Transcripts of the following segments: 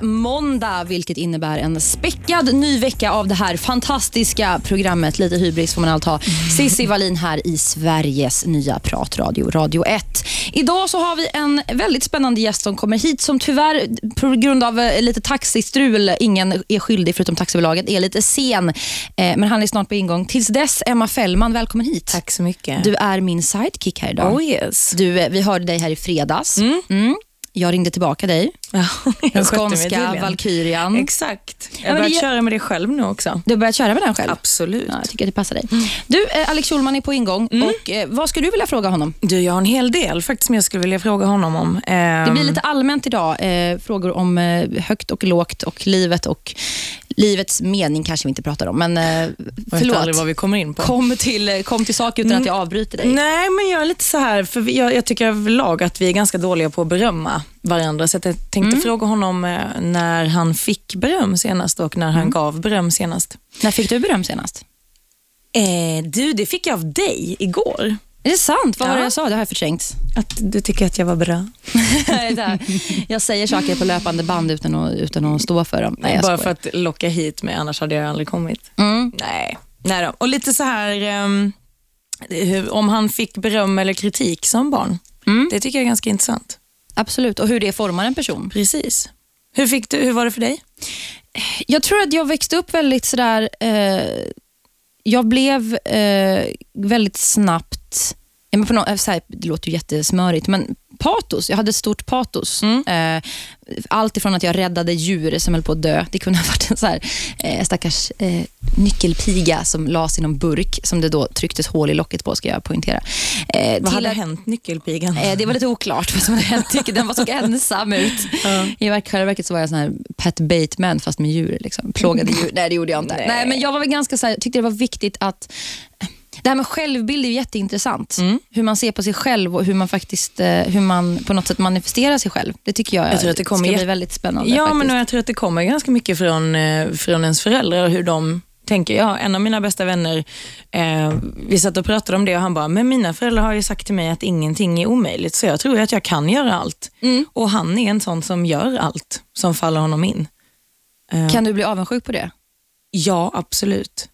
Är måndag, vilket innebär en späckad ny vecka av det här fantastiska programmet. Lite hybris får man allt ha. Cissi Wallin här i Sveriges nya pratradio, Radio 1. Idag så har vi en väldigt spännande gäst som kommer hit som tyvärr på grund av eh, lite taxistrul, ingen är skyldig förutom taxibolaget, är lite sen. Eh, Men han är snart på ingång. Tills dess, Emma Fällman, välkommen hit. Tack så mycket. Du är min sidekick här idag. oh yes. Du, eh, vi hörde dig här i fredags. Mm. Mm. Jag ringde tillbaka dig. Ja, jag Den skånska. Valkyrian. Exakt. Jag har börjat det- köra med det själv nu också. Du har börjat köra med den själv? Absolut. Ja, jag tycker att det passar dig. Du, eh, Alex Schulman är på ingång. Mm. Och, eh, vad skulle du vilja fråga honom? Du, jag har en hel del faktiskt som jag skulle vilja fråga honom om. Ehm, Det blir lite allmänt idag. Eh, frågor om eh, högt och lågt och livet och livets mening kanske vi inte pratar om. Men eh, jag vet förlåt. aldrig vad vi kommer in på. Kom till, eh, kom till sak utan att jag avbryter dig. Nej, men jag är lite så här, för jag, jag tycker överlag att vi är ganska dåliga på att berömma varandra. Så att jag tänkte Mm. fråga honom eh, när han fick beröm senast och när Mm. han gav beröm senast. När fick du beröm senast? Eh, du, det fick jag av dig igår. Är det sant? Vad var Ja. det jag sa? Det har jag förträngt. Att du tycker att jag var bra. Jag säger saker på löpande band utan att, utan att stå för dem. Nej, Bara skojar. för att locka hit mig, annars hade jag aldrig kommit. Mm. Nej. Nej då. Och lite så här, ehm, hur, om han fick beröm eller kritik som barn. Mm. Det tycker jag är ganska intressant. Absolut, och hur det formar en person. Precis. Hur, fick du, hur var det för dig? Jag tror att jag växte upp väldigt sådär... Eh, jag blev eh, väldigt snabbt... Ja, men på nå- så här, det låter ju jättesmörigt, men patos. Jag hade ett stort patos. Eh, allt ifrån att jag räddade djur som höll på att dö. Det kunde ha varit en så här, eh, stackars eh, nyckelpiga som lades i någon burk som det då trycktes hål i locket på, ska jag poängtera. Vad hade att- hänt nyckelpigan? Det var lite oklart vad som hade hänt. Den var så ensam ut. I själva verket så var jag sån här Pat Bateman fast med djur. Liksom. Plågade djur. Nej, det gjorde jag inte. Nej. Nej. men jag var väl ganska så här, tyckte det var viktigt att det här med självbild är ju jätteintressant. Mm. Hur man ser på sig själv och hur man faktiskt eh, hur man på något sätt manifesterar sig själv. Det tycker jag, Jag tror att det kommer ska bli väldigt spännande. Ja, faktiskt. men jag tror att det kommer ganska mycket från, eh, från ens föräldrar och hur de tänker. Ja, en av mina bästa vänner, eh, vi satt och pratade om det och han bara, men mina föräldrar har ju sagt till mig att ingenting är omöjligt, så jag tror att jag kan göra allt. Mm. Och han är en sån som gör allt som faller honom in. Eh, Kan du bli avundsjuk på det? Ja, absolut.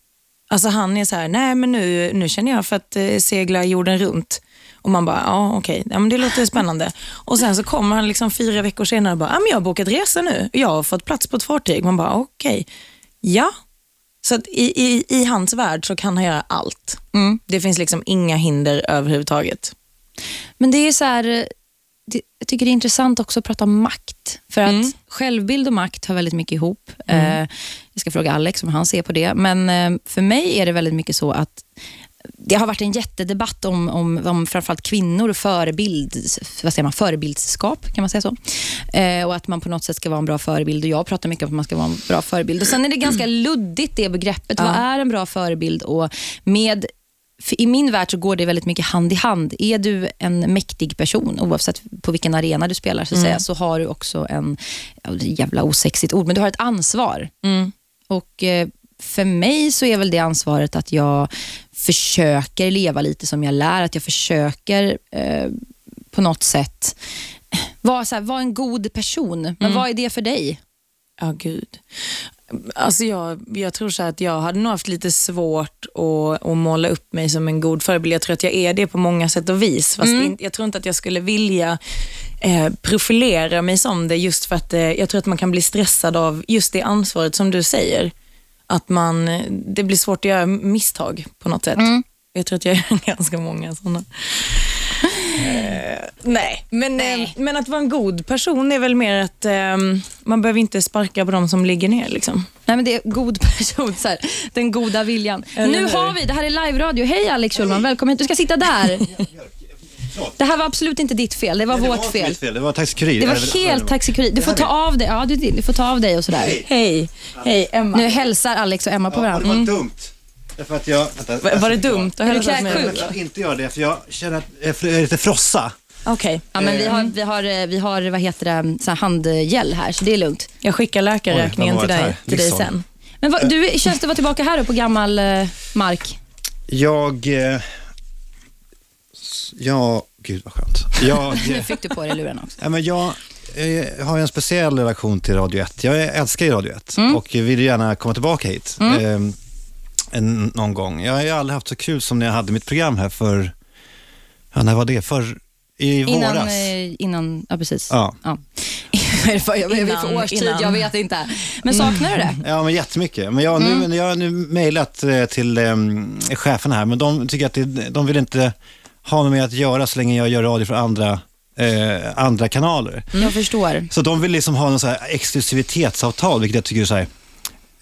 Alltså han är så här, nej men nu, nu känner jag för att eh, segla jorden runt. Och man bara, ja okej, ja, men det låter spännande. Och sen så kommer han liksom fyra veckor senare och bara, ja, men jag har bokat resa nu. Jag har fått plats på ett fartyg. Man bara, okej, ja. Så att i, i, i hans värld så kan han göra allt. Mm. Det finns liksom inga hinder överhuvudtaget. Men det är så här, eh, det, jag tycker det är intressant också att prata om makt. För att Mm. självbild och makt hör väldigt mycket ihop. Eh, jag ska fråga Alex om han ser på det. Men eh, för mig är det väldigt mycket så att det har varit en jättedebatt om, om, om framförallt kvinnor och förebild, vad säger man, förebildskap, kan man säga så? Eh, och att man på något sätt ska vara en bra förebild. Och jag pratar mycket om att man ska vara en bra förebild. Och Sen är det ganska luddigt det begreppet. Ja. Vad är en bra förebild? Och med I min värld så går det väldigt mycket hand i hand. Är du en mäktig person, oavsett på vilken arena du spelar, så, att säga, så har du också en, jävla osexigt ord, men du har ett ansvar. Mm. Och eh, för mig så är väl det ansvaret att jag försöker leva lite som jag lär, att jag försöker eh, på något sätt vara, vara en god person. Men Mm. vad är det för dig? Ja, gud. Alltså jag, jag tror så att jag hade nog haft lite svårt att, att måla upp mig som en god förebild. Jag tror att jag är det på många sätt och vis. Fast det, inte- jag tror inte att jag skulle vilja eh, profilera mig som det just för att eh, jag tror att man kan bli stressad av just det ansvaret som du säger. Att man, det blir svårt att göra misstag på något sätt. Jag tror att jag gör ganska många sådana. Eh, nej, men, Nej. Eh, men att vara en god person är väl mer att eh, man behöver inte sparka på de som ligger ner. Liksom. Nej, men det är god person, så här, den goda viljan. Eller nu hur? har vi, det här är live-radio. Hej Alex Schulman, välkommen hit. Du ska sitta där. Det här var absolut inte ditt fel, det var Nej, det vårt var inte fel. fel. Det var taxikurir. Det var helt taxikurir. Du får ta av dig, ja, du, du får ta av dig och sådär. Hej. Hej, hej Emma. Nu hälsar Alex och Emma på Ja, det varandra. var Mm. dumt. Därför att jag... Vänta, Var, var det dumt? Är du hälsa kräksjuk? med- Jag ska inte göra det, för jag känner att jag är lite frossa. Okej, Ja, men vi har, vi har, eh, vi har vad heter det, så här handgel här, så det är lugnt. jag skickar läkarräkningen till dig, till dig sen. Men vad, du, känns det att vara tillbaka här då på gammal eh, mark? Jag... Eh, ja, gud vad skönt. Jag, Nu eh, fick du på dig luren också. ja, men jag eh, har ju en speciell relation till Radio 1. Jag älskar ju Radio 1 Mm. och vill gärna komma tillbaka hit eh, en, någon gång. Jag har ju aldrig haft så kul som när jag hade mitt program här för... Ja, när var det? För i Innan, våras. eh, innan, ja precis. Ja. Ja. Vad är det för, årstid? innan. Jag vet inte. Men saknar du det? Ja, men jättemycket. Men jag, har Mm. nu, jag har nu mejlat eh, till eh, cheferna här, men de tycker att det, de vill inte ha med mig att göra så länge jag gör radio för andra, eh, andra kanaler. Jag förstår. Så de vill liksom ha någon så här exklusivitetsavtal, vilket jag tycker är så här,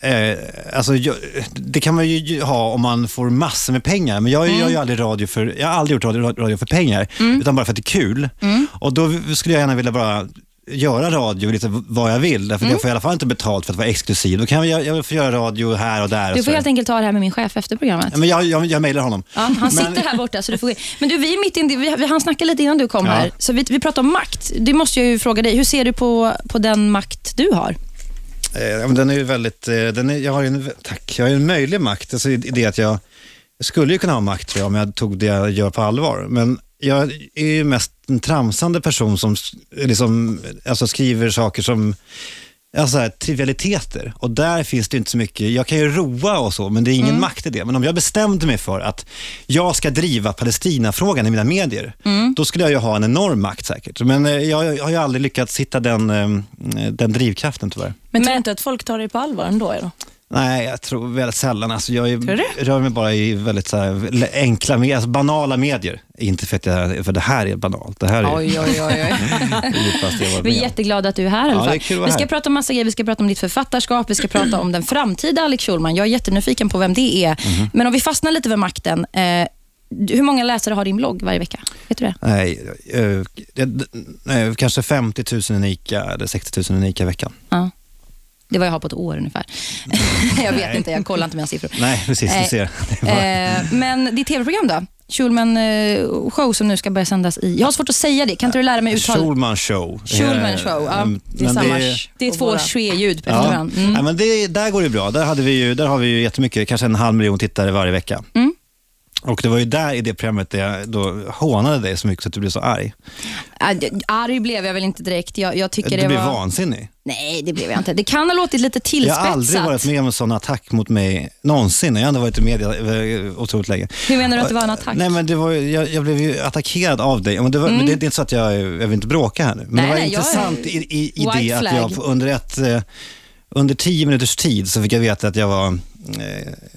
Eh, alltså, jag, det kan man ju ha om man får massor med pengar, men jag Mm. gör ju aldrig radio för, jag har aldrig gjort radio, radio för pengar, utan bara för att det är kul. Mm. Och då skulle jag gärna vilja bara göra radio lite vad jag vill, därför Mm. jag får i alla fall inte betalt för att vara exklusiv. Då kan jag, jag får göra radio här och där. Du får helt enkelt ta det här med min chef efter programmet. Ja, men jag, jag, jag mejlar honom. Ja, han Men- sitter här borta så du får. Men du, vi är mitt in, vi, vi han snackade lite innan du kom Ja. här. Så vi, vi pratar om makt. Det måste jag ju fråga dig. Hur ser du på, på den makt du har? Eh, den är ju väldigt, eh, den är, jag har ju en, tack, jag har en möjlig makt. Alltså, i det att jag, jag skulle ju kunna ha makt tror jag, om jag tog det jag gör på allvar. Men jag är ju mest en tramsande person som liksom, alltså skriver saker som Alltså här, trivialiteter. Och där finns det inte så mycket, jag kan ju roa och så, men det är ingen makt i det. Men om jag bestämde mig för att jag ska driva Palestinafrågan i mina medier, då skulle jag ju ha en enorm makt säkert. Men eh, jag, jag har ju aldrig lyckats hitta den, eh, den drivkraften tyvärr. Men tror du inte att folk tar dig på allvar ändå? Då? Nej, jag tror väldigt sällan. Alltså, jag är, rör mig bara i väldigt så här, enkla, alltså, banala medier. Inte för att jag, för det här är banalt. Det här är Oj, oj, oj. oj. Vi är jätteglada att du är här i alla fall. Vi ska här. prata om massa grejer. Vi ska prata om ditt författarskap, vi ska prata om den framtida Alex Schulman. Jag är jättenyfiken på vem det är. Mhm. Men om vi fastnar lite vid makten. Eh, hur många läsare har din blogg varje vecka? Vet du det? Nej, eh, nej, kanske 50 000 unika eller 60 000 unika i veckan. Ja. Det är vad jag har på ett år ungefär. jag vet Nej. inte, jag kollar inte mina siffror. Nej, precis. Eh, Du ser. Det var- Eh, men ditt tv-program då? Schulman eh, show som nu ska börja sändas i... Jag har svårt att säga det. Kan inte du lära mig uttala? Schulman show. Schulman Eh, show, ja. Det är samma det- sh- Det är två våra. ske-ljud på Ja. Mm. ja men det, där går det bra. Där, hade vi ju, där har vi ju jättemycket, kanske en halv miljon tittare varje vecka. Mm. Och det var ju där i det programmet där jag då hånade dig så mycket så att du blev så arg. Arg blev jag väl inte direkt. Jag, jag tycker Du det blev var... vansinnig. Nej, det blev jag inte. Det kan ha låtit lite Jag tillspetsat. har aldrig varit med om en sån attack mot mig någonsin. Jag har ändå varit i media eh, otroligt länge. Hur menar du att det var en attack? Nej, men det var, jag, jag blev ju attackerad av dig. Men det, var, men det, det är inte så att jag, jag vill inte bråka här nu. Men Nej, det var nej, jag intressant är- i, i, i det att flag. jag under ett eh, under tio minuters tid så fick jag veta att jag var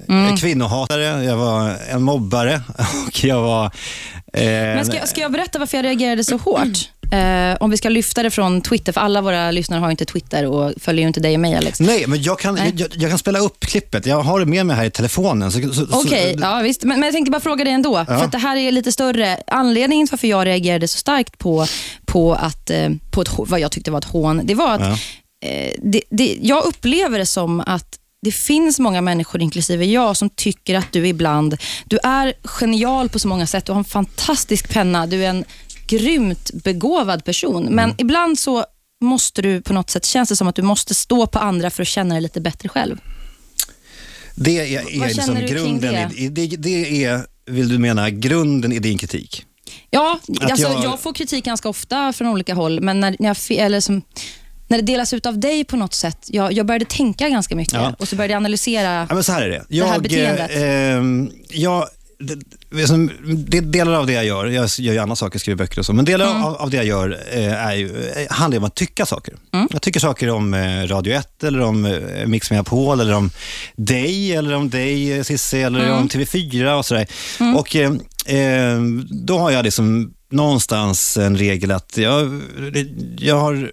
Mm. kvinnohatare, jag var en mobbare och jag var... Eh, Men ska, ska jag berätta varför jag reagerade så hårt? Eh, om vi ska lyfta det från Twitter, för alla våra lyssnare har inte Twitter och följer ju inte dig och mig Alex. Nej, men jag kan, jag, jag kan spela upp klippet. Jag har det med mig här i telefonen. Okej, så, ja, visst. Men, men jag tänkte bara fråga dig ändå. För att det här är lite större. Anledningen till varför jag reagerade så starkt på, på, att, eh, på ett, vad jag tyckte var ett hån, det var att Ja. eh, det, det, jag upplever det som att det finns många människor, inklusive jag, som tycker att du ibland, du är genial på så många sätt. Du har en fantastisk penna. Du är en grymt begåvad person. Men Mm. ibland så måste du på något sätt, känns det som att du måste stå på andra för att känna dig lite bättre själv. Det är, är Vad liksom grunden. det? I, det, det är, vill du mena, grunden i din kritik? Ja, alltså, jag- jag... får kritik ganska ofta från olika håll, men när, när, jag, eller som, när det delas ut av dig på något sätt, jag, jag började tänka ganska mycket Ja. och så började jag analysera. Ja, men så här är det. Jag, här beteendet. Eh, jag, det, det, det, delar av det jag gör, jag gör ju andra saker, skriver böcker och så, men delar Mm. av, av det jag gör eh, är ju, eh, handlar om att tycka saker. Mm. Jag tycker saker om eh, Radio 1, eller om eh, Mix Megapol, eller om dig, eller om dig eh, Cissi, eller Mm. om TV4 och sådär. Och eh, eh, då har jag liksom någonstans en regel att jag, jag har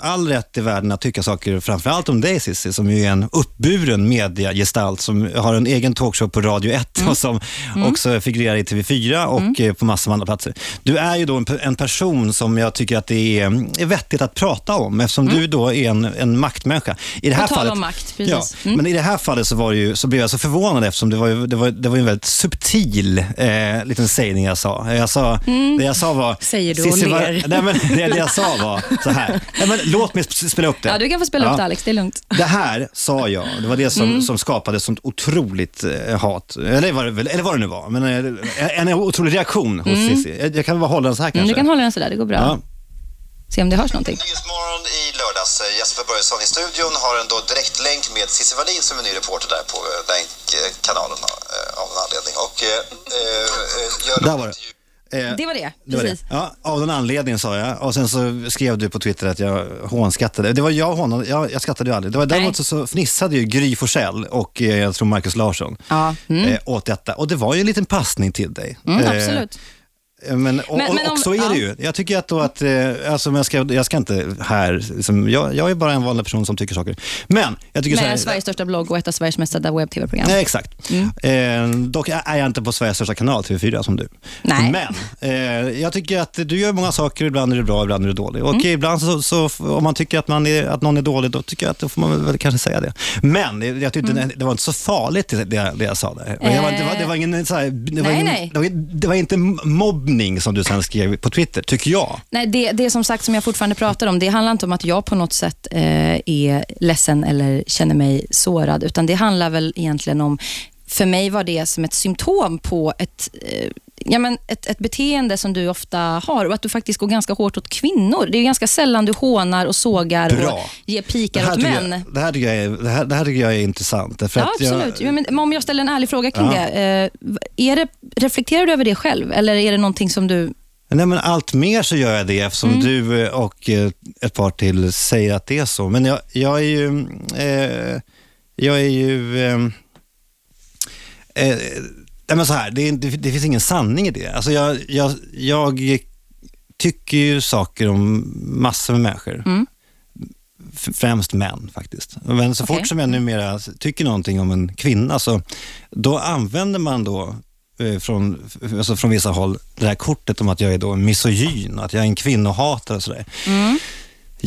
all rätt i världen att tycka saker, framförallt om dig Cissi, som ju är en uppburen mediegestalt som har en egen talkshow på Radio 1 och som också figurerar i TV4 och eh, på massor av andra platser. Du är ju då en, pe- en person som jag tycker att det är, är vettigt att prata om eftersom du då är en, en maktmänniska. I det här fallet, om makt, precis. Ja, Mm. Men i det här fallet så, var ju, så blev jag så förvånad eftersom det var, ju, det var, det var en väldigt subtil eh, liten sägning jag sa. Jag sa Mm. Det jag sa var... Säger du och ler. Nej, men det, det jag sa var så här. Nej, men låt mig sp- spela upp det. Ja, du kan få spela upp Ja. det Alex, det är lugnt. Det här sa jag, det var det som, Mm. som skapade sånt otroligt eh, hat. Eller, var det, väl- eller vad det nu var. Men, eh, en otrolig reaktion hos Cissi. Jag, jag kan bara hålla den så här Mm, kanske. du kan hålla den sådär, det går bra. Ja. Se om det hörs någonting. Nyhetsmorgon i lördags. Eh, Jesper Börjesson i studion har en då direktlänk med Cissi Wallin som är ny reporter där på eh, Bänkkanalen eh, av en anledning. Och eh, eh, gör Där var det. Eh, Det var det, Det var det. Ja, av den anledningen sa jag. Och sen så skrev du på Twitter att jag hånskattade. Det var jag honom, jag, jag skrattade ju aldrig. Det var, däremot så, så fnissade ju Gry Forssell och eh, jag tror Markus Larsson Ja, mm. eh, åt detta. Och det var ju en liten passning till dig. Mm, Eh, absolut. Men, och, Men- men om- och så är det ju. Jag tycker att, då att eh, alltså, men jag, ska, jag ska inte här, liksom, jag, jag är bara en vanlig person som tycker saker. Men jag tycker så här, Sveriges största blogg och ett av Sveriges mest sedda webb-tv-program. Nej, exakt. Eh, dock är jag inte på Sveriges största kanal, TV4, som du. Nej. Men eh, jag tycker att du gör många saker, ibland är du bra, ibland är du dålig. Och ibland så, så, om man tycker att, man är, att någon är dålig, då tycker jag att då får man väl kanske säga det. Men jag, jag tyckte det, det var inte så farligt det, det, det jag sa där. Och jag var, det, var, det var ingen så här, det var Nej, ingen, nej. Det, var, det var inte mobbning som du sen skrev på Twitter, tycker jag. Nej, det, det som sagt som jag fortfarande pratar om, det handlar inte om att jag på något sätt eh, är ledsen eller känner mig sårad, utan det handlar väl egentligen om, för mig var det som ett symptom på ett, eh, ja, men ett, ett beteende som du ofta har och att du faktiskt går ganska hårt åt kvinnor. Det är ju ganska sällan du hånar och sågar Bra. och ger pikar åt män. jag, det, här tycker jag är, det, här, det här tycker jag är intressant. därför Ja, jag- absolut. Ja, men om jag ställer en ärlig fråga kring Ja. det, eh, är det. Reflekterar du över det själv eller är det någonting som du... Nej, men allt mer så gör jag det eftersom Mm. du och eh, ett par till säger att det är så. Men jag, jag är ju... Eh, jag är ju... Eh, eh, nej, men så här, det, det, det finns ingen sanning i det. Alltså jag, jag, jag tycker ju saker om massor med människor. Mm. Främst män faktiskt. Men så Okej. fort som jag numera tycker någonting om en kvinna, så då använder man då eh, från, alltså från vissa håll det här kortet om att jag är då misogyn, att jag är en kvinnohatare och sådär. Mm.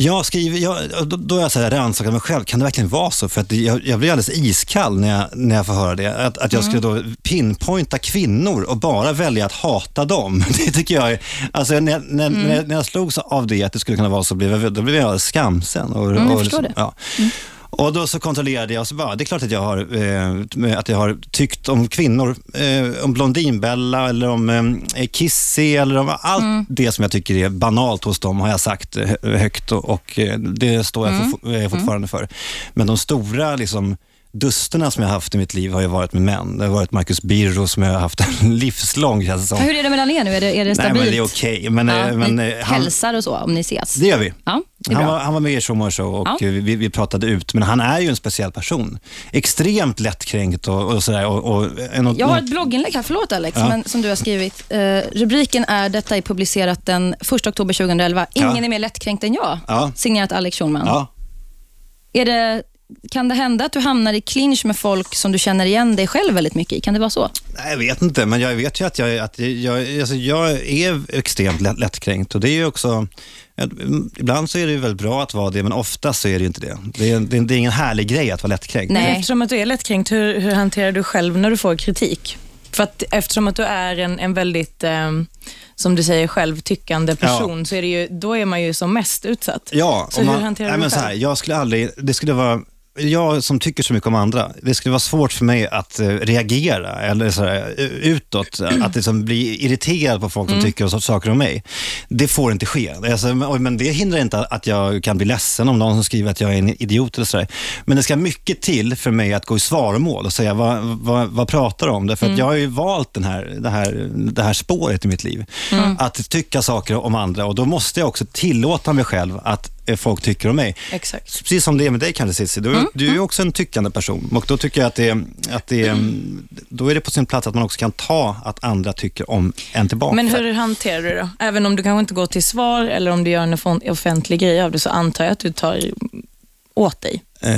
Jag skriver, jag, då, då är jag så här rannsakar mig själv, kan det verkligen vara så? För att jag, jag blir alldeles iskall när jag, när jag får höra det. Att, att jag skulle då pinpointa kvinnor och bara välja att hata dem. Det tycker jag är, alltså när, när, när, jag, när jag slogs av det, att det skulle kunna vara så, blev jag, då blev jag skamsen. Och, jag och, förstår det. Ja. Och då så kontrollerade jag och så bara, det är klart att jag har, eh, att jag har tyckt om kvinnor, eh, om Blondinbella eller om eh, Kissy eller om allt Mm. det som jag tycker är banalt hos dem har jag sagt högt och, och eh, det står jag Mm. for, eh, fortfarande för. Men de stora liksom, dusterna som jag haft i mitt liv har ju varit med män. Det har varit Marcus Birro som jag har haft en livslång känns det som. Hur är det mellan er nu? Är det, är det Nej, stabilt? men det är okej. Men, Ja, eh, men, ni eh, han, hälsar och så om ni ses? det gör vi. Ja, det Han var, han var med i Show More Show och Ja. vi, vi pratade ut, men han är ju en speciell person. Extremt lättkränkt och, och sådär. Och, och, en, Jag har ett blogginlägg här, förlåt Alex, Ja. men som du har skrivit. Eh, rubriken är, detta är publicerat den 1 oktober 2011. Ingen är mer lättkränkt än jag. Ja. Signerat Alex Schulman. Ja. Är det, kan det hända att du hamnar i clinch med folk som du känner igen dig själv väldigt mycket i? Kan det vara så? Nej, jag vet inte, men jag vet ju att jag, att jag, jag, alltså jag är extremt lätt, lättkränkt och det är ju också Ibland så är det ju väldigt bra att vara det, men oftast så är det ju inte det. Det är, det är, det är ingen härlig grej att vara lättkränkt. Nej. Eftersom att du är lättkränkt, hur, hur hanterar du själv när du får kritik? För att eftersom att du är en, en väldigt, eh, som du säger själv, tyckande person, så är det ju, då är man ju som mest utsatt. Ja, Så hur man, hanterar nej, du men det så här? Jag skulle aldrig, det skulle vara, jag som tycker så mycket om andra, det skulle vara svårt för mig att eh, reagera eller så här, eh, utåt, att liksom bli irriterad på folk Mm. som tycker så, saker om mig. Det får inte ske. Alltså, men- det hindrar inte att jag kan bli ledsen om någon som skriver att jag är en idiot eller sådär. Men det ska mycket till för mig att gå i svaromål och säga vad, vad, vad pratar du om? Därför Mm. att jag har ju valt den här, det, här, det här spåret i mitt liv. Mm. Att tycka saker om andra och då måste jag också tillåta mig själv att folk tycker om mig. Exakt. Precis som det är med dig kanske Cissi. Du, du är ju också en tyckande person och då tycker jag att det, att det då är det på sin plats att man också kan ta att andra tycker om en tillbaka. Men hur hanterar du det då? Även om du kanske inte går till svar eller om du gör en offent- offentlig grej av det, så antar jag att du tar åt dig. Eh,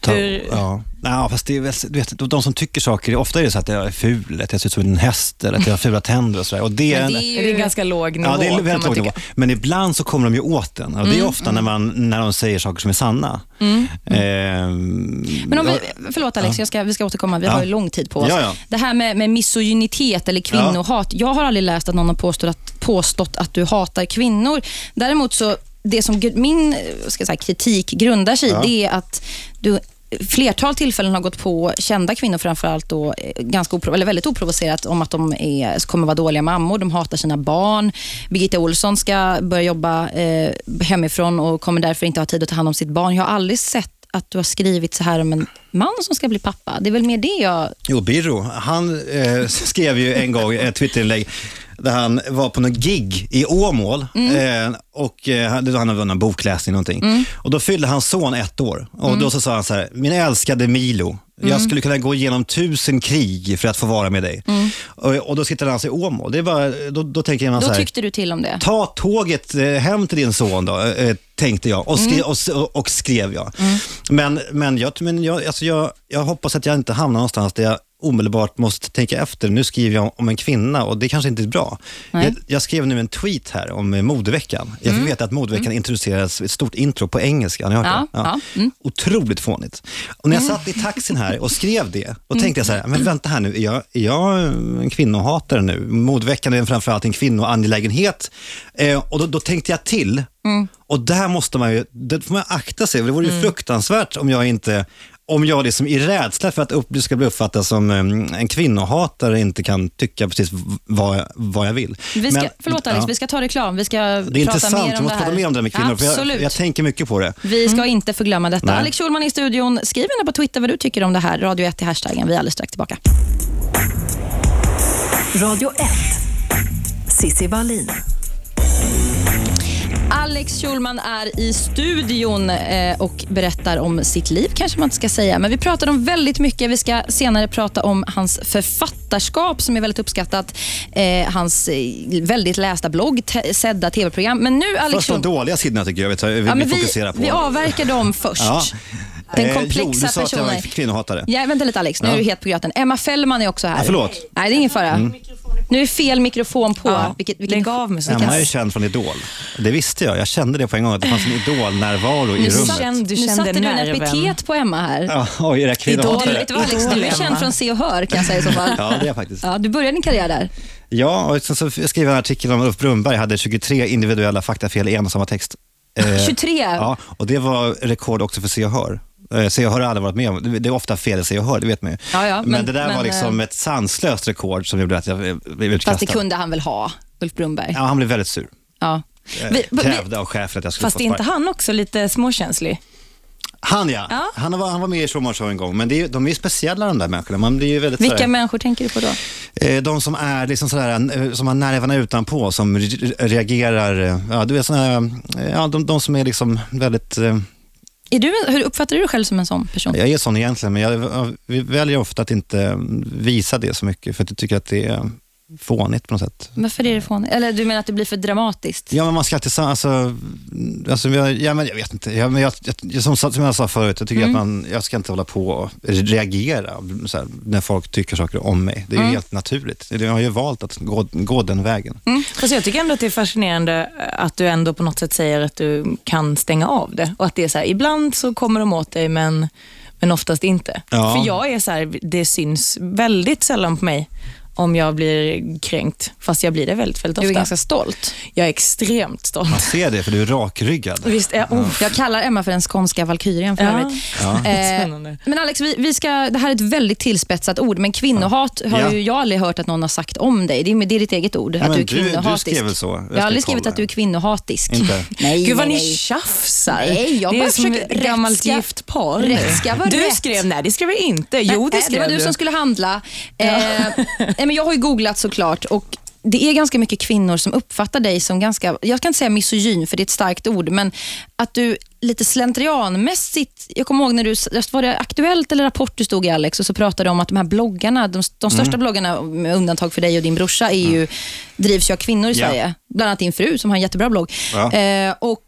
ta, Hur- ja. Nej, fast det är väl, du vet, de som tycker saker, ofta är det så att jag är ful, att jag ser ut som en häst eller att jag har fula tänder och sådär. Och det, Men det är Det ju... är en ganska låg nivå. Ja, det är väldigt låg nivå. Men ibland så kommer de ju åt den. Och det är ofta när, man, när de säger saker som är sanna. Ehm, Men om ja, vi, förlåt Alex, jag ska, vi ska återkomma. Vi Ja. har ju lång tid på oss. Ja, ja. Det här med, med misogynitet eller kvinnohat. Jag har aldrig läst att någon har påstått att, påstått att du hatar kvinnor. Däremot så det som min ska säga, kritik grundar sig i, Ja. det är att du flertal tillfällen har gått på kända kvinnor framförallt då, eh, ganska opro- eller väldigt oprovocerat om att de är, kommer vara dåliga mammor, de hatar sina barn. Birgitta Olsson ska börja jobba eh, hemifrån och kommer därför inte ha tid att ta hand om sitt barn. Jag har aldrig sett att du har skrivit så här om en man som ska bli pappa. Det är väl mer det jag... Jo, Birro, han eh, skrev ju en gång ett Twitterinlägg där han var på någon gig i Åmål eh, och eh, han hade vunnit en bokläsning någonting. Och då fyllde hans son ett år och då så sa han så här, min älskade Milo, jag skulle kunna gå igenom tusen krig för att få vara med dig. Och, och då sitter han alltså i Åmål. Det är bara, då, då tänker man så Då här, tyckte du till om det. ta tåget eh, hem till din son då, eh, tänkte jag och, skri- och, s- och skrev jag. Men, men, jag, men jag, alltså jag, jag hoppas att jag inte hamnar någonstans där jag omedelbart måste tänka efter. Nu skriver jag om en kvinna och det kanske inte är bra. Jag, jag skrev nu en tweet här om eh, modeveckan. Jag fick veta att modeveckan introduceras ett stort intro på engelska. Har ni hört Ja, det? ja, mm. Otroligt fånigt. Och när jag satt i taxin här och skrev det, då tänkte jag så här, men vänta här nu, är jag, är jag en kvinnohatare nu? Modeveckan är framförallt en kvinnoangelägenhet. Eh, och då, då tänkte jag till. Och där måste man ju, det får man akta sig, för det vore ju fruktansvärt om jag inte om jag liksom i rädsla för att upp, det ska bli uppfattat som en kvinnohatare inte kan tycka precis vad, jag- vad jag vill. Vi ska, Men- förlåt Alex, ja. vi ska ta reklam. Vi ska Det är prata intressant, mer vi om måste det prata mer om det här med kvinnor, för Absolut. jag, jag tänker mycket på det. Vi ska inte förglömma detta. Nej. Alex Schulman i studion. Skriv gärna på Twitter vad du tycker om det här. Radio 1 i hashtaggen. Vi är alldeles strax tillbaka. Radio 1. Sissi Wallin. Alex Schulman är i studion eh, och berättar om sitt liv, kanske man inte ska säga. Men vi pratar om väldigt mycket. Vi ska senare prata om hans författarskap som är väldigt uppskattat. Eh, hans eh, väldigt lästa blogg, sedda tv-program. Men nu Alex Först de dåliga sidorna tycker jag tar, vi, Ja, vi fokuserar på. vi avverkar dem först. Ja. Den komplexa jo, du sa att jag personen. var kvinnohatare. Ja, vänta lite Alex, nu Ja. är du helt på gröten. Emma Fällman är också här. Ja, förlåt. Nej, det är ingen fara. Nu är fel mikrofon på. Ja, vilket, vilken, lägg av med Emma är känd från Idol. Det visste jag. Jag kände det på en gång, att det fanns en Idol-närvaro i Nu rummet. kände- du nu kände satte du en epitet på Emma här. Ja, oj, det Du, kvinnohatare? vet du vad, Alex, du är Idol, känd från Se och Hör kan jag säga i så fall. Ja, det är jag faktiskt. Ja, du började din karriär där. Ja, och sen så skrev jag en artikel om Ulf Brunnberg hade 23 individuella faktafel i en och samma text. Eh, 23? Ja, och det var rekord också för Se och Hör. Eh, och Hör har jag aldrig varit med om. Det- är ofta fel Se och Hör, det vet man ju. Ja, ja, men, men- det där men, var liksom eh, ett sanslöst rekord som gjorde att jag blev utkastad. Fast det kunde han väl ha, Ulf Brunnberg? Ja, han blev väldigt sur. Ja. Eh, Vi- Krävde av chefen att jag skulle Fast få är inte han också lite småkänslig? Han ja. Ja. Han, var, han var med i Showman Show en gång, men är, de är speciella de där människorna. Man blir ju väldigt Vilka sådär- människor tänker du på då? De som är liksom sådär, som har nerverna utanpå, som re- reagerar, ja du vet eh, ja de, de som är liksom väldigt, är du, hur uppfattar du dig själv som en sån person? jag är sån egentligen, men jag, jag väljer ofta att inte visa det så mycket, för att jag tycker att det är fånigt på något sätt. Varför är det fånigt? Eller du menar att det blir för dramatiskt? Ja, men man ska alltid, alltså, alltså jag, ja, men jag vet inte, jag, men jag, jag, som, som jag sa förut, jag tycker att man, jag ska inte hålla på och reagera här, när folk tycker saker om mig. Det är ju helt naturligt. Jag har ju valt att gå, gå den vägen. Mm. Fast jag tycker ändå att det är fascinerande att du ändå på något sätt säger att du kan stänga av det. Och att det är så här, ibland så kommer de åt dig, men, men oftast inte. Ja. För jag är så här, det syns väldigt sällan på mig om jag blir kränkt. Fast jag blir det väldigt, väldigt Du är ofta. ganska stolt. Jag är extremt stolt. Man ser det, för du är rakryggad. Visst, ja, oh. Jag kallar Emma för den skånska valkyrien för Ja. övrigt. Ja. Eh, Spännande. men Alex, vi, vi ska, det här är ett väldigt tillspetsat ord, men kvinnohat har Ja. ju jag aldrig hört att någon har sagt om dig. Det är, det är ditt eget ord, Ja, att du är du- du kvinnohatisk. skrev väl så? Jag Jag, har aldrig skrivit att du är kvinnohatisk. Inte? Nej, Gud vad nej, ni nej. tjafsar. Nej, jag det bara är som ett gammalt gift par. rätt ska vara du rätt. skrev, nej det skrev jag inte. Jo det Nej, skrev det var du som skulle handla. Eh, nej, men jag har ju googlat såklart och det är ganska mycket kvinnor som uppfattar dig som ganska, jag kan inte säga misogyn för det är ett starkt ord, men att du lite slentrianmässigt, jag kommer ihåg när du, var det Aktuellt eller Rapport du stod i Alex och så pratade du om att de här bloggarna, de, de största Mm. bloggarna med undantag för dig och din brorsa är ju, drivs ju av kvinnor i Ja. Sverige. Bland annat din fru som har en jättebra blogg. Ja. Eh, och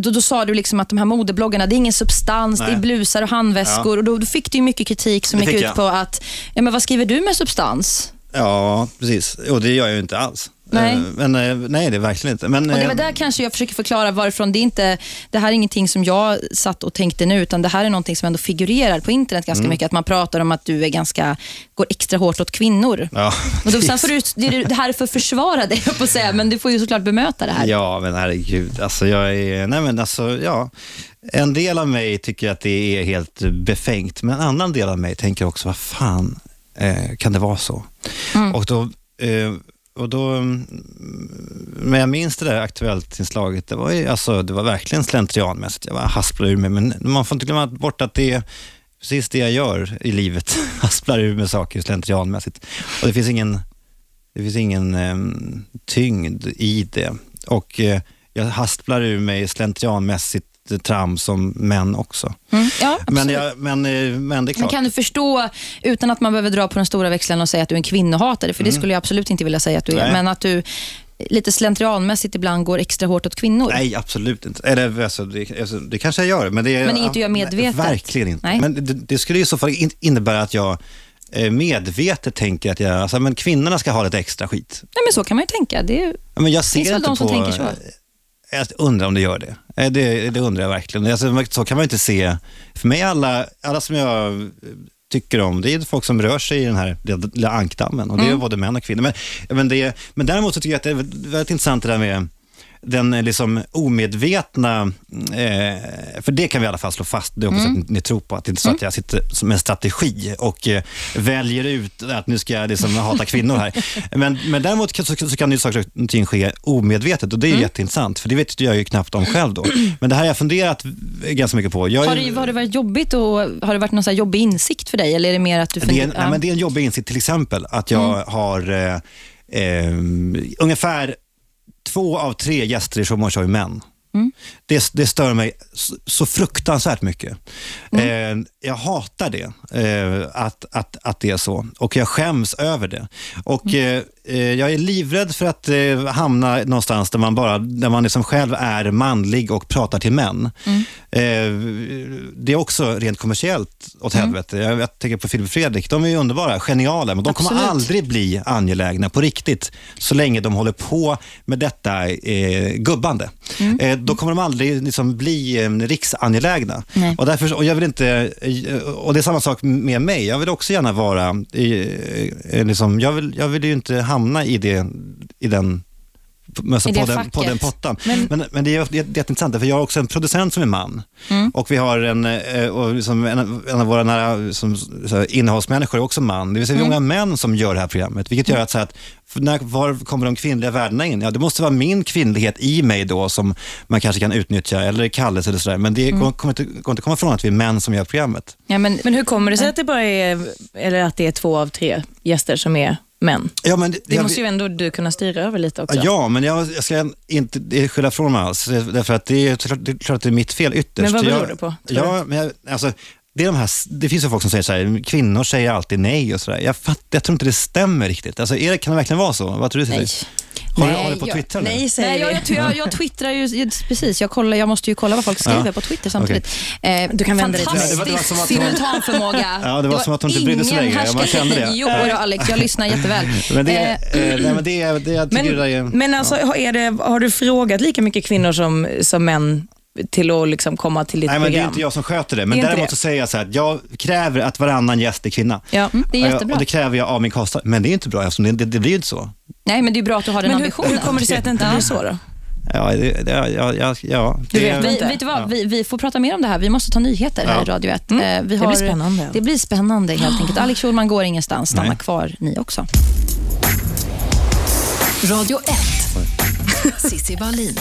då, då sa du liksom att de här modebloggarna, det är ingen substans, Nej. det är blusar och handväskor. Och då, då fick du mycket kritik som Det gick ut jag. på att, ja men vad skriver du med substans? Ja, precis. Och det gör jag ju inte alls. Nej. Eh, Men, eh, nej, det är verkligen inte. Men, Och det eh, var där kanske jag försöker förklara varifrån. Det, är inte, det här är ingenting som jag satt och tänkte nu, utan det här är någonting som ändå figurerar på internet ganska Mm. mycket. Att man pratar om att du är ganska, går extra hårt åt kvinnor. Ja, Och då, sen får du, det är här för att försvara dig, på att säga, men du får ju såklart bemöta det här. Ja, men herregud. Alltså, jag är, nej, men alltså, ja. En del av mig tycker att det är helt befängt, men en annan del av mig tänker också, vad fan eh, kan det vara så? Mm. Och då, eh, och då mm, men jag minns det där Aktuellt-inslaget, det var, ju, alltså, det var verkligen slentrianmässigt. Jag bara hasplade ur mig, men man får inte glömma bort att det är precis det jag gör i livet. Hasplar ur mig saker slentrianmässigt. Och det finns ingen, det finns ingen em, tyngd i det. Och eh, jag hasplar ur mig slentrianmässigt trams som män också. Mm. Ja, Men, jag, men, eh, men det är Men klart. kan du förstå, utan att man behöver dra på den stora växeln och säga att du är en kvinnohatare, för det skulle jag absolut inte vilja säga att du är, Mm. Nej. men att du lite slentrianmässigt ibland går extra hårt åt kvinnor. Nej, absolut inte. Eller, alltså, det, alltså, det kanske jag gör, men det är... Men inget du gör medvetet? Nej, verkligen inte. Nej. Men det, det skulle i så fall in, innebära att jag eh, medvetet tänker att jag, alltså, men kvinnorna ska ha lite extra skit. Nej, men så kan man ju tänka. Det är, Men jag ser Finns väl inte de som på... tänker så? Jag undrar om det gör det. Eh, Det, det undrar jag verkligen. Alltså, så kan man inte se. För mig, alla, alla som jag eh, tycker om, det är folk som rör sig i den här lilla, ankdammen. Och det är Mm. både män och kvinnor. Men, men, det, men däremot så tycker jag att det är väldigt intressant det där med den eh, liksom omedvetna, eh, för det kan vi i alla fall slå fast, det hoppas jag att ni tror på, att det är inte så att jag sitter som en strategi och eh, väljer ut att nu ska jag liksom hata kvinnor här. Men, men däremot kan, så, så kan ju saker och ting ske omedvetet och det är ju jätteintressant, för det vet jag ju knappt om själv då. Men det här har jag funderat ganska mycket på. Jag, har, det, har det varit jobbigt och har det varit någon så här jobbig insikt för dig? Eller är det mer att du det är, funderar- nej. Mm. men det är en jobbig insikt, till exempel att jag har eh, eh, ungefär två av tre gäster i Showmatch är män. Mm. Det, det stör mig så, så fruktansvärt mycket. Mm. Eh, jag hatar det, eh, att, att, att det är så. Och jag skäms över det. Och Mm. eh, eh, jag är livrädd för att eh, hamna någonstans där man, bara, där man liksom själv är manlig och pratar till män. Mm. Eh, det är också rent kommersiellt åt Mm. helvete. Jag, jag tänker på Filip och Fredrik, de är underbara, geniala, men de kommer Absolut. aldrig bli angelägna på riktigt så länge de håller på med detta gubbande. Mm. Då kommer de aldrig liksom, bli eh, riksangelägna. Nej. Och, därför, och, jag vill inte, eh, och det är samma sak med mig. Jag vill också gärna vara, i, eh, liksom, jag, vill, jag vill ju inte hamna i, det, i den Alltså I det på, den, på den pottan. Men, men, det är det är jätteintressant, för jag har också en producent som är man. Mm. Och vi har en, eh, och liksom en, en av våra nära som, så här, innehållsmänniskor är också man. Det vill säga Mm. vi är många män som gör det här programmet, vilket gör att, så här, att när, var kommer de kvinnliga värdena in? Ja, det måste vara min kvinnlighet i mig då som man kanske kan utnyttja, eller Kalles eller sådär. Men det Mm. kommer, inte, går inte komma ifrån att vi är män som gör programmet. Ja, men, Men hur kommer det sig att det bara är, eller att det är två av tre gäster som är män? Ja, men Det jag- måste ju ändå du kunna styra över lite också. Ja, men jag, jag ska inte skylla från mig alls. Därför att det är, klart- det är klart att det är mitt fel ytterst. Men vad beror jag, det på, Ja, men jag, alltså, det, är de här, det finns ju folk som säger så här, kvinnor säger alltid nej och sådär. Jag, fatt, jag tror inte det stämmer riktigt. Alltså, är det, kan det verkligen vara så? Vad tror du? Nej. Har, du, Nej, har du på jag- Twitter nu? Nej, säger Nej, jag, jag, jag, jag twittrar ju, precis, jag, kollar, jag måste ju kolla vad folk skriver Ja. på Twitter samtidigt. Eh, Du kan vända dig till mig. Fantastisk Ja, det var- det var som att- simultanförmåga. Ja, det var som att hon inte brydde sig längre. Ja, man kände det. Jo, då, Alex, jag lyssnar jätteväl. Men det, Eh, eh, nej, men det, det jag tycker Men, det är... men alltså, har- är det, har du frågat lika mycket kvinnor som, som män till att liksom komma till ditt Nej, men det är program? inte jag som sköter det. Det Men är inte däremot det. så säger jag så här, att jag kräver att varannan gäst är kvinna. Ja. mm, det är jättebra. Och det kräver jag av min kostnad. Men det är inte bra eftersom det, det, det blir ju inte så. Nej, men det är bra att du har den Men hur, ambitionen. hur kommer det sig att det inte blir så då? Ja, det, det, ja, ja, ja, Du det- vet Vi, vet du vad? Vi, vi får prata mer om det här. Vi måste ta nyheter här Ja. i Radio 1. Mm. Eh, Vi Det har, blir spännande. Det blir spännande helt enkelt. Alex Schulman går ingenstans. Stanna Nej. kvar ni också. Radio 1. Sissi Wallin.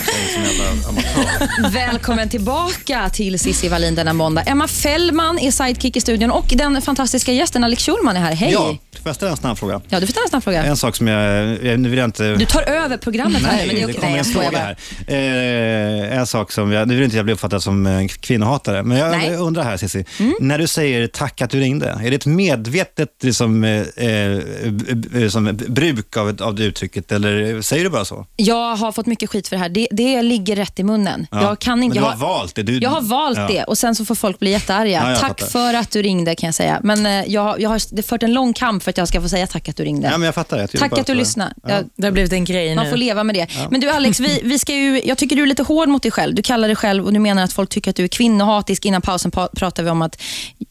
Välkommen tillbaka till Cissi Wallin denna måndag. Emma Fällman är sidekick i studion och den fantastiska gästen Alex Schulman är här. Hej! Ja, får jag ställa en snabb fråga? Ja, du får ställa en snabb fråga. En sak som jag, nu vill jag inte... Du tar över programmet här. Nej, men det, är det kommer en fråga här. Eh, en sak som jag, nu vill inte jag bli uppfattad som eh, kvinnohatare, men jag, Nej. Mm. undrar här Cissi. När du säger tack att du ringde, är det ett medvetet liksom, eh, eh, som bruk av, av det uttrycket eller säger du bara så? Jag har har fått mycket skit för det här. Det, det ligger rätt i munnen. Ja. Jag kan inte... Men du jag har valt det. Du, Jag har valt ja. det och sen så får folk bli jättearga. Ja, jag tack fattar. för att du ringde kan jag säga. Men eh, jag, har- jag har fört en lång kamp för att jag ska få säga tack att du ringde. Ja, men jag fattar. Jag tack att du lyssnade. Jag, Det har blivit en grej man nu. får leva med det. Men du Alex, vi, vi ska ju, jag tycker du är lite hård mot dig själv. Du kallar dig själv och du menar att folk tycker att du är kvinnohatisk. Innan pausen pa- pratade vi om att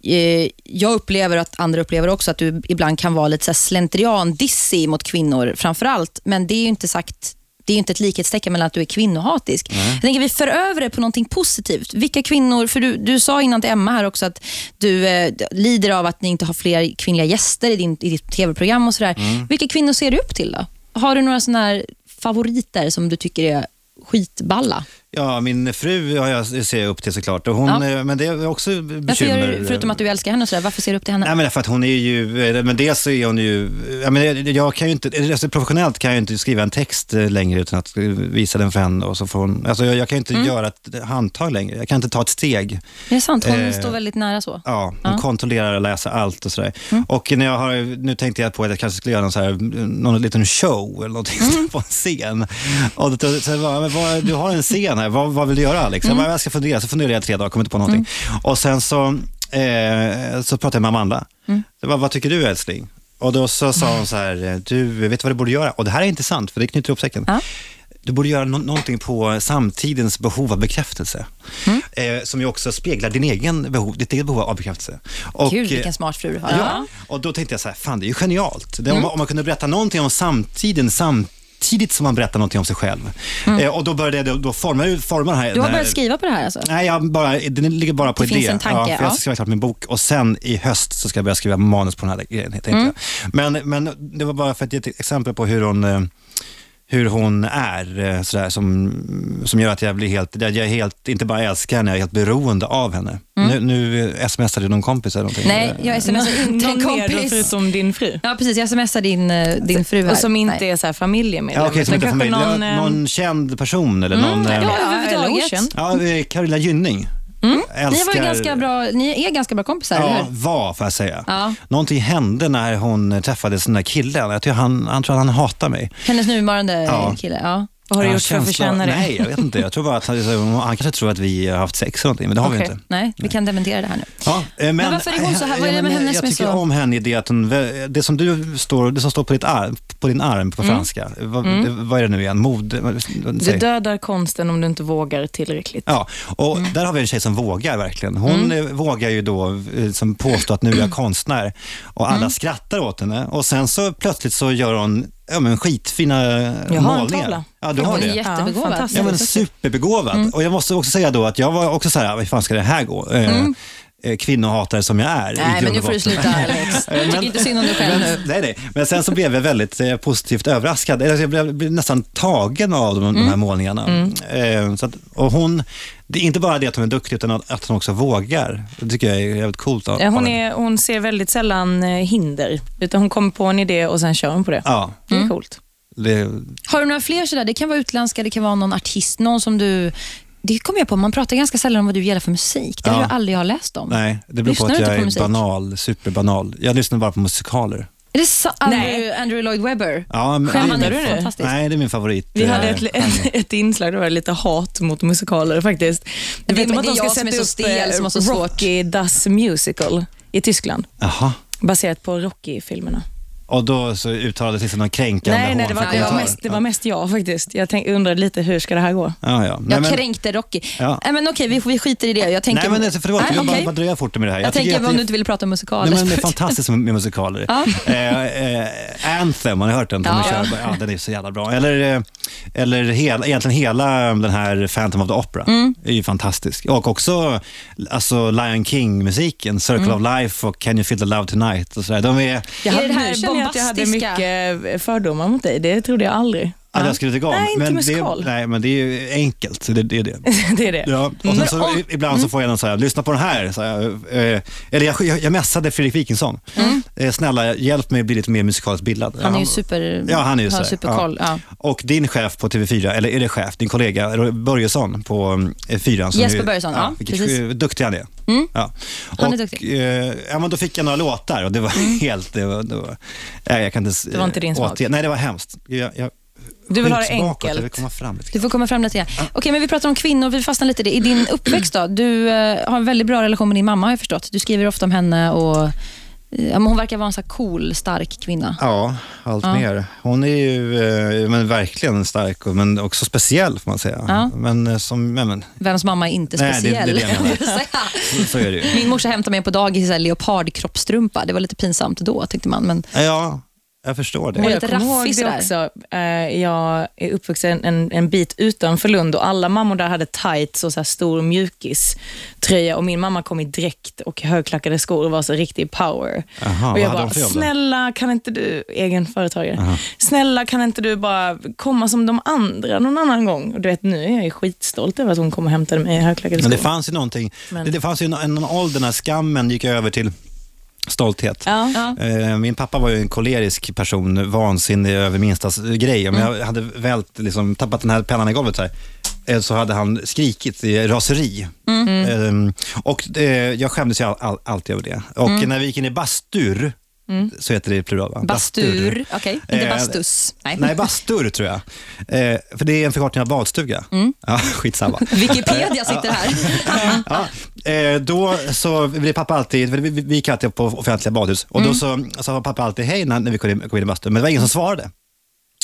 eh, jag upplever att andra upplever också att du ibland kan vara lite slentrian-dissig mot kvinnor framför allt. Men det är ju inte sagt det är inte ett likhetstecken mellan att du är kvinnohatisk. Jag tänker vi för över det på någonting positivt. Vilka kvinnor, för du, du sa innan till Emma här också att du eh, lider av att ni inte har fler kvinnliga gäster i, din, i ditt tv-program och sådär. Vilka kvinnor ser du upp till då? Har du några sådana här favoriter som du tycker är skitballa? Ja, min fru har jag, ser jag upp till såklart. Och hon, Ja. eh, Men det är också Varför bekymmer. du, förutom att du älskar henne, och sådär, varför ser du upp till henne? Nej, men därför att hon är ju, eh, men dels så är hon ju, jag, menar, jag kan ju inte, alltså professionellt kan jag inte skriva en text eh, längre utan att visa den för henne och så får hon, alltså jag, jag kan ju inte Mm. göra ett handtag längre, jag kan inte ta ett steg. det är sant, hon eh, står väldigt nära så. Ja, hon Ja. Mm. kontrollerar och läser allt och sådär. Och när jag har, nu tänkte jag på att jag kanske skulle göra någon, så här, någon liten show eller någonting Mm. på en scen. Och då, så bara, men vad, du har en scen här, vad, vad vill du göra Alex? Mm. Jag, bara, jag ska fundera, så funderade jag tre dagar, kom inte på någonting. Och sen så, eh, så pratade jag med Amanda. Mm. Så, vad, tycker du älskling? Och då så sa hon så här, du vet vad du borde göra? Och det här är intressant, för det knyter ihop säcken. Ja. Du borde göra nå- någonting på samtidens behov av bekräftelse. Mm. Eh, som ju också speglar din egen behov, ditt eget behov av bekräftelse. Och, Gud, eh, vilken smart fru du har. Ja. och då tänkte jag så här, fan det är ju genialt. Det, om, Mm. man- om man kunde berätta någonting om samtiden samtidigt som man berättar någonting om sig själv. Eh, och då började jag då, då forma, forma den här. Mm. Du har börjat skriva på det här alltså? Nej, jag bara, den ligger bara på Det idé. finns en tanke, ja, för jag ja. ska skriva klart min bok och sen i höst så ska jag börja skriva manus på den här grejen. Mm. Men, men det var bara för att ge ett exempel på hur hon eh, hur hon är, eh, sådär, som, som gör att jag blir helt, jag är helt, inte bara älskar henne, jag är helt beroende av henne. Nu, nu smsade du någon kompis eller någonting? Mm. Nej, jag smsar inte en Någon mer kompis. förutom din fru? Ja, precis. Jag smsar din, eh, din fru här. Och som inte Nej. är så här familjemedlem. Ja, okej, som inte familj. Någon, någon, någon, eh, känd person eller någon... eh, ja, eller överhuvudtaget. okänd. Ja, Carolina Gynning. Ni, var Älskar... ju ganska bra, ni är ganska bra kompisar, eller Ja, hur? var får jag säga. Ja. Någonting hände när hon träffade den där killen. Jag tror han, han tror att han hatar mig. Hennes nuvarande Ja. kille. Ja. Vad har du Ja, gjort för att känsla- förtjäna det? Nej, jag vet inte. Jag tror bara att han, han kanske tror att vi har haft sex eller någonting, men det har vi Okej. inte. Nej, vi kan dementera det här nu. Ja, eh, men, varför är hon så här? Vad är det med men henne Jag som är tycker så- om henne i det att hon, det som du står, det som står på, ditt arm, på din arm på Mm. franska, vad, det, vad är det nu igen? Mod? vad- Du dödar konsten om du inte vågar tillräckligt. Ja, och Mm. där har vi en tjej som vågar verkligen. Hon eh, vågar ju då eh, som påstå att nu är jag konstnär och alla Mm. skrattar åt henne och sen så plötsligt så gör hon ja, men skitfina Jag har en målningar. tavla. Ja, du har det. jättebegåvad. Ja, men superbegåvad. Och jag måste också säga då att jag var också så här, hur fan ska det här gå? Eh, eh, kvinnohatare som jag är. Nej, men nu får du sluta Alex. Jag tycker inte synd om dig själv nu. Nej, nej. Men sen så blev jag väldigt eh, positivt överraskad. Eller Jag blev, blev nästan tagen av de, de Mm. här målningarna. Eh, så att, och hon, det är inte bara det att hon är duktig, utan att, att hon också vågar. Det tycker jag är jävligt coolt. Av, Hon, är, hon ser väldigt sällan eh, hinder, utan hon kommer på en idé och sen kör hon på det. Ja, Det Mm. är coolt. det, Har du några fler sådär? Det kan vara utländska, det kan vara någon artist, någon som du... Det kommer jag på, man pratar ganska sällan om vad du gillar för musik. Det har Ja. jag aldrig har läst om. nej, det beror Lyssnar på du att jag på är musik? banal, superbanal. Jag lyssnar bara på musikaler. Är det så, Andrew. Andrew Lloyd Webber? Ja, men, är du nu? fantastisk. Nej, det är min favorit. Vi eh, hade ett, ett, ett inslag, det var lite hat mot musikaler faktiskt. Du Det- vet om att det är de ska jag som är sätta så upp stel, eh, som har så svårt. Rocky Das Musical i Tyskland, Jaha. baserat på Rocky-filmerna. Och då så uttalades liksom någon kränkande Nej, nej det, var, det, var mest, det var mest jag faktiskt. Jag tänk, undrade lite, hur ska det här gå? Ja, ja. Nej, Jag men- kränkte Rocky. Ja. Nej, men okej, vi, vi skiter i det. Jag tänker, Nej, men alltså, förlåt, Nej, jag bara, dröja fort med det här. Jag, tycker tänker om det- du inte vill prata musikaler. Nej, men det är fantastiskt med, musikaler. Ja. Eh, eh, Anthem, har ni hört den? Ja. Körberg? ja, den är så jävla bra. Eller, eh, eller hela, egentligen hela den här Phantom of the Opera Mm. är ju fantastisk. Och också alltså Lion King-musiken, Circle Mm. of Life och Can you feel the love tonight. Och så där. De är, Jag Är hade, det här nu jag att jag hade mycket fördomar mot dig. Det trodde jag aldrig. Ja, det har skrivit igång. Nej, inte men. Det, nej, men det är ju enkelt. Det, det är det. det är det. Ja, och så, i- ibland så får jag någon så här, lyssna på den här. Så här eh, eller jag, jag, jag messade Fredrik Wikingsson. Eh, snälla, hjälp mig bli lite mer musikaliskt bildad. Mm. Han är ju super, Ja, han är ju har superkoll. Ja. Och din chef på TV4, eller är det chef, din kollega Börjesson på eh, Fyran. som Jesper är- Börjesson, ja, vilket precis. Mm. duktig han är. Ja. Han är duktig. Mm. Eh, ja, men då fick jag några låtar och det var helt... Det var, det var, nej, jag kan inte, Det var inte din smak. Nej, det var hemskt. Jag, jag Du vill ha det bakåt. enkelt. Jag vill komma fram lite Du får komma fram lite grann. Okej, men vi pratar om kvinnor. Vi fastnar lite i det. I din uppväxt då? Du eh, har en väldigt bra relation med din mamma har jag förstått. Du skriver ofta om henne och eh, ja, hon verkar vara en så cool, stark kvinna. Ja, allt mer. Hon är ju eh, men verkligen stark, men också speciell får man säga. Ja. Men som, men, Vems mamma är inte Nej, det- det är speciell? det jag menar. Så är det ju. Min morsa hämtade mig på dagis i leopardkroppstrumpa. Det var lite pinsamt då, tyckte man. Men Ja, jag förstår det. Är Jag kommer ihåg det också. Eh, Jag är uppvuxen en, en bit utanför Lund och alla mammor där hade tights och så här stor mjukiströja och min mamma kom i dräkt och högklackade skor och var så riktig power. Jaha, och jag bara, snälla kan inte du, egen företagare, snälla kan inte du bara komma som de andra någon annan gång? Och du vet, nu är jag skitstolt över att hon kom och hämtade mig i högklackade skor. Men det fanns ju någonting, Men- det, det fanns ju en, en ålder när skammen gick över till stolthet. Ja. ja. Eh, Min pappa var ju en kolerisk person, vansinnig över minsta grej. Om Mm. jag hade vält, liksom, tappat den här pennan i golvet så, här, eh, så hade han skrikit i raseri. Mm. Eh, Och eh, jag skämdes ju all, all, alltid över det. Och Mm. när vi gick in i bastur, så heter det i plural va? Bastur. Okej, inte Eh, bastus. Nej. Nej, bastur tror jag. Eh, för det är en förkortning av badstuga. Mm. Ja, skitsamma. Wikipedia sitter här. Ja, eh, då så blev pappa alltid, vi, vi gick alltid på offentliga badhus och då så sa pappa alltid hej när, när vi kom in, kom in i bastun, men det var ingen som svarade.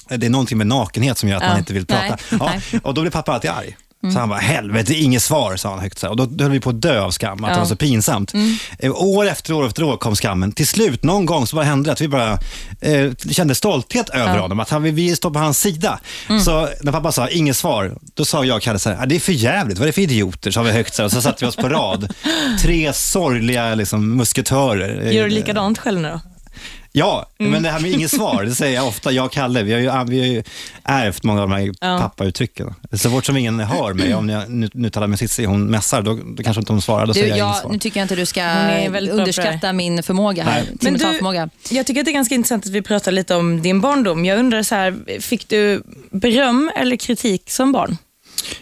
Det är någonting med nakenhet som gör att Ja. man inte vill prata. Nej, Ja, och då blev pappa alltid arg. Så han bara, helvete, inget svar, sa han högt. Så. Och då, då höll vi på att dö av skam, att det Ja. var så pinsamt. Eh, år efter år efter år kom skammen. Till slut, någon gång, så bara hände det att vi bara eh, kände stolthet över honom, att han, vi, vi står på hans sida. Så när pappa sa, inget svar, då sa jag och Kalle så här, "Ah, det är för jävligt, vad är det för idioter? sa vi högt så och så satte vi oss på rad. Tre sorgliga liksom, musketörer. Gör du likadant själv nu då? Ja, men det här med inget svar, det säger jag ofta. Jag och Kalle, vi har ju, vi har ju ärvt många av de här Ja. pappauttrycken. Så fort som ingen hör mig, om jag nu, nu talar med Cissi, hon mässar, då, då kanske inte hon svarar, då Du, säger jag inget jag, svar. nu tycker jag inte du ska underskatta min förmåga här. Men du- Simultanförmåga. Jag tycker att det är ganska intressant att vi pratar lite om din barndom. Jag undrar så här, fick du beröm eller kritik som barn?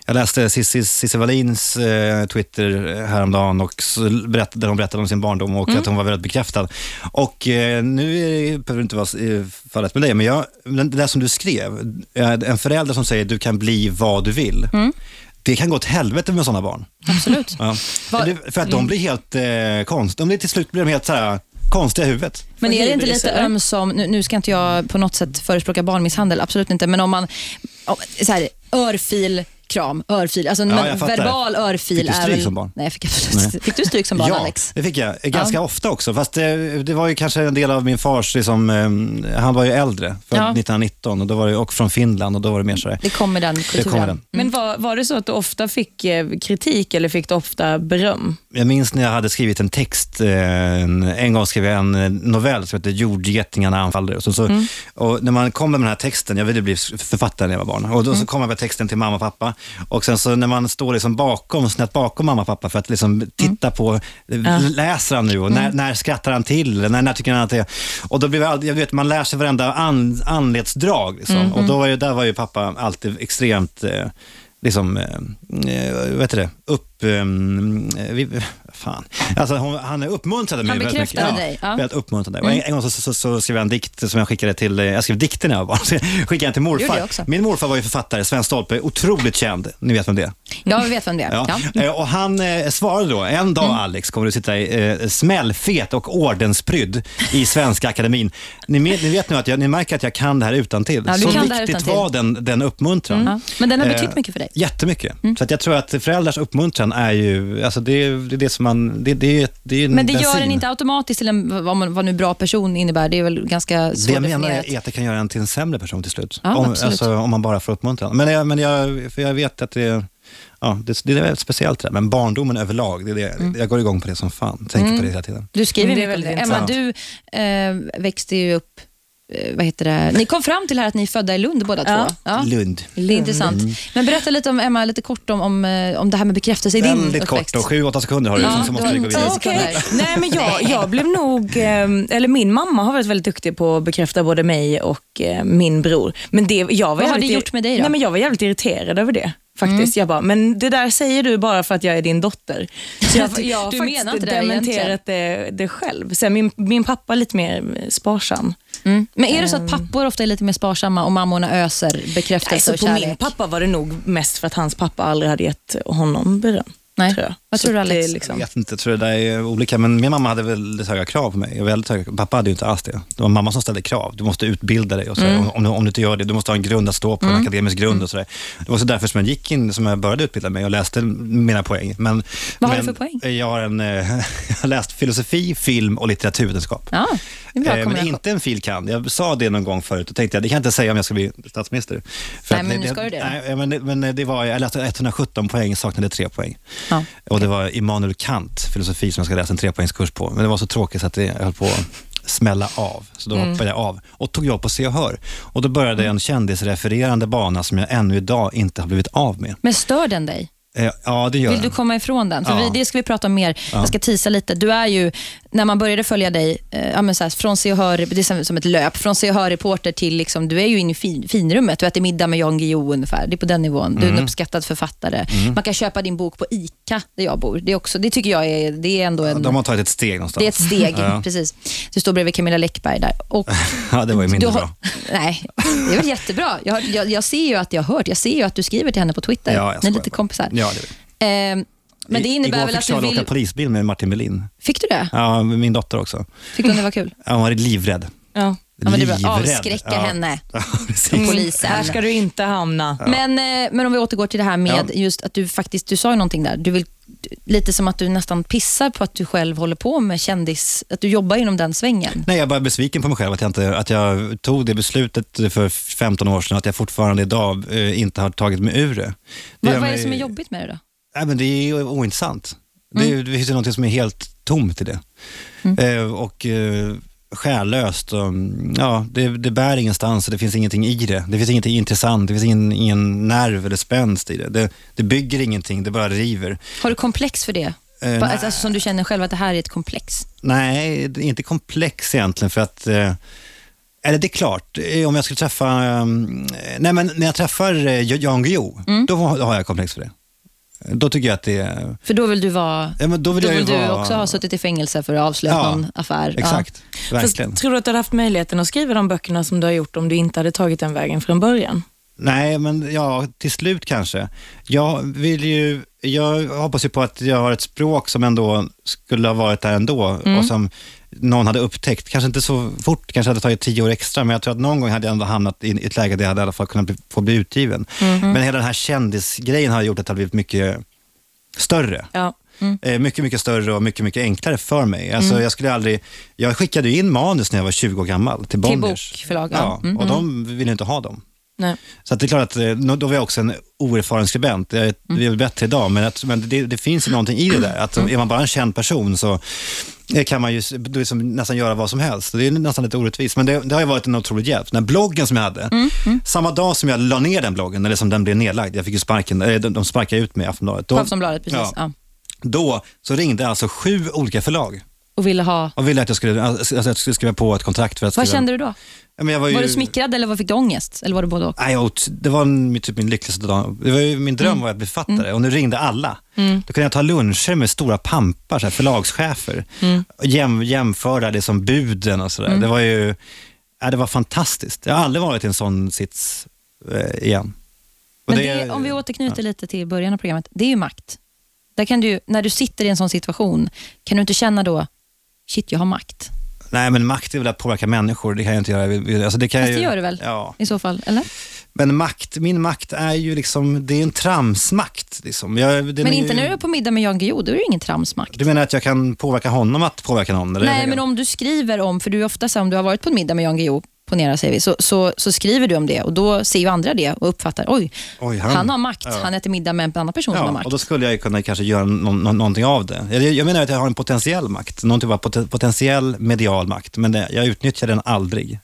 Jag läste Cissi, Wallins eh, Twitter häromdagen och så berättade, där hon berättade om sin barndom och att hon var väldigt bekräftad. Och eh, nu är, behöver det inte vara eh, fallet med dig, men jag, det där som du skrev, eh, en förälder som säger du kan bli vad du vill. Det kan gå åt helvete med sådana barn. Absolut. Ja. För att de blir helt eh, konstiga. De blir till slut blir de helt så här, konstiga i huvudet. Men är det inte lite ömsom, nu, nu ska inte jag på något sätt förespråka barnmisshandel, absolut inte, men om man, om, så här, örfil, kram, örfil, alltså en Ja, jag verbal örfil Fick du är stryk väl... som barn? Nej. Nej, jag fick. Fick du stryk som barn, ja, Alex? det fick jag. Ganska ofta också. Fast det, det var ju kanske en del av min fars, liksom, eh, han var ju äldre, född Ja. 1919 och, då var det, och från Finland och då var det mer så där. Det kommer den kulturen. kommer den. Men var, var det så att du ofta fick eh, kritik eller fick du ofta beröm? Jag minns när jag hade skrivit en text, eh, en, en gång skrev jag en eh, novell som heter Jordgetingarna anfaller. Och, så, så, Mm. och när man kom med den här texten, jag ville bli författare när jag var barn, och då Mm. så kom jag med texten till mamma och pappa. Och sen så när man står liksom bakom, snett bakom mamma och pappa för att liksom Mm. titta på, eh, läser han nu och när, när skrattar han till? När, när tycker han att det. Och då blir jag, jag vet, man lär sig varenda an, anletsdrag. Liksom. Mm. Och då var ju, där var ju pappa alltid extremt eh, liksom, eh, eh, vad heter det, upp... Eh, fan. Alltså, hon, han uppmuntrade mig Han väldigt mycket. bekräftade dig, ja. Mm. Väldigt uppmuntrande. Och en, en gång så, så, så skrev jag en dikt som jag skickade till, eh, jag skrev dikter när jag var barn, jag skickade den till morfar. jag också. Min morfar var ju författare, Sven Stolpe, otroligt känd. Ni vet vem det är? Ja, vi vet vem det är. Ja. Ja. Eh, Och han eh, svarade då, en dag Mm. Alex kommer du sitta i, eh, smällfet och ordensprydd i Svenska Akademin. Ni, ni vet nu att jag, ni märker att jag kan det här utantill. Ja, du Så viktigt var den, den uppmuntran. Ja. Men den har betytt Eh, mycket för dig. Jättemycket. Så att jag tror att föräldrars uppmuntran är ju, alltså det, det är det som man, det, det, är- det är en Men det gör bensin. en inte automatiskt till en, vad, man, vad nu bra person innebär. Det är väl ganska Det jag menar är att det kan göra en till en sämre person till slut. Ja, om, alltså, om man bara får uppmuntran. Men, jag, men jag, för jag vet att det, ja, det, det är väldigt speciellt det där. Men barndomen överlag, det är det, Mm. jag går igång på det som fan. Tänker på det hela tiden. Du skriver Det det. väldigt Emma, du eh, växte ju upp, vad heter det? Ni kom fram till här att ni är födda i Lund båda Ja. två. Ja. Lund. Det är intressant. Men berätta lite om Emma, lite kort om, om, eh, om det här med bekräftelse i din Väldigt uppväxt. kort och sju, åtta sekunder har du. Ja, sen så måste du vi gå vidare. sekunder. Nej, men jag, jag blev nog, eh, eller min mamma har varit väldigt duktig på att bekräfta både mig och eh, min bror. Men det, jag var Vad har det gjort med dig då? Nej, men jag var jävligt irriterad över det. Faktiskt. Jag bara, men det där säger du bara för att jag är din dotter. Så jag, har faktiskt menar inte det dementerat det, det själv. Sen min, min pappa är lite mer sparsam. Mm. Men är det så att pappor ofta är lite mer sparsamma och mammorna öser bekräftelse Nej, så och på kärlek? min pappa var det nog mest för att hans pappa aldrig hade gett honom beröm. Nej. Tror jag. Vad tror du, det Alex? Jag Liksom, vet inte, jag tror det där är olika. Men min mamma hade väldigt höga krav på mig. Väldigt höga. Pappa hade ju inte alls det. Det var mamma som ställde krav. Du måste utbilda dig och så. Mm. Om, om, du- om du inte gör det, du måste ha en grund att stå på, en akademisk grund och sådär. Det var så därför som jag gick in, som jag började utbilda mig och läste mina poäng. Men, Vad har men du för poäng? Jag har, en, eh, jag har läst filosofi, film och litteraturvetenskap. Ja, det är en bra Eh, Men kombination. inte en fil. kand. Jag sa det någon gång förut och tänkte jag, det kan jag inte säga om jag ska bli statsminister. För Nej, att men nu ska du det. Nej, men, men det var, jag läste 117 poäng, saknade tre poäng. Ja. Och det var Immanuel Kant, filosofi, som jag ska läsa en trepoängskurs på. Men det var så tråkigt så att det, jag höll på att smälla av. Så då Mm. hoppade jag av och tog jobb på Se och Hör. Och då började en kändisrefererande bana som jag ännu idag inte har blivit av med. Men stör den dig? Eh, Ja, det gör Vill du komma ifrån den? För Ja. vi, det ska vi prata om mer. Ja. Jag ska tisa lite. Du är ju, när man började följa dig, eh, ja, så här, från Se och Hör, det är som, ett löp, från Se och Hör-reporter till, liksom, du är ju inne i fin, finrummet. Du äter middag med Jan Guillou ungefär. Det är på den nivån. Du är Mm. en uppskattad författare. Man kan köpa din bok på ICA, där jag bor. Det, är också, det tycker jag är, det är ändå en... De har tagit ett steg någonstans. det är ett steg, precis. Du står bredvid Camilla Läckberg där. Och Ja, det var ju mindre bra. Nej, det är väl jättebra. Jag, jag, jag ser ju att jag har hört, jag ser ju att du skriver till henne på Twitter. Ja, jag Ni är lite kompisar. Ja, det Eh, men det I- innebär Igår väl att fick du vill... åka polisbil med Martin Melin. Fick du det? Ja, min dotter också. Tyckte hon det var kul? Ja, hon var livrädd. ja. Ja, men det är bra. Avskräcka Ja. henne. Ja. Mm. Polisen. Här ska du inte hamna. Men, eh, men om vi återgår till det här med just att du faktiskt, du sa ju någonting där. Du vill, lite som att du nästan pissar på att du själv håller på med kändis, att du jobbar inom den svängen. Nej, jag är bara besviken på mig själv att jag, inte, att jag tog det beslutet för 15 år sedan och att jag fortfarande idag eh, inte har tagit mig ur det. det Vad, vad är det som är jobbigt med det då? Nej, men det är ointressant. Det, Mm. är, det finns ju något som är helt tomt i det. Eh, och eh, själlöst. Och, ja, det, det bär ingenstans och det finns ingenting i det. Det finns ingenting intressant, det finns ingen, ingen nerv eller spänst i det. det. Det bygger ingenting, det bara river. Har du komplex för det? Eh, nej. alltså, som du känner själv att det här är ett komplex? Nej, det är inte komplex egentligen för att eh, eller det är klart, eh, om jag skulle träffa, eh, nej men när jag träffar eh, Jan Guillou, Mm. då har jag komplex för det. Då tycker jag att det är, För då vill du vara... ja, men då vill Då vill du vara, också ha suttit i fängelse för att ha avslöjat Ja, någon affär. Exakt, verkligen. Fast, tror du att du hade haft möjligheten att skriva de böckerna som du har gjort om du inte hade tagit den vägen från början? Nej, men ja, till slut kanske. Jag vill ju, jag hoppas ju på att jag har ett språk som ändå skulle ha varit där ändå Mm. och som någon hade upptäckt. Kanske inte så fort, kanske hade tagit tio år extra, men jag tror att någon gång hade jag ändå hamnat i ett läge där jag hade i alla fall kunnat bli, få bli utgiven. Mm. Men hela den här kändisgrejen har gjort att det har blivit mycket större. Ja. Eh, Mycket, mycket större och mycket, mycket enklare för mig. Alltså, jag, skulle aldrig, jag skickade in manus när jag var 20 år gammal till Bonniers. bokförlag, ja. Ja, Mm. och de ville inte ha dem. Nej. Så det är klart att eh, då var jag också en oerfaren skribent. Jag är, Mm. det är bättre idag, men, att, men det, det finns ju någonting i det där. Att Mm. Är man bara en känd person så eh, kan man ju liksom nästan göra vad som helst. Det är nästan lite orättvist, men det, det har ju varit en otrolig hjälp. Den bloggen som jag hade, Mm, samma dag som jag la ner den bloggen, eller som den blev nedlagd, jag fick ju sparken, eh, de, de sparkade ut mig i Aftonbladet. Då, Aftonbladet, precis. Ja. Ja. då så ringde alltså sju olika förlag Och ville ha... och ville att jag skulle, alltså, att jag skulle skriva på ett kontrakt för att Vad skriva. kände du då? Ja, men jag var, ju, Var du smickrad eller vad fick du ångest? Eller var det både och? Nej, jag det var min, typ min lyckligaste dag. Det var ju, min dröm Mm. var att bli författare och nu ringde alla. Då kunde jag ta luncher med stora pampar, så här, förlagschefer. Mm. Och jäm, jämföra det som buden och sådär. Det var ju ja, det var fantastiskt. Jag har aldrig varit i en sån sits eh, igen. Och Men det, om vi återknyter lite till början av programmet, det är ju makt. Där kan du, när du sitter i en sån situation, kan du inte känna då, shit jag har makt? Nej, men makt är väl att påverka människor. Det kan jag inte göra. Alltså, det kan Fast det gör du väl? Ja. I så fall, eller? Men makt, min makt är ju liksom, det är en tramsmakt. Liksom. Jag, Men inte ju, när du är på middag med Jan Guillou, då är det ingen tramsmakt. Du menar att jag kan påverka honom att påverka någon? Eller? Nej, men om du skriver om, för du är ofta så om du har varit på en middag med Jan Guillou, ponera säger vi, så, så, så skriver du om det och då ser ju andra det och uppfattar, oj, Oj, han, har makt, ja. han äter middag med en annan person som har Ja, makt. och då skulle jag kunna kanske göra någon, någon, någonting av det. Jag, jag menar att jag har en potentiell makt, någon typ av poten, potentiell medial makt, men det, jag utnyttjar den aldrig.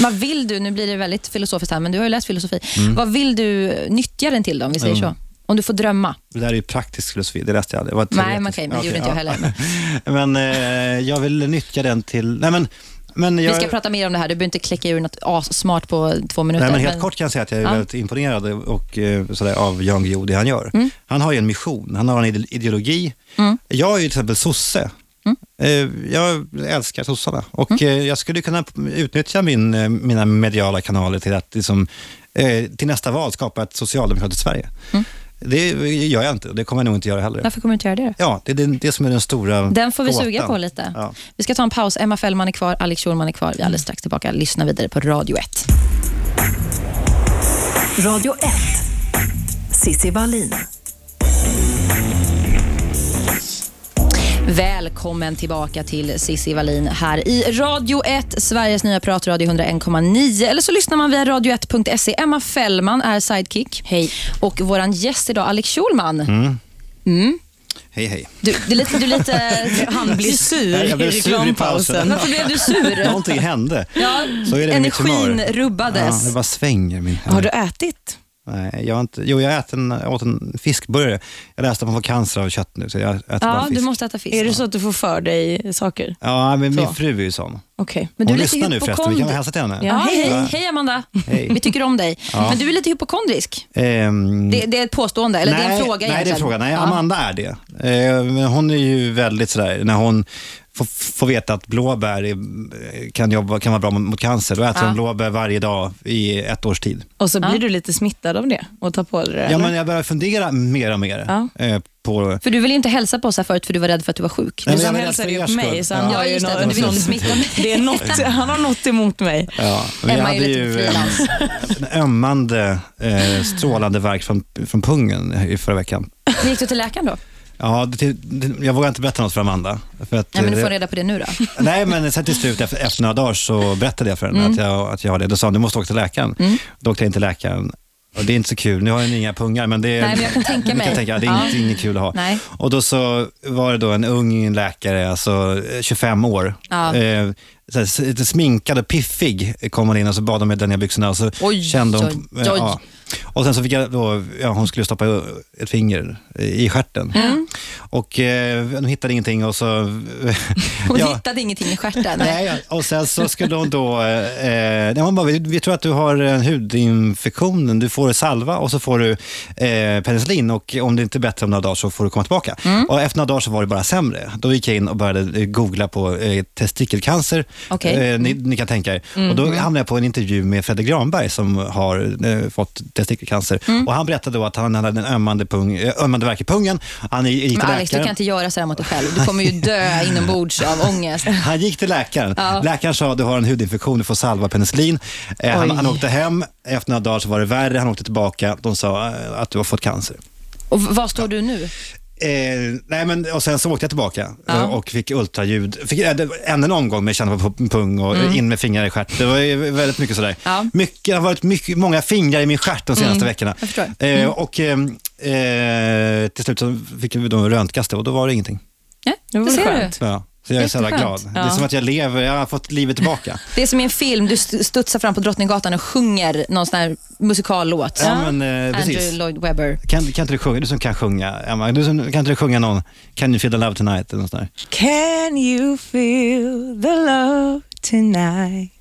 Vad vill du, nu blir det väldigt filosofiskt här, men du har ju läst filosofi. Mm. Vad vill du nyttja den till då, om vi säger så? Om du får drömma. Det där är ju praktisk filosofi, det läste jag aldrig. Det var Nej, men okej, men det gjorde Okej, inte jag ja. heller. Men eh, jag vill nyttja den till... Nej, men, men jag, Vi ska prata mer om det här, du behöver inte kläcka ur något smart på två minuter. Nej, men helt kort kan jag säga att jag är Ja. väldigt imponerad och, eh, sådär, av Jan Guillou, det han gör. Han har ju en mission, han har en ide- ideologi. Jag är ju till exempel sosse. Eh, Jag älskar sossarna och eh, jag skulle kunna utnyttja min, mina mediala kanaler till att liksom, till nästa val skapa ett socialdemokratiskt Sverige. Det gör jag inte och det kommer jag nog inte göra heller. Varför kommer du inte göra det då? Ja, det är det, det som är den stora Den får vi gåtan. suga på lite. Ja. Vi ska ta en paus. Emma Fällman är kvar, Alex Schulman är kvar. Vi är alldeles strax tillbaka. Lyssna vidare på Radio 1. Radio 1. Sissi Wallin. Välkommen tillbaka till Sissi Wallin här i Radio 1, Sveriges nya pratradio 101,9. Eller så lyssnar man via radio1.se. Emma Fällman är sidekick. Hej. Och vår gäst idag, Alex Schulman. Hej, hej. Du, du, är lite, du är lite... Han blir sur Jag blev i sur i pausen. Varför blev du sur? Någonting hände. Ja, Så är det energin humör. Ja, rubbades. det bara svänger. Min Har du ätit? Nej, jag har inte, jo, jag äter en, jag åt en fiskburgare. Jag läste att man får cancer av kött nu, så jag äter bara Ja, fisk. du måste äta fisk. Är det så att du får för dig saker? Ja, men min Så. fru är ju sån. Okej. Men du Hon är lite lyssnar nu förresten, vi kan väl hälsa till henne? Ja, Ja, hej, hej. hej. Amanda. Hej. Vi tycker om dig. Ja. Men du är lite hypokondrisk. Ehm, Det, det är ett påstående, eller det är en fråga Nej, det är egentligen. en fråga. Nej, Ja. Amanda är det. Eh, men hon är ju väldigt sådär, när hon får, får veta att blåbär är, kan, jobba, kan vara bra mot, cancer, då äter Ja. hon blåbär varje dag i ett års tid. Och så blir Ja. du lite smittad av det och tar på dig det? Ja, eller? men jag börjar fundera mer och mer Ja. eh, på... För du ville inte hälsa på oss här förut för du var rädd för att du var sjuk. Nej, men han hälsade ju på mig, så han Ja, ju just det, något, men du vill inte smitta mig. det är något, Han har något emot mig. Ja, vi Emma hade ju frilans. en ömmande, eh, strålande verk från, från pungen i förra veckan. Gick du till läkaren då? Ja, det, det, jag vågar inte berätta något för Amanda. För att, Nej, men du eh, får reda på det nu då. Nej, men sen till slut efter, efter några dagar så berättade jag för henne Mm. att, jag, att jag har det. Då sa hon, du måste åka till läkaren. Då åkte jag in till läkaren. Och det är inte så kul, nu har jag inga pungar men det är, Nej, men jag kan tänka mig. Kan tänka, det är Ja. inte, inget kul att ha. Nej. Och då så var det då en ung läkare, alltså eh, 25 år. Ja. Eh, så här, lite sminkad och piffig kom hon in och så bad hon med den byxorna och så Oj, kände hon... oj, oj. Ja. Och sen så fick jag då, ja, hon skulle stoppa ett finger i stjärten. Mm. Och eh, de hittade ingenting och så... Hon ja. hittade ingenting i stjärten. Nej. Och sen så skulle hon då... Eh, nej, hon bara, vi, vi tror att du har en hudinfektion. Du får salva och så får du eh, penicillin och om det inte är bättre om några dagar så får du komma tillbaka. Mm. Och efter några dagar så var det bara sämre. Då gick jag in och började eh, googla på eh, testikelcancer. Mm. Eh, ni, ni kan tänka er. Och då hamnade jag på en intervju med Fredrik Granberg som har eh, fått testikelcancer. Mm. Och han berättade då att han hade en ömmande, pung, eh, ömmande värk i pungen. Han gick till Men Alex, du kan inte göra så här mot dig själv. Du kommer ju dö inombords av ångest. Han gick till läkaren. Ja. Läkaren sa du har en hudinfektion, du får salva penicillin. Eh, han, han åkte hem, efter några dagar så var det värre, han åkte tillbaka. De sa eh, att du har fått cancer. Och var står du nu? Eh, nej men, och sen så åkte jag tillbaka Ja. eh, och fick ultraljud. Fick eh, det- ännu en omgång med känna på pung och eh, in med fingrar i stjärt. Det var ju väldigt mycket sådär. Ja. Mycket, det har varit mycket, många fingrar i min stjärt de senaste veckorna. jag förstår. Eh, och eh, eh, till slut så fick vi då röntgasta och då var det ingenting. Ja, Det var det skönt. du. Ja, så jag är så jävla glad. Jätteskönt. Det är Ja. som att jag lever, jag har fått livet tillbaka. Det är som i en film, du st- studsar fram på Drottninggatan och sjunger någon sån här musikallåt. Ja, men eh, precis. Andrew Lloyd Webber. Kan, kan inte du sjunga? Du som kan sjunga, Emma. Du som, kan inte du sjunga någon Can you feel the love tonight? Eller något? Can you feel the love tonight?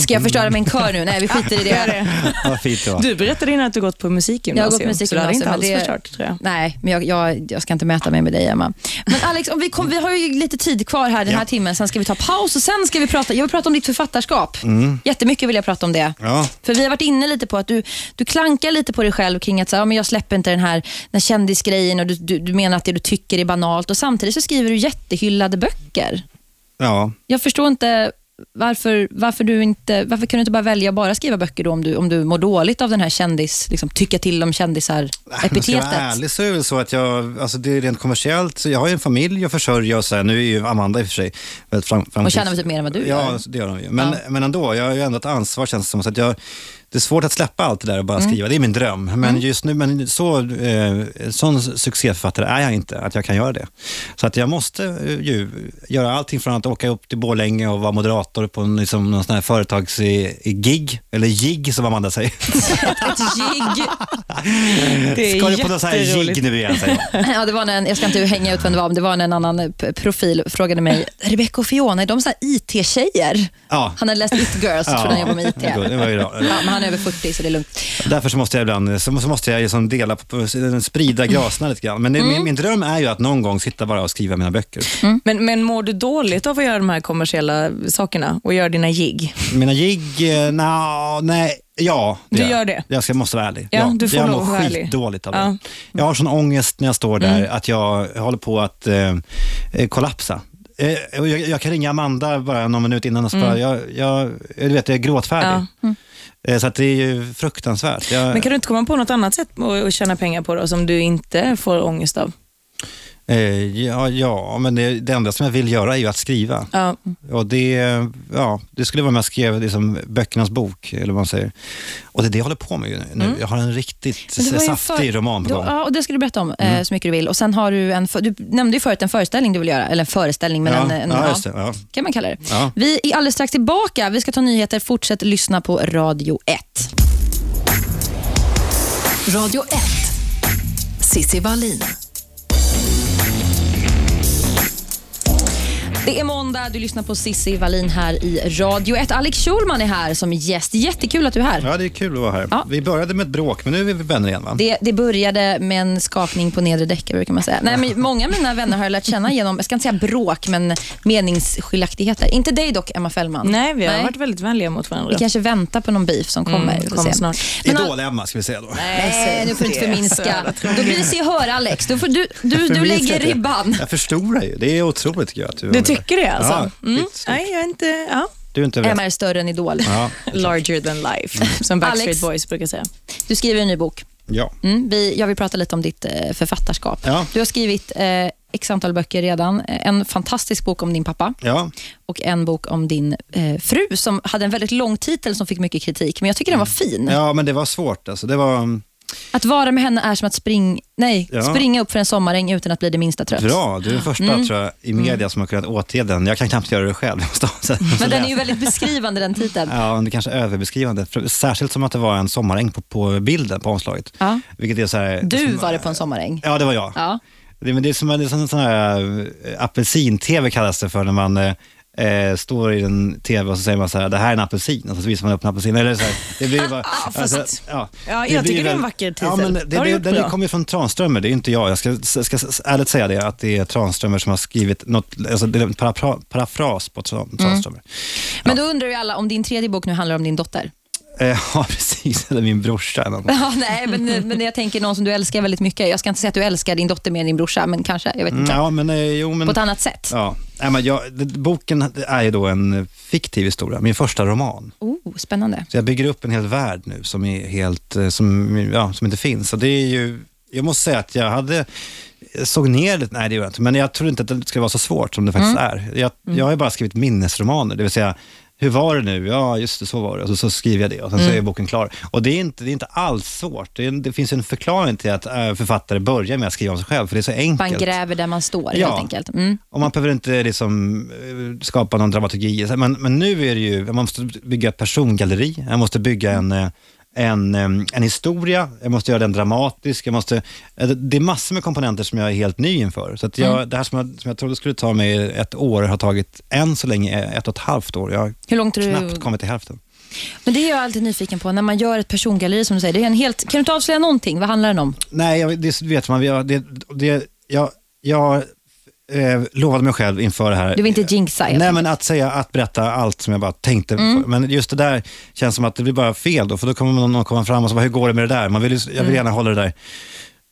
Ska jag förstöra med en kör nu? Nej, vi skiter i det. Vad fint det var. Du berättade innan att du gått på Jag har musikgymnasium. gått Så du hade inte musikgymnasium, alls det- förstört, tror jag. Nej, men jag, jag, jag ska inte mäta mig med dig, Emma. Men Alex, om vi, kom, vi har ju lite tid kvar här den här Ja. timmen. Sen ska vi ta paus och sen ska vi prata, jag vill prata om ditt författarskap. Jättemycket vill jag prata om det. Ja. För vi har varit inne lite på att du, du klankar lite på dig själv kring att så, här, ja, men jag släpper inte den här, den kändisgrejen och du, du, du menar att det du tycker är banalt och samtidigt så skriver du jättehyllade böcker. ja. Jag förstår inte varför, varför du inte, varför kan du inte bara välja att bara skriva böcker då om du, om du mår dåligt av den här kändis, liksom, tycka till om Men ska jag vara kändisar-epitetet? ärlig så är det väl så att jag, alltså det är rent kommersiellt, så jag har ju en familj att försörja och så här, nu är ju Amanda i och för sig väldigt fram, Och framgångsrik. tjänar väl typ mer än vad du Ja, gör? det gör hon ju. Men, Ja. men ändå, jag har ju ändå ett ansvar känns det som. Så att jag, det är svårt att släppa allt det där och Mm. bara skriva. Det är min dröm. Men just nu, men så, eh, sån succéförfattare är jag inte, att jag kan göra det. Så att jag måste eh, ju göra allting från att åka upp till Borlänge och vara moderator på en, liksom, någon sån här företagsgig, eller jigg som Amanda säger. Ett jigg. Det är Ska du på någon sån här jigg nu igen? Ja, det var en, jag ska inte hänga ut vem det var, men det var en annan eh, profil frågade mig, Rebecca och Fiona, är de så här IT-tjejer? Ja. Han hade läst It Girls, ja. trodde han jobbade med IT. det var ju. Ja, men han man är över 40 så det är lugnt. Därför så måste jag ibland så måste jag liksom dela på, sprida gracerna lite grann. Men det, Mm. min, min dröm är ju att någon gång sitta bara och skriva mina böcker. Men, men mår du dåligt av att göra de här kommersiella sakerna och göra dina gig? Mina gig, eh, nja, nej, ja. Du jag. gör det? Jag ska, måste vara ärlig. Ja, du får jag mår skitdåligt av det. Ja. Mm. Jag har sån ångest när jag står där att jag håller på att eh, eh, kollapsa. Eh, jag, jag kan ringa Amanda bara någon minut innan och så bara, jag, jag, du vet, jag är gråtfärdig. Mm. Ja. Eh, Så att det är ju fruktansvärt. Jag, Men kan du inte komma på något annat sätt att tjäna pengar på då, som du inte får ångest av? Eh, ja, ja, men det, det enda som jag vill göra är ju att skriva. Ja. Och det, ja, det skulle vara om jag skrev liksom böckernas bok, eller vad man säger. Och det är det jag håller på med ju nu. Jag har en riktigt Mm. Saftig för- roman på gång. ja, och det ska du berätta om Mm. eh, så mycket du vill. Och sen har du en, för- du nämnde ju förut en föreställning du vill göra, eller en föreställning, men ja, en, en ja, just det. Ja. kan man kalla det. Ja. Vi är alldeles strax tillbaka. Vi ska ta nyheter. Fortsätt lyssna på Radio 1. Radio 1. Sissi Wallin. Det är måndag, du lyssnar på Sissi Wallin här i Radio 1. Alex Schulman är här som gäst. Jättekul att du är här. ja, det är kul att vara här. Ja. Vi började med ett bråk, men nu är vi vänner igen va? Det, det började med en skakning på nedre däcket brukar man säga. Nej, men många av mina vänner har jag lärt känna genom, jag ska inte säga bråk, men meningsskiljaktigheter. Inte dig dock, Emma Fällman. Nej, vi har varit väldigt vänliga mot varandra. Vi kanske väntar på någon beef som kommer. Mm, kommer snart. Idol-Emma ska vi säga då. Nej, nu får du inte förminska. Då blir det se och hör Alex. Då får du, du, du lägger ribban. Jag förstorar ju. Det är otroligt tycker jag. Att Du tycker det alltså? Ja, mm. Nej, jag är inte... Ja. Du är inte. Emma är större än Idol. Ja. Larger than life, som Backstreet Alex. Boys brukar säga. Du skriver en ny bok. ja. Mm, vi, jag vill prata lite om ditt eh, författarskap. Ja. Du har skrivit eh, x antal böcker redan. Eh, En fantastisk bok om din pappa Ja. och en bok om din eh, fru som hade en väldigt lång titel som fick mycket kritik, men jag tycker den var fin. ja, men det var svårt. Alltså. Det var mm, Att vara med henne är som att spring, nej, Ja. springa upp för en sommaräng utan att bli det minsta trött. bra. Du är den första Mm. tror jag, i media som har kunnat återge den. Jag kan knappt göra det själv. Men den är ju väldigt beskrivande den titeln. Ja, det kanske är överbeskrivande. Särskilt som att det var en sommaräng på, på bilden på omslaget. Ja. Vilket är så här, Du som- var det på en sommaräng. Ja, det var jag. Ja. Det, men det är som det är som en sån här eh, apelsin-tv kallas det för när man eh, står i en tv och så säger man så här, det här är en apelsin och så visar man upp en apelsin. Eller så här, det blir bara, alltså, fast- ja, Ja, jag blir tycker det är en vacker titel. Ja, men Det det, det, den kommer från Tranströmer, det är inte jag. Jag ska, ska ärligt säga det, att det är Tranströmer som har skrivit något, alltså det är en parafras på Tran- Tranströmer. Men då undrar ju alla om din tredje bok nu handlar om din dotter. Eh, ja, precis. Eller min brorsa. eller något. Ja, nej, men, men jag tänker någon som du älskar väldigt mycket. Jag ska inte säga att du älskar din dotter mer än din brorsa, men kanske. Jag vet Mm, inte. Ja, men, eh, jo, men, På ett annat sätt. ja. Nej, men jag, boken är ju då en fiktiv historia, min första roman. Oh, spännande. Så jag bygger upp en hel värld nu som, är helt, eh, som, ja, som inte finns. Och det är ju, jag måste säga att jag hade såg ner lite, nej det gör jag inte, men jag trodde inte att det skulle vara så svårt som det faktiskt är. Jag, jag har bara skrivit minnesromaner, det vill säga hur var det nu? Ja, just det, så var det. Och så, så skriver jag det och sen så är boken klar. Och det är inte, det är inte alls svårt. Det, är, det finns en förklaring till att äh, författare börjar med att skriva om sig själv, för det är så enkelt. Man gräver där man står Ja. helt enkelt. Mm. Och man behöver inte liksom, eh, skapa någon dramaturgi. Men, men nu är det ju, man måste bygga ett persongalleri, jag måste bygga en, eh, en, eh, en historia, jag måste göra den dramatisk, jag måste, eh, det är massor med komponenter som jag är helt ny inför. Så jag, det här som jag, som jag trodde skulle ta mig ett år har tagit än så länge ett och ett halvt år. Jag har Hur långt knappt du... kommit till hälften. Men det är jag alltid nyfiken på, när man gör ett persongalleri som du säger. Det är en helt... Kan du inte avslöja någonting? Vad handlar den om? Nej, jag, det vet man. Det, det, jag, jag eh, lovade mig själv inför det här. Du vill inte jinxa? Nej, men att säga, att berätta allt som jag bara tänkte. Mm. Men just det där känns som att det blir bara fel då, för då kommer någon komma fram och säga, hur går det med det där? Man vill, jag Mm. vill gärna hålla det där.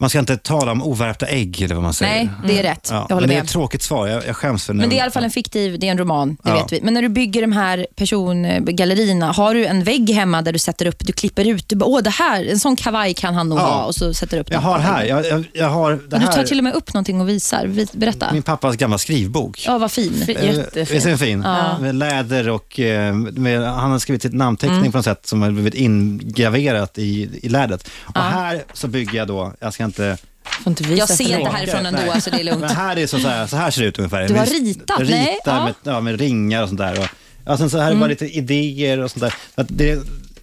Man ska inte tala om ovärpta ägg, eller vad man säger. Nej, det är rätt. Ja, jag håller men det är med. ett tråkigt svar, jag, jag skäms för Men det är i alla fall en fiktiv, det är en roman, det Ja. vet vi. Men när du bygger de här persongallerierna, har du en vägg hemma där du sätter upp, du klipper ut, du bara, åh det här, en sån kavaj kan han nog Ja. ha och så sätter du upp Jag den. har här, jag, jag, jag har det Men du tar här, till och med upp någonting och visar. Vi- Berätta. min pappas gamla skrivbok. Ja, vad fin. Eh, Jättefin. Visst är den fin? Ja. Med läder och eh, med, han har skrivit sitt namnteckning Mm. på något sätt som har blivit ingraverat i, i lädret. Och här så bygger jag då, jag ska inte... Får inte visa Jag ser inte härifrån ändå, Nej. så det är lugnt. Men här är så, så, här, så här ser det ut ungefär. Du har ritat, ritar nej, ja. Med, ja, med ringar och sånt där. Och, ja, sen så här är Mm. bara lite idéer och sånt där. Att det,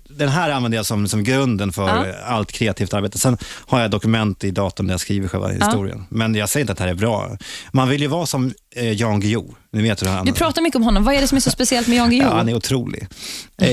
den här använder jag som, som grunden för Ja. allt kreativt arbete. Sen har jag dokument i datorn där jag skriver själva historien. Men jag säger inte att det här är bra. Man vill ju vara som eh, Jan Guillou. Ni vet hur han... Du pratar mycket om honom. Vad är det som är så speciellt med Jan Guillou? Ja, han är otrolig. Eh,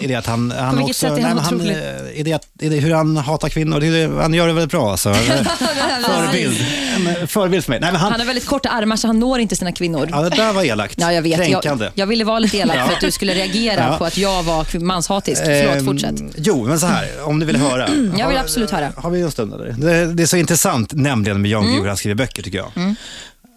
I det att han, han vilket också, sätt är han nej, otrolig? eh, i det, att- i det hur han hatar kvinnor, det, han gör det väldigt bra. Alltså. förebild. En eh, förebild för mig. Nej, han, Han har väldigt korta armar så han når inte sina kvinnor. ja, det där var elakt. Ja, jag vet. Kränkande. Jag, jag ville vara lite elak för att du skulle reagera Ja. på att jag var manshatisk. Förlåt, Ehm, fortsätt. Jo, men så här, om du vill höra. Jag vill Har- absolut höra. Har vi en stund eller? Det, det är så intressant nämligen med Jan Guillou, hur han skriver böcker tycker jag.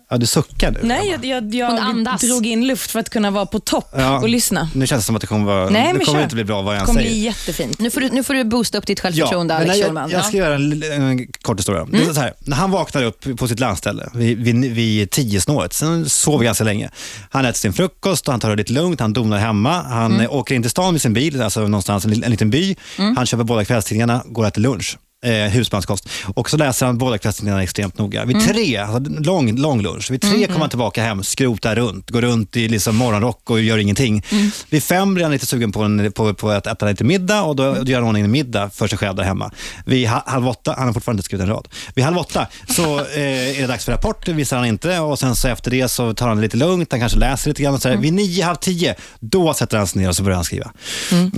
Ja, du suckar nu. Nej, jag, jag, jag andas. drog in luft för att kunna vara på topp Ja. och lyssna. Nu känns det som att det kommer, vara, Nej, det kommer inte bli bra vad jag Det än kommer säger. bli jättefint. Nu får, du, nu får du boosta upp ditt självförtroende, men Alex jag, Schulman. jag Ja. ska göra en, en kort historia. Det är så här, när han vaknar upp på sitt landställe vid, vid, vid tiosnåret, sen sover ganska länge. Han äter sin frukost, och han tar det lite lugnt, han donar hemma, han eh, åker in till stan med sin bil, alltså någonstans en, en liten by. Han köper båda kvällstidningarna, går och äter lunch. Eh, husmanskost. Och så läser han båda kvällstidningarna extremt noga. Vid tre, alltså, lång, lång lunch, vid tre kommer han tillbaka hem, skrotar runt, går runt i liksom morgonrock och gör ingenting. Vid fem blir han lite sugen på, en, på, på att äta lite middag och då, då gör han en middag för sig själv där hemma. Vid ha- halv åtta, han har fortfarande inte skrivit en rad. Vid halv åtta så eh, är det dags för rapport, det visar han inte och sen så efter det så tar han det lite lugnt, han kanske läser lite grann. Och så här. Vid nio, halv tio, då sätter han sig ner och så börjar han skriva.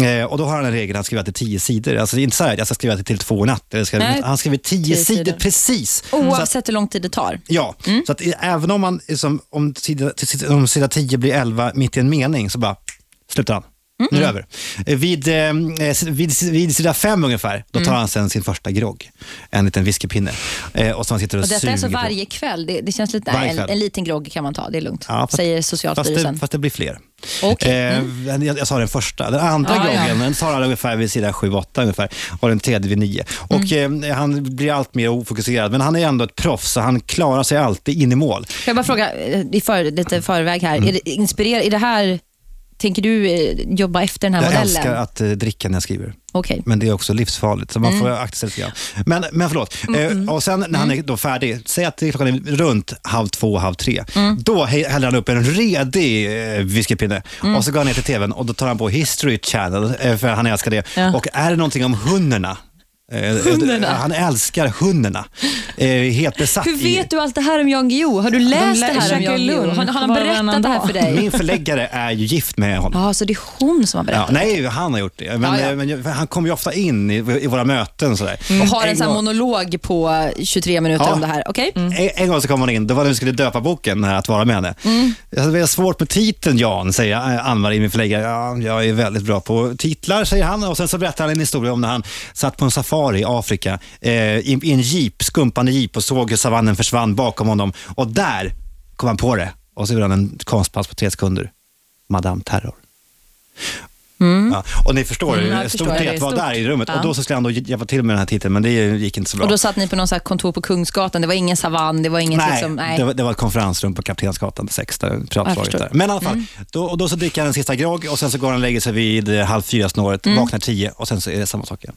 Eh, och då har han en regel, han skriver till tio sidor. Alltså det är inte så här, jag ska skriva till två i natt. Ska, Nej. han skriver tio, Tio sidor, sidor. precis. Så att, Oavsett hur lång tid det tar. Ja, så att även om, man, liksom, om, sida, om sida 10 blir 11 mitt i en mening så bara slutar han. Nu är det över. Eh, Vid, eh, vid, vid sida 5 ungefär, då tar han sen sin första grogg. En liten whiskypinne. Eh, och så han sitter och, Och detta är alltså på- varje kväll. Det, det känns lite, nej, en, en liten grogg kan man ta, det är lugnt. Ja, fast- säger Fast Socialstyrelsen. det, fast det blir fler. Okej. Eh, jag, jag sa den första. Den andra Ja, ja. groggen den tar han ungefär vid sida 7-8 ungefär. Och den tredje vid 9. Och Mm. eh, han blir allt mer ofokuserad. Men han är ändå ett proffs, så han klarar sig alltid in i mål. Får jag bara fråga, eh, i för, lite förväg här. Mm. Är det, inspirer, är det här, tänker du eh, jobba efter den här Jag modellen? älskar att eh, dricka när jag skriver. Okej. Men det är också livsfarligt, så man Mm. får akta sig lite grann. Men, men förlåt. Eh, och sen när han Mm. är då färdig, säg att det är klockan är runt halv två, halv tre. Mm. Då hä- häller han upp en redig eh, whiskypinne Mm. och så går han ner till tvn och då tar han på History Channel, eh, för han älskar det. Ja. Och är det någonting om hundarna, eh, Hundarna? Han älskar hundarna. Eh, helt besatt Hur i... vet du allt det här om Jan Guillou? Har du läst lär- det här om Jan Guillou? har han och berättat det här för dig? Min förläggare är ju gift med honom. Ja, så det är hon som har Ja, berättat? nej, han har gjort det. Men, Ja, ja. eh, men han kommer ju ofta in i, i våra möten. Sådär. Och har en, sån här gång- monolog på 23 minuter Ja. om det här. Okej? En, en gång så kom hon in, det var när vi skulle döpa boken, eh, Att vara med henne. Mm. Jag hade väldigt svårt med titeln Jan, säger eh, Ann-Marie, min förläggare. Ja, jag är väldigt bra på titlar, säger han. Och Sen så berättar han en historia om när han satt på en safari i Afrika eh, i, i en jeep, skumpande jeep och såg hur savannen försvann bakom honom. Och där kom han på det. Och så gjorde han en konstpass på tre sekunder. Madame Terror. Ja, och ni förstår, Mm, jag mm, förstår, stort det var där i rummet. Ja. Och då så skulle han då hjälpa till med den här titeln, men det gick inte så bra. Och då satt ni på någon så här kontor på Kungsgatan. Det var ingen savann, det var inget Nej, liksom... Nej. Det, var, det var ett konferensrum på Kaptensgatan 6, där förstår. där. Men i alla fall, då, och då så dricker han en sista grogg och sen så går han och lägger sig vid eh, halv fyra snåret, Mm. vaknar tio och sen så är det samma sak igen.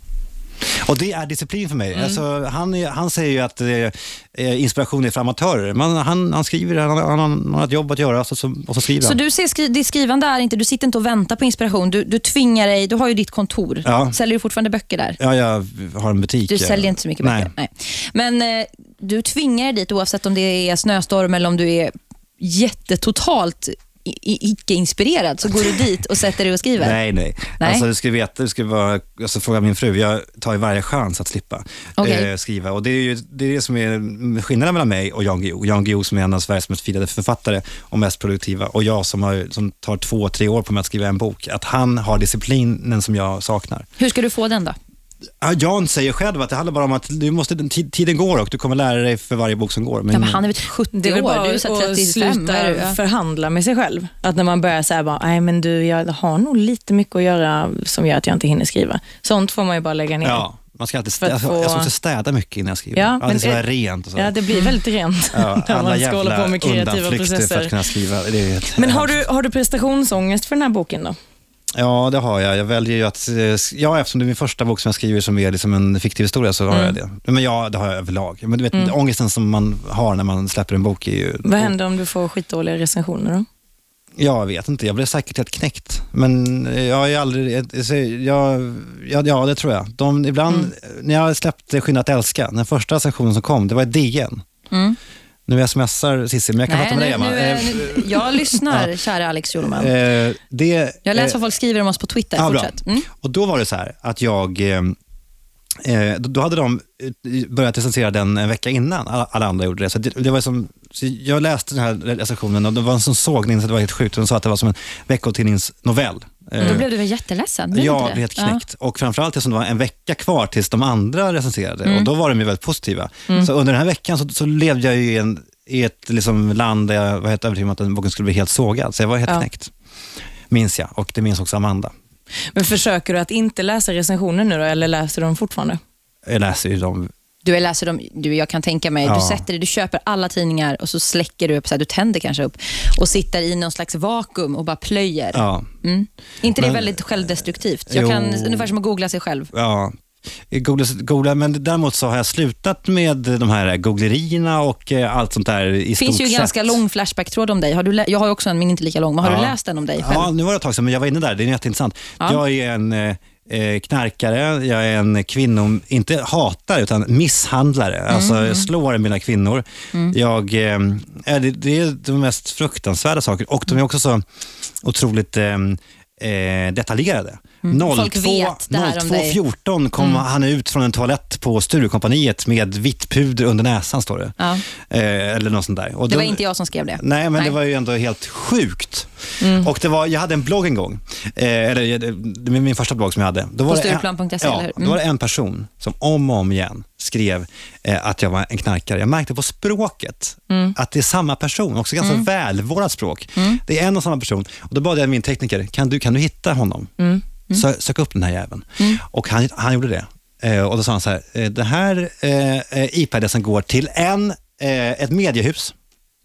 Och det är disciplin för mig. Mm. Alltså, han, han säger ju att eh, inspiration är för amatörer. Man, han, han skriver, han, han, han har ett jobb att göra så, så, och så skriver Så han. du ser skri ditt skrivande är inte, du sitter inte och väntar på inspiration. Du, du tvingar dig, du har ju ditt kontor. Ja. Säljer du fortfarande böcker där? Ja, jag har en butik. Du eh, säljer inte så mycket Nej. böcker. Nej. Men eh, du tvingar dig dit oavsett om det är snöstorm eller om du är jättetotalt icke-inspirerad så går du dit och sätter dig och skriver. Nej, nej. Nej. Alltså, du ska veta, du ska vara, alltså, fråga min fru, jag tar ju varje chans att slippa Okej. eh, skriva. Och det är ju det, är det som är skillnaden mellan mig och Jan Guillou. Jan Guillou som är en av Sveriges mest firade författare och mest produktiva och jag som, har, som tar två, tre år på mig att skriva en bok. Att han har disciplinen som jag saknar. Hur ska du få den då? Ja, Jan säger själv att det handlar bara om att du måste, tid- tiden går och du kommer lära dig för varje bok som går. Men, Ja, men han är väl 70 Det är väl år, bara du är här att 35. vad är du? sluta Ja. förhandla med sig själv. Att när man börjar säga bara, nej men du, jag har nog lite mycket att göra som gör att jag inte hinner skriva. Sånt får man ju bara lägga ner. Ja, man ska alltid städa, få- jag ska också städa mycket innan jag skriver. Ja, Ja, men det ska vara rent och så. Ja, det blir väldigt rent Ja, när alla man ska hålla på med kreativa undanflykter för processer. att kunna skriva. Det är helt Men har du, har du prestationsångest för den här boken då? Ja, det har jag. Jag väljer ju att, eh, ja eftersom det är min första bok som jag skriver som är liksom en fiktiv historia så har Mm. jag det. Men ja, det har jag överlag. Men du vet, ångesten som man har när man släpper en bok är ju... Vad händer om du får skitdåliga recensioner då? Jag vet inte, jag blir säkert helt knäckt. Men eh, jag är aldrig, jag, så jag, ja, ja, det tror jag. De, ibland, Mm. när jag släppte Skynda att älska, den första recensionen som kom, det var i DN. Mm. Nu smsar Cissi, men jag kan prata med dig, Emma. nu, Eh, nu, jag lyssnar, kära Alex Schulman. eh, det, Jag läser vad folk skriver om oss på Twitter. Ja, bra. Mm. Och då var det så här att jag, eh, eh, då, hade de eh, börjat recensera den en vecka innan alla, andra gjorde det. Så det, det var som, jag läste den här recensionen och det var en sån sågning så det var helt sjukt. De sa att det var som en veckotidningsnovell. Eh, Då blev du väl jätteledsen? Blev Ja, jag blev helt knäckt. Och framförallt eftersom det var en vecka kvar tills de andra recenserade. Mm. Och då var de ju väldigt positiva. Så under den här veckan så, så levde jag ju i, en, i ett liksom land där jag var helt övertygad om att den boken skulle bli helt sågad. Så jag var helt Ja. knäckt. Minns jag. Och det minns också Amanda. Men försöker du att inte läsa recensioner nu då, eller läser du dem fortfarande? Jag läser ju dem. Du läser dem, du, jag kan tänka mig, du Ja. sätter dig, du köper alla tidningar och så släcker du upp, så här, du tänder kanske upp och sitter i någon slags vakuum och bara plöjer. Ja, Mm. inte det Men- väldigt självdestruktivt? Jag kan, ungefär som att googla sig själv. ja. Googla, googla, men däremot så har jag slutat med de här googlerierna och eh, allt sånt där i Det finns ju sett. ganska lång Flashback-tråd om dig. Har du jag har också en, men inte lika lång. Men har du Ja. läst den om dig själv? Ja, nu var det ett tag sedan, men jag var inne där. Det är jätteintressant. Ja. Jag är en eh, knarkare, jag är en kvinno, inte hatare, utan misshandlare. Alltså, Mm. jag slår mina kvinnor. Jag, eh, eh, det, det är de mest fruktansvärda saker och de är också så otroligt eh, eh, detaljerade. Mm. Folk vet det här om dig. 02.14 kom han ut från en toalett på Sturecompagniet med vitt puder under näsan, står det. Ja. Eh, eller något sånt där. Och Det var inte jag som skrev det. Nej, men Nej. det var ju ändå helt sjukt. Mm. Och det var, jag hade en blogg en gång, eh, eller det var min första blogg som jag hade. Då var det en- ja? Mm. Då var det en person som om och om igen skrev eh, att jag var en knarkare. Jag märkte på språket Mm. att det är samma person, också ganska välvårdat språk. Det är en och samma person. Och Då bad jag min tekniker, kan du, kan du hitta honom? Mm. Sö, sök upp den här jäveln. Och han, han gjorde det. Eh, och Då sa han så här, eh, det här eh, IP-adressen går till en, eh, ett mediehus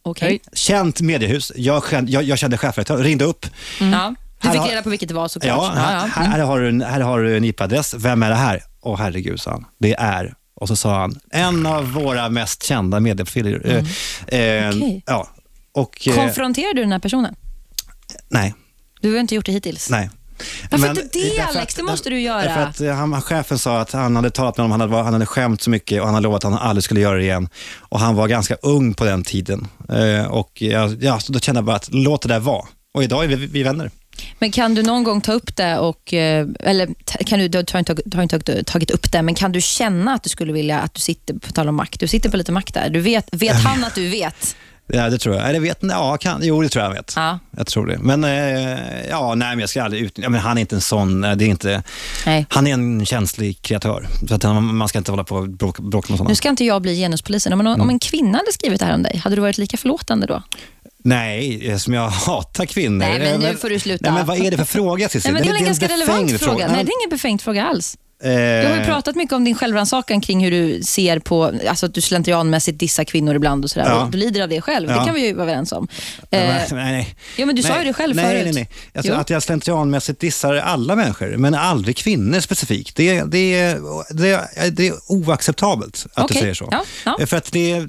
Okej. känt mediehus. Jag, kände- jag, jag kände chefredaktören, ringde upp. Ja. Du fick reda på vilket det var såklart. Ja, här, här, har du en, här har du en IP-adress. Vem är det här? Åh herregud, sa han. Det är, och så sa han, en av våra mest kända medieprofiler. Eh, eh, Okej. ja, och, eh, Konfronterar du den här personen? nej, Du har inte gjort det hittills. nej. Varför inte det, därför Alex? Det måste du göra. Därför att eh, han, chefen sa att han hade talat med honom, han hade, han hade skämt så mycket och han hade lovat att han aldrig skulle göra det igen. Och han var ganska ung på den tiden. Eh, och jag, ja, så då kände jag bara att låt det där vara. Och idag är vi, vi vänner. Men kan du någon gång ta upp det och, eh, eller kan du, du har inte, du har inte tagit- upp det, men kan du känna att du skulle vilja att du sitter, på tal om makt, du sitter på lite makt där. Du vet, vet han att du vet? Ja, det tror jag. Eller vet, ja, kan, jo, det tror jag han vet. Ja. Jag tror det. Men, eh, ja, nej, men jag ska aldrig ut... Ja, men han är inte en sån... eh, Det är inte, Nej. han är en känslig kreatör. Så att han, man ska inte hålla på och bråka, bråka med sådana. Nu ska inte jag bli genuspolisen, om, om en kvinna hade skrivit det här om dig, hade du varit lika förlåtande då? Nej, eh, som jag hatar kvinnor. Nej, men Eh, nu får du sluta. Nej, men vad är det för fråga, Cissi? Nej, men det är en ganska relevant befängd fråga. Nej, det är ingen befängd fråga alls. Eh, Jag har ju pratat mycket om din självrannsakan kring hur du ser på, alltså att du slentrianmässigt dissar kvinnor ibland och sådär. Ja. Och du lider av det själv, det Ja. kan vi ju vara överens om. nej, Eh, nej, nej. ja, men du sa ju det själv nej, förut. Nej, nej, alltså, Jo. Att jag slentrianmässigt dissar alla människor, men aldrig kvinnor specifikt. Det, det, det, det är oacceptabelt att Okej. du säger så. Ja, ja. För, att det,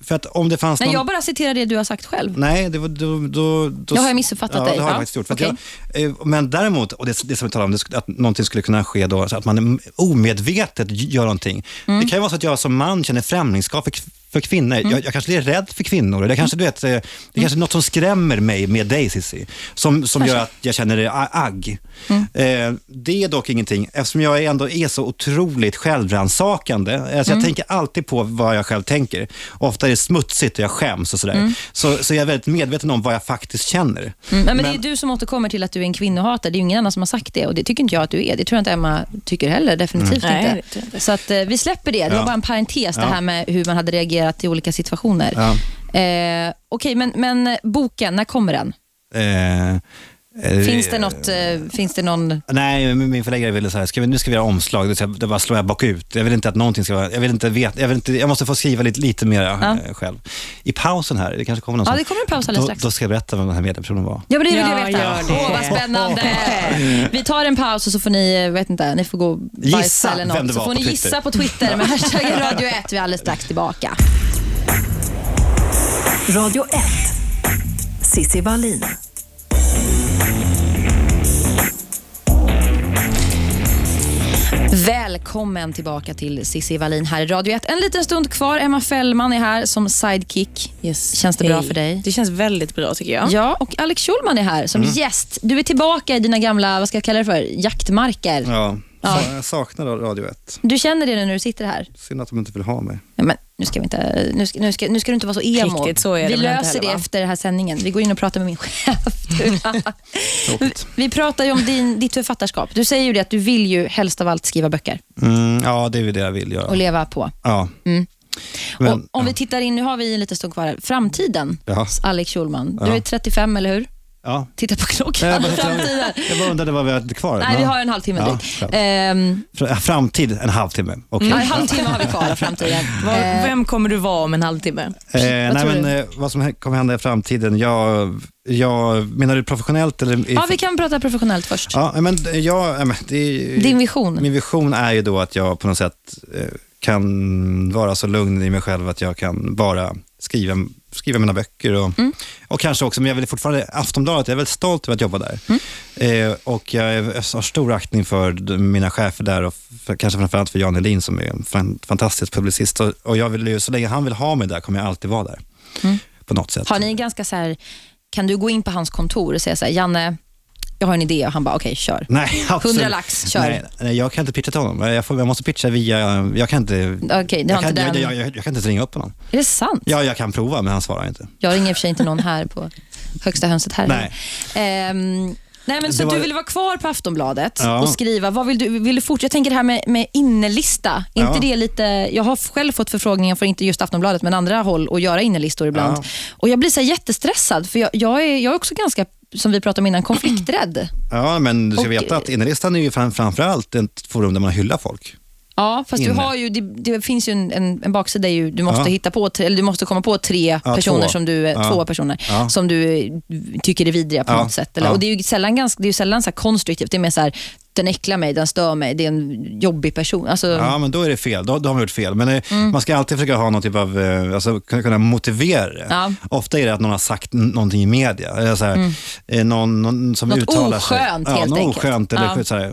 för att om det fanns Nej, någon... jag bara citerar det du har sagt själv. Nej, det var, då, då, då, Då har jag missuppfattat dig. det har jag Ja, faktiskt gjort. Okej. jag, eh, men däremot, och det, det som vi talar om, det, att någonting skulle kunna ske då, så att man omedvetet gör någonting. Mm. Det kan ju vara så att jag som man känner främlingskap. för, för kvinnor. Mm. Jag, jag kanske är rädd för kvinnor. Eller kanske, du vet, eh, det kanske är något som skrämmer mig med dig, Cissi. Som, som gör att jag känner agg. Mm. Eh, det är dock ingenting, eftersom jag ändå är så otroligt självrannsakande. Alltså Mm. Jag tänker alltid på vad jag själv tänker. Ofta är det smutsigt och jag skäms och sådär. Så, så jag är väldigt medveten om vad jag faktiskt känner. Mm, nej, men, det är Men- du som återkommer till att du är en kvinnohatare. Det är ju ingen annan som har sagt det och det tycker inte jag att du är. Det tror jag inte Emma tycker heller, definitivt Mm. Nej, inte. det inte. Så att, eh, vi släpper det. Det var Ja. bara en parentes, det Ja. här med hur man hade reagerat i olika situationer. Ja. Eh, Okej, men, men boken, när kommer den? Eh, Finns det, något, eh, finns det någon... Nej, min förläggare ville så här, ska vi, nu ska vi göra omslag, det, ska- det bara slår jag bakut. Jag vill inte att någonting ska vara, jag vill inte veta, jag, vill inte, jag måste få skriva lite, lite mer Ja. eh, själv. I pausen här, det kanske kommer någon Ja, som- det kommer en paus alldeles då, strax. Då ska jag berätta vem den här mediepersonen var. Ja, men det vill Ja, jag veta. Åh, vad spännande. Vi tar en paus och så får ni, eh, vet inte, ni får gå och Gissa eller något. vem det så får ni Twitter. gissa på Twitter med hashtaggen Radio 1. Vi är alldeles strax tillbaka. Radio 1. Sissi Wallin. Välkommen tillbaka till Cissi Wallin här i Radio 1. En liten stund kvar. Emma Fällman är här som sidekick. Yes. Känns det Hej. bra för dig? Det känns väldigt bra tycker jag. Ja, och Alex Schulman är här som gäst. Du är tillbaka i dina gamla, vad ska jag kalla det för, jaktmarker. Ja, Ja. Jag saknar Radio 1. Du känner det nu när du sitter här? Synd att de inte vill ha mig. Nej, men nu ska, vi inte, nu, ska, nu, ska, nu ska du inte vara så emo. Riktigt så är det vi löser heller, det va? efter den här sändningen. Vi går in och pratar med min chef. Vi pratar ju om din, ditt författarskap. Du säger ju det att du vill ju helst av allt skriva böcker Mm, ja, det är väl det jag vill och göra. leva på. Ja. Mm. Men, och om vi tittar in, nu har vi en liten stund kvar här. Framtiden, Ja. Alex Schulman. Du Ja. är 35, eller hur? Ja. Titta på klockan. Jag Framtiden. jag bara undrade vad vi hade kvar. Nej, vi har en halvtimme Ja. Ehm, Fr- Framtid, en halvtimme. Okej. ja, en halvtimme har vi kvar av framtiden. Vad- Eh, Vem kommer du vara om en halvtimme? Eh, nej, men, eh, vad som kommer hända i framtiden? Jag, jag, menar du professionellt? Eller i- ja, vi kan prata professionellt först. Ja, men jag, ja, men det, Din vision. Min vision är ju då att jag på något sätt eh, kan vara så lugn i mig själv att jag kan bara skriva, skriva mina böcker. Och, Mm. och kanske också, men jag vill fortfarande, Aftonbladet, jag är väldigt stolt över att jobba där. Mm. Eh, och jag har stor aktning för mina chefer där och för, kanske framförallt för Jan Elin som är en fan, fantastisk publicist. Och, och jag vill ju, så länge han vill ha mig där kommer jag alltid vara där. På något sätt. Mm. Har ni ganska så här, kan du gå in på hans kontor och säga så här, Janne, jag har en idé och han bara, okej, kör. Nej, absolut. 100 lax, kör. Nej, nej, jag kan inte pitcha till honom. Jag, får, jag måste pitcha via... Jag kan inte... Okej, jag, kan, inte jag, jag, jag, jag kan inte ringa upp honom. Är det sant? Ja, jag kan prova, men han svarar inte. Jag ringer i och för sig inte någon här på högsta hönset här. Nej. Ehm, nej men så var- du vill vara kvar på Aftonbladet Ja. och skriva. Vad vill du, vill du fortsätta? Jag tänker det här med, med innelista. Ja. inte det lite, jag har själv fått förfrågningar från inte just Aftonbladet men andra håll att göra innelistor ibland. Ja. Och Jag blir så jättestressad för jag, jag, är, jag är också ganska, som vi pratade om innan, konflikträdd. Ja, men du ska Och- veta att innerlistan är ju fram, framförallt ett forum där man hyllar folk. Ja, fast du har ju, det, det finns ju en, en, en baksida. Ju, du, måste Ja. hitta på, eller du måste komma på tre Ja, personer, två. som du, Ja. två personer Ja. som du eh, tycker är vidriga på Ja. något sätt. Eller, Ja. och det är ju sällan, ganska, det är sällan så konstruktivt. Det är mer så här, den äcklar mig, den stör mig, det är en jobbig person. Alltså, Ja, men då är det fel. Då, då har man gjort fel. Men eh, man ska alltid försöka ha någon typ av, eh, alltså kunna, motivera det. Ja. Ofta är det att någon har sagt någonting i media. Eller så här, eh, någon, någon som Något uttalar sig. oskönt, ja, helt något enkelt. oskönt eller Ja. så här, eh,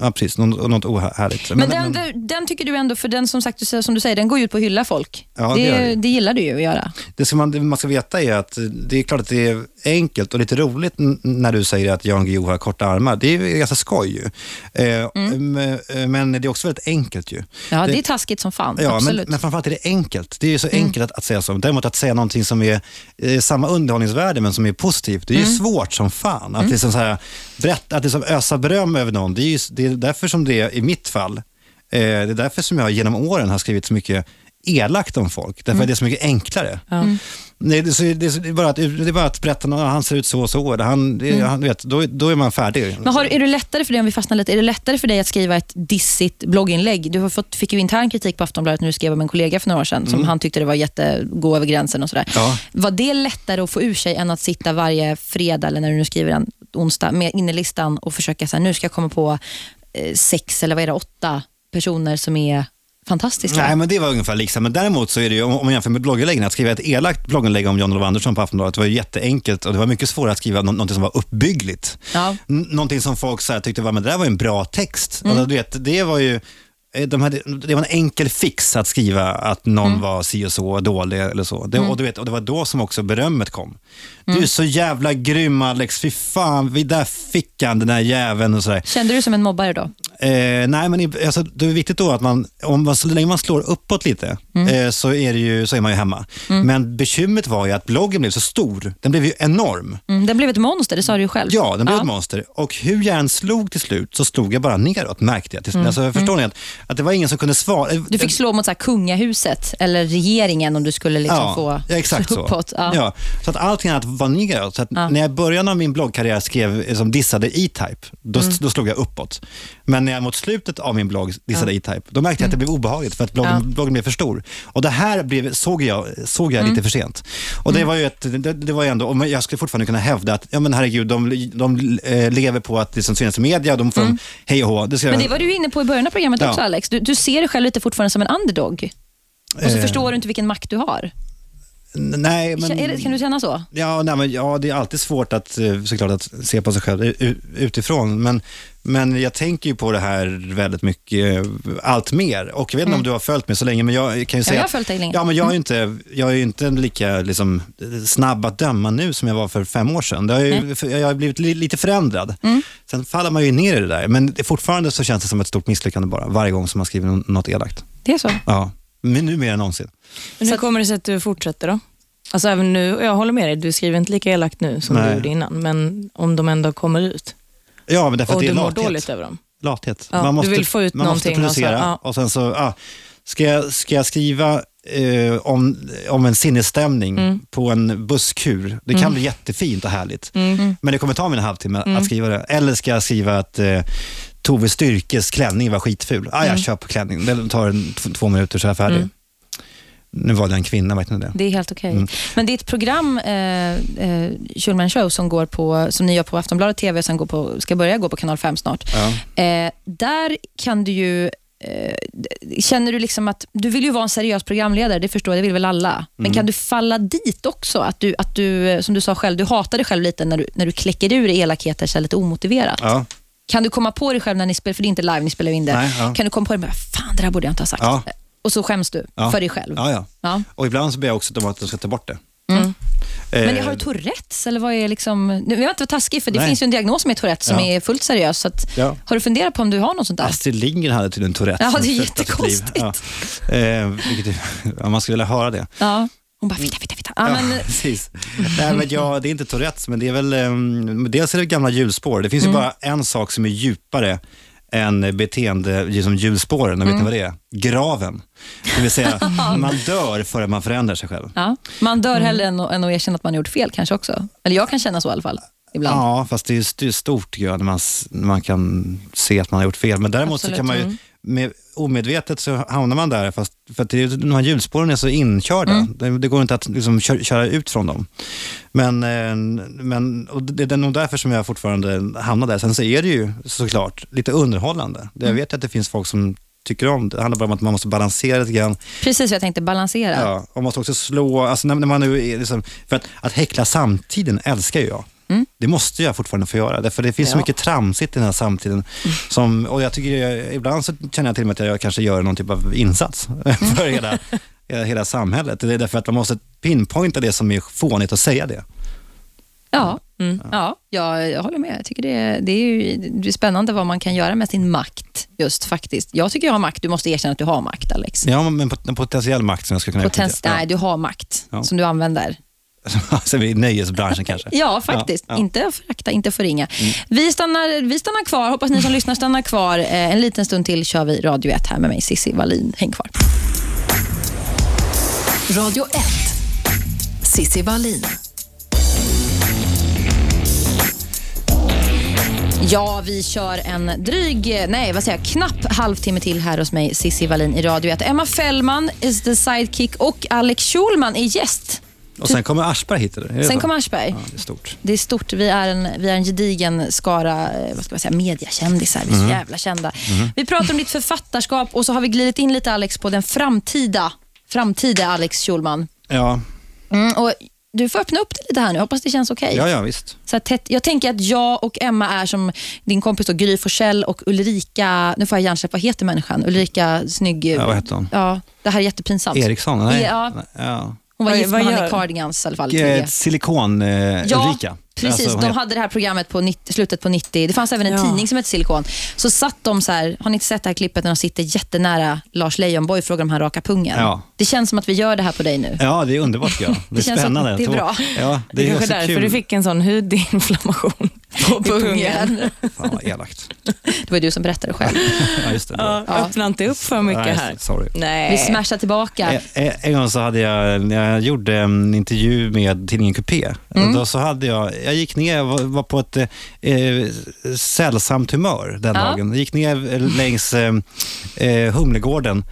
ja, precis, något, något ohärligt. men den, den, den tycker du ändå, för den som sagt, som du säger, den går ut på att hylla folk. Ja, det, det det. det. gillar du ju att göra. Det som man, man ska veta är att det är klart att det är enkelt och lite roligt när du säger att Jan Guillou har korta armar. Det är ju ganska skoj ju. Eh, m- eh, Men det är också väldigt enkelt ju. Mm. Ja, det, Det- är taskigt som fan. Ja, men, Absolut. Mm. men framförallt är det enkelt. Det är så enkelt att, att säga så. Däremot att säga någonting som är eh, samma underhållningsvärde men som är positivt, det är ju Mm. svårt som fan. Att, liksom så här, berätta, att liksom ösa beröm över någon, det är, ju, det är därför som det är, i mitt fall, eh, det är därför som jag genom åren har skrivit så mycket elakt om folk. Därför Mm. att det är så mycket enklare. Nej, det, så- det, så- det, är bara att, det är bara att berätta, "Nå, han ser ut så och så. Han, det, han, du vet, då, då är man färdig. Mm. Men har, är det lättare för dig, om vi fastnar lite, är det lättare för dig att skriva ett dissigt blogginlägg? Du har fått, fick ju intern kritik på Aftonbladet när du skrev om en kollega för några år sedan, som han tyckte det var jätte, gå över gränsen och sådär. Mm. Ja. Var det lättare att få ur sig än att sitta varje fredag, eller när du nu skriver en onsdag, med innerlistan och försöka säga nu ska jag komma på eh, sex, eller vad är det, åtta personer som är fantastiska? Nej, men det var ungefär liksom. Men däremot så är det ju, om man jämför med blogginläggen, att skriva ett elakt blogginlägg om John Olof Andersson på Aftonbladet var ju jätteenkelt och det var mycket svårare att skriva nå- någonting som var uppbyggligt. Ja. N- någonting som folk så här tyckte var, men det där var ju en bra text. Mm. Och du vet, det var ju eh, de hade, det var en enkel fix att skriva att någon Mm. var si och så, dålig eller så. Det, och, du vet, och det var då som också berömmet kom. Mm. Du är så jävla grym Alex, fy fan, vi där fick han den där jäveln och sådär. Kände du dig som en mobbare då? Eh, nej, men alltså, det är viktigt då att man, om man, så länge man slår uppåt lite, Mm. eh, så, är det ju, så är man ju hemma. Men bekymret var ju att bloggen blev så stor. Den blev ju enorm. Mm, den blev ett monster, det sa du ju själv. Ja, den blev ett monster. Och hur jag än slog till slut så slog jag bara neråt, märkte jag. Till, alltså, förstår ni? Att, att det var ingen som kunde svara. Mm. Du fick slå mot så kungahuset eller regeringen om du skulle liksom få ja, exakt så. uppåt. Ja. Ja. så att allting annat var neråt. Så att När jag i början av min bloggkarriär skrev, eh, som dissade E-Type, då, Mm. då slog jag uppåt. Men när jag mot slutet av min blogg dissade E-Type, då märkte jag att det blev obehagligt för att bloggen, Mm. Ja. bloggen blev för stor. Och det här blev, såg jag, såg jag Mm. lite för sent. Och det var ju ett, det, det var ju ändå, och jag skulle fortfarande kunna hävda att, ja men herregud, de, de eh, lever på att det som syns i media, de får hej och hå. Det Mm. Men det var du inne på i början av programmet Ja. också Alex. Du, du ser dig själv lite fortfarande som en underdog. Och så Eh. förstår du inte vilken makt du har. Nej, men... Kan du känna så? Ja, nej, men, ja, det är alltid svårt att eh, såklart att se på sig själv utifrån. Men, men jag tänker ju på det här väldigt mycket, eh, allt mer. Och jag vet inte om du har följt mig så länge, men jag kan ju säga jag har följt dig länge. Ja, men jag är ju inte, jag är inte lika liksom, snabb att döma nu som jag var för fem år sedan. Det har ju, jag har blivit li, lite förändrad. Sen faller man ju ner i det där, men det, fortfarande så känns det som ett stort misslyckande bara, varje gång som man skriver nå- något elakt. Det är så? Ja, men nu mer än någonsin. Men hur kommer det sig att du fortsätter då? Alltså även nu, och jag håller med dig, du skriver inte lika elakt nu som Nej. du gjorde innan, men om de ändå kommer ut Ja, men därför att och det är du mår lathet. dåligt över dem. lathet. Ja, man du måste, vill få ut man måste någonting och så, producera ja. och sen så, ja, ska, jag, ska jag skriva eh, om, om en sinnesstämning Mm. på en busskur, det kan bli jättefint och härligt. Mm. Men det kommer ta mig en halvtimme att skriva det. Eller ska jag skriva att eh, Tove Styrkes klänning var skitful. Ah, jag Mm. på klänning. Det tar en, två minuter så är jag färdig. Nu var det en kvinna, vet ni det? Det är helt okej. Mm. Men ett program, eh, eh, Schulman Show, som, går på, som ni gör på Aftonbladet TV, som går på, ska börja gå på kanal 5 snart. Ja. Eh, där kan du ju... Eh, känner du liksom att... Du vill ju vara en seriös programledare, det förstår jag, det vill väl alla. Men Mm. kan du falla dit också? Att du, att du, eh, som du sa själv, du hatar dig själv lite när du, när du kläcker ur elakheter så lite omotiverat. Ja. Kan du komma på dig själv när ni spelar, för det är inte live, ni spelar in det. Nej, ja. Kan du komma på dig, fan det där borde jag inte ha sagt. Ja. Och så skäms du Ja. för dig själv. Ja, ja. Och ibland så ber jag också dem att de ska ta bort det. Mm. Eh, Men har du Tourettes? Eller vad är liksom, nu vill jag inte vara taskig, för det Nej. finns ju en diagnos med Tourettes som Ja. är fullt seriös. Så att, Ja. Har du funderat på om du har något sånt där? Astrid Lindgren hade tydligen Tourettes. Ja, det är jättekonstigt. Ja. Eh, vilket, man skulle vilja höra det. Ja. Hon bara, fitta, fitta, fitta. Ja, Ja, men, precis. Nej, men ja, det är inte Tourettes, men det är väl, um, dels är det gamla hjulspår. Det finns Mm. ju bara en sak som är djupare än beteende, liksom hjulspåren, och vet Mm. ni vad det är? Graven. Det vill säga, man dör före man förändrar sig själv. ja. Man dör Mm. hellre än, än att erkänna att man gjort fel kanske också. Eller jag kan känna så i alla fall. Ibland. Ja, fast det är, stort tycker jag, när man, när man kan se att man har gjort fel. Men däremot Absolut, så kan man ju, mm. med, omedvetet så hamnar man där, fast för att det, är- de här hjulspåren är så inkörda. Mm. Det, det går inte att liksom, kö- köra ut från dem. Men, eh, men och det är nog därför som jag fortfarande hamnar där. Sen så är det ju såklart lite underhållande. Mm. Jag vet att det finns folk som tycker om det. Handlar bara om att man måste balansera lite grann. Precis vad jag tänkte, balansera. Ja, och man måste också slå, alltså när, när man nu är liksom, för att, att häckla samtiden älskar ju jag. Det måste jag fortfarande få göra, därför det finns så Ja. mycket tramsigt i den här samtiden. Som, och jag tycker, jag, ibland så känner jag till och med att jag kanske gör någon typ av insats för hela, hela, hela samhället. Det är därför att man måste pinpointa det som är fånigt och säga det. Ja, ja jag, jag håller med. Jag tycker det, är- det, är ju, det är spännande vad man kan göra med sin makt. just faktiskt. Jag tycker jag har makt. Du måste erkänna att du har makt, Alex. Ja, men pot- en potentiell makt som jag skulle kunna Potens- utnyttja. nej, du har makt Ja. som du använder. Alltså i nöjesbranschen kanske. Ja, faktiskt. Ja, Mm. ja. Inte förakta, inte förringa. Vi, stannar, vi stannar kvar. Hoppas ni som lyssnar stannar kvar. Eh, En liten stund till kör vi Radio 1 här med mig, Cissi Wallin. Häng kvar. Radio 1. Sissi Wallin. Ja, vi kör en dryg, nej vad säger jag, knapp halvtimme till här hos mig, Cissi Wallin i Radio 1. Emma Fällman is the sidekick och Alex Schulman är gäst. Och sen kommer Aschberg hit, eller? Sen kommer Aschberg. Ja, det är stort. Det är stort. Vi är en, vi är en gedigen skara eh, vad ska man säga, mediakändisar. Vi är så jävla kända. Vi pratar om ditt författarskap och så har vi glidit in lite Alex på den framtida, framtida Alex Schulman. Ja, Mm, och du får öppna upp det lite här nu. Hoppas det känns okej. ja, ja visst. Så tätt, jag tänker att jag och Emma är som din kompis då, Gry Forssell och Ulrika, nu får jag hjärnsläpp, vad heter människan? Ulrika Snygg... Ja, vad heter hon? Ja, det här är jättepinsamt. Eriksson? Nej. Ja. Ja. Hon var gift med han i Cardigans i alla fall. Eh, tidigare. Silikon eh, Ja, Ulrika. Precis. Alltså, de hade det här programmet på 90, slutet på 90. Det fanns även en Ja. tidning som hette Silikon. Så satt de så här, har ni inte sett det här klippet när de sitter jättenära Lars Leijonborg och frågar om han rakar pungen? Ja. Det känns som att vi gör det här på dig nu. Ja, det är underbart jag. Det är Det att spännande. det är bra. Ja, Det det är är kanske därför kul. du fick en sån hudinflammation på pungen. Fan vad elakt. Det var ju du som berättade själv. Ja, just det. Ja, öppna inte upp för mycket Nej, här. Sorry. Nej. Vi smashar tillbaka. Eh, eh, En gång så hade jag, jag gjorde en intervju med tidningen Coupé, Mm. och då så hade jag, jag gick ner, jag var, var på ett eh, sällsamt humör den Ja. dagen. Jag gick ner längs eh, eh, Humlegården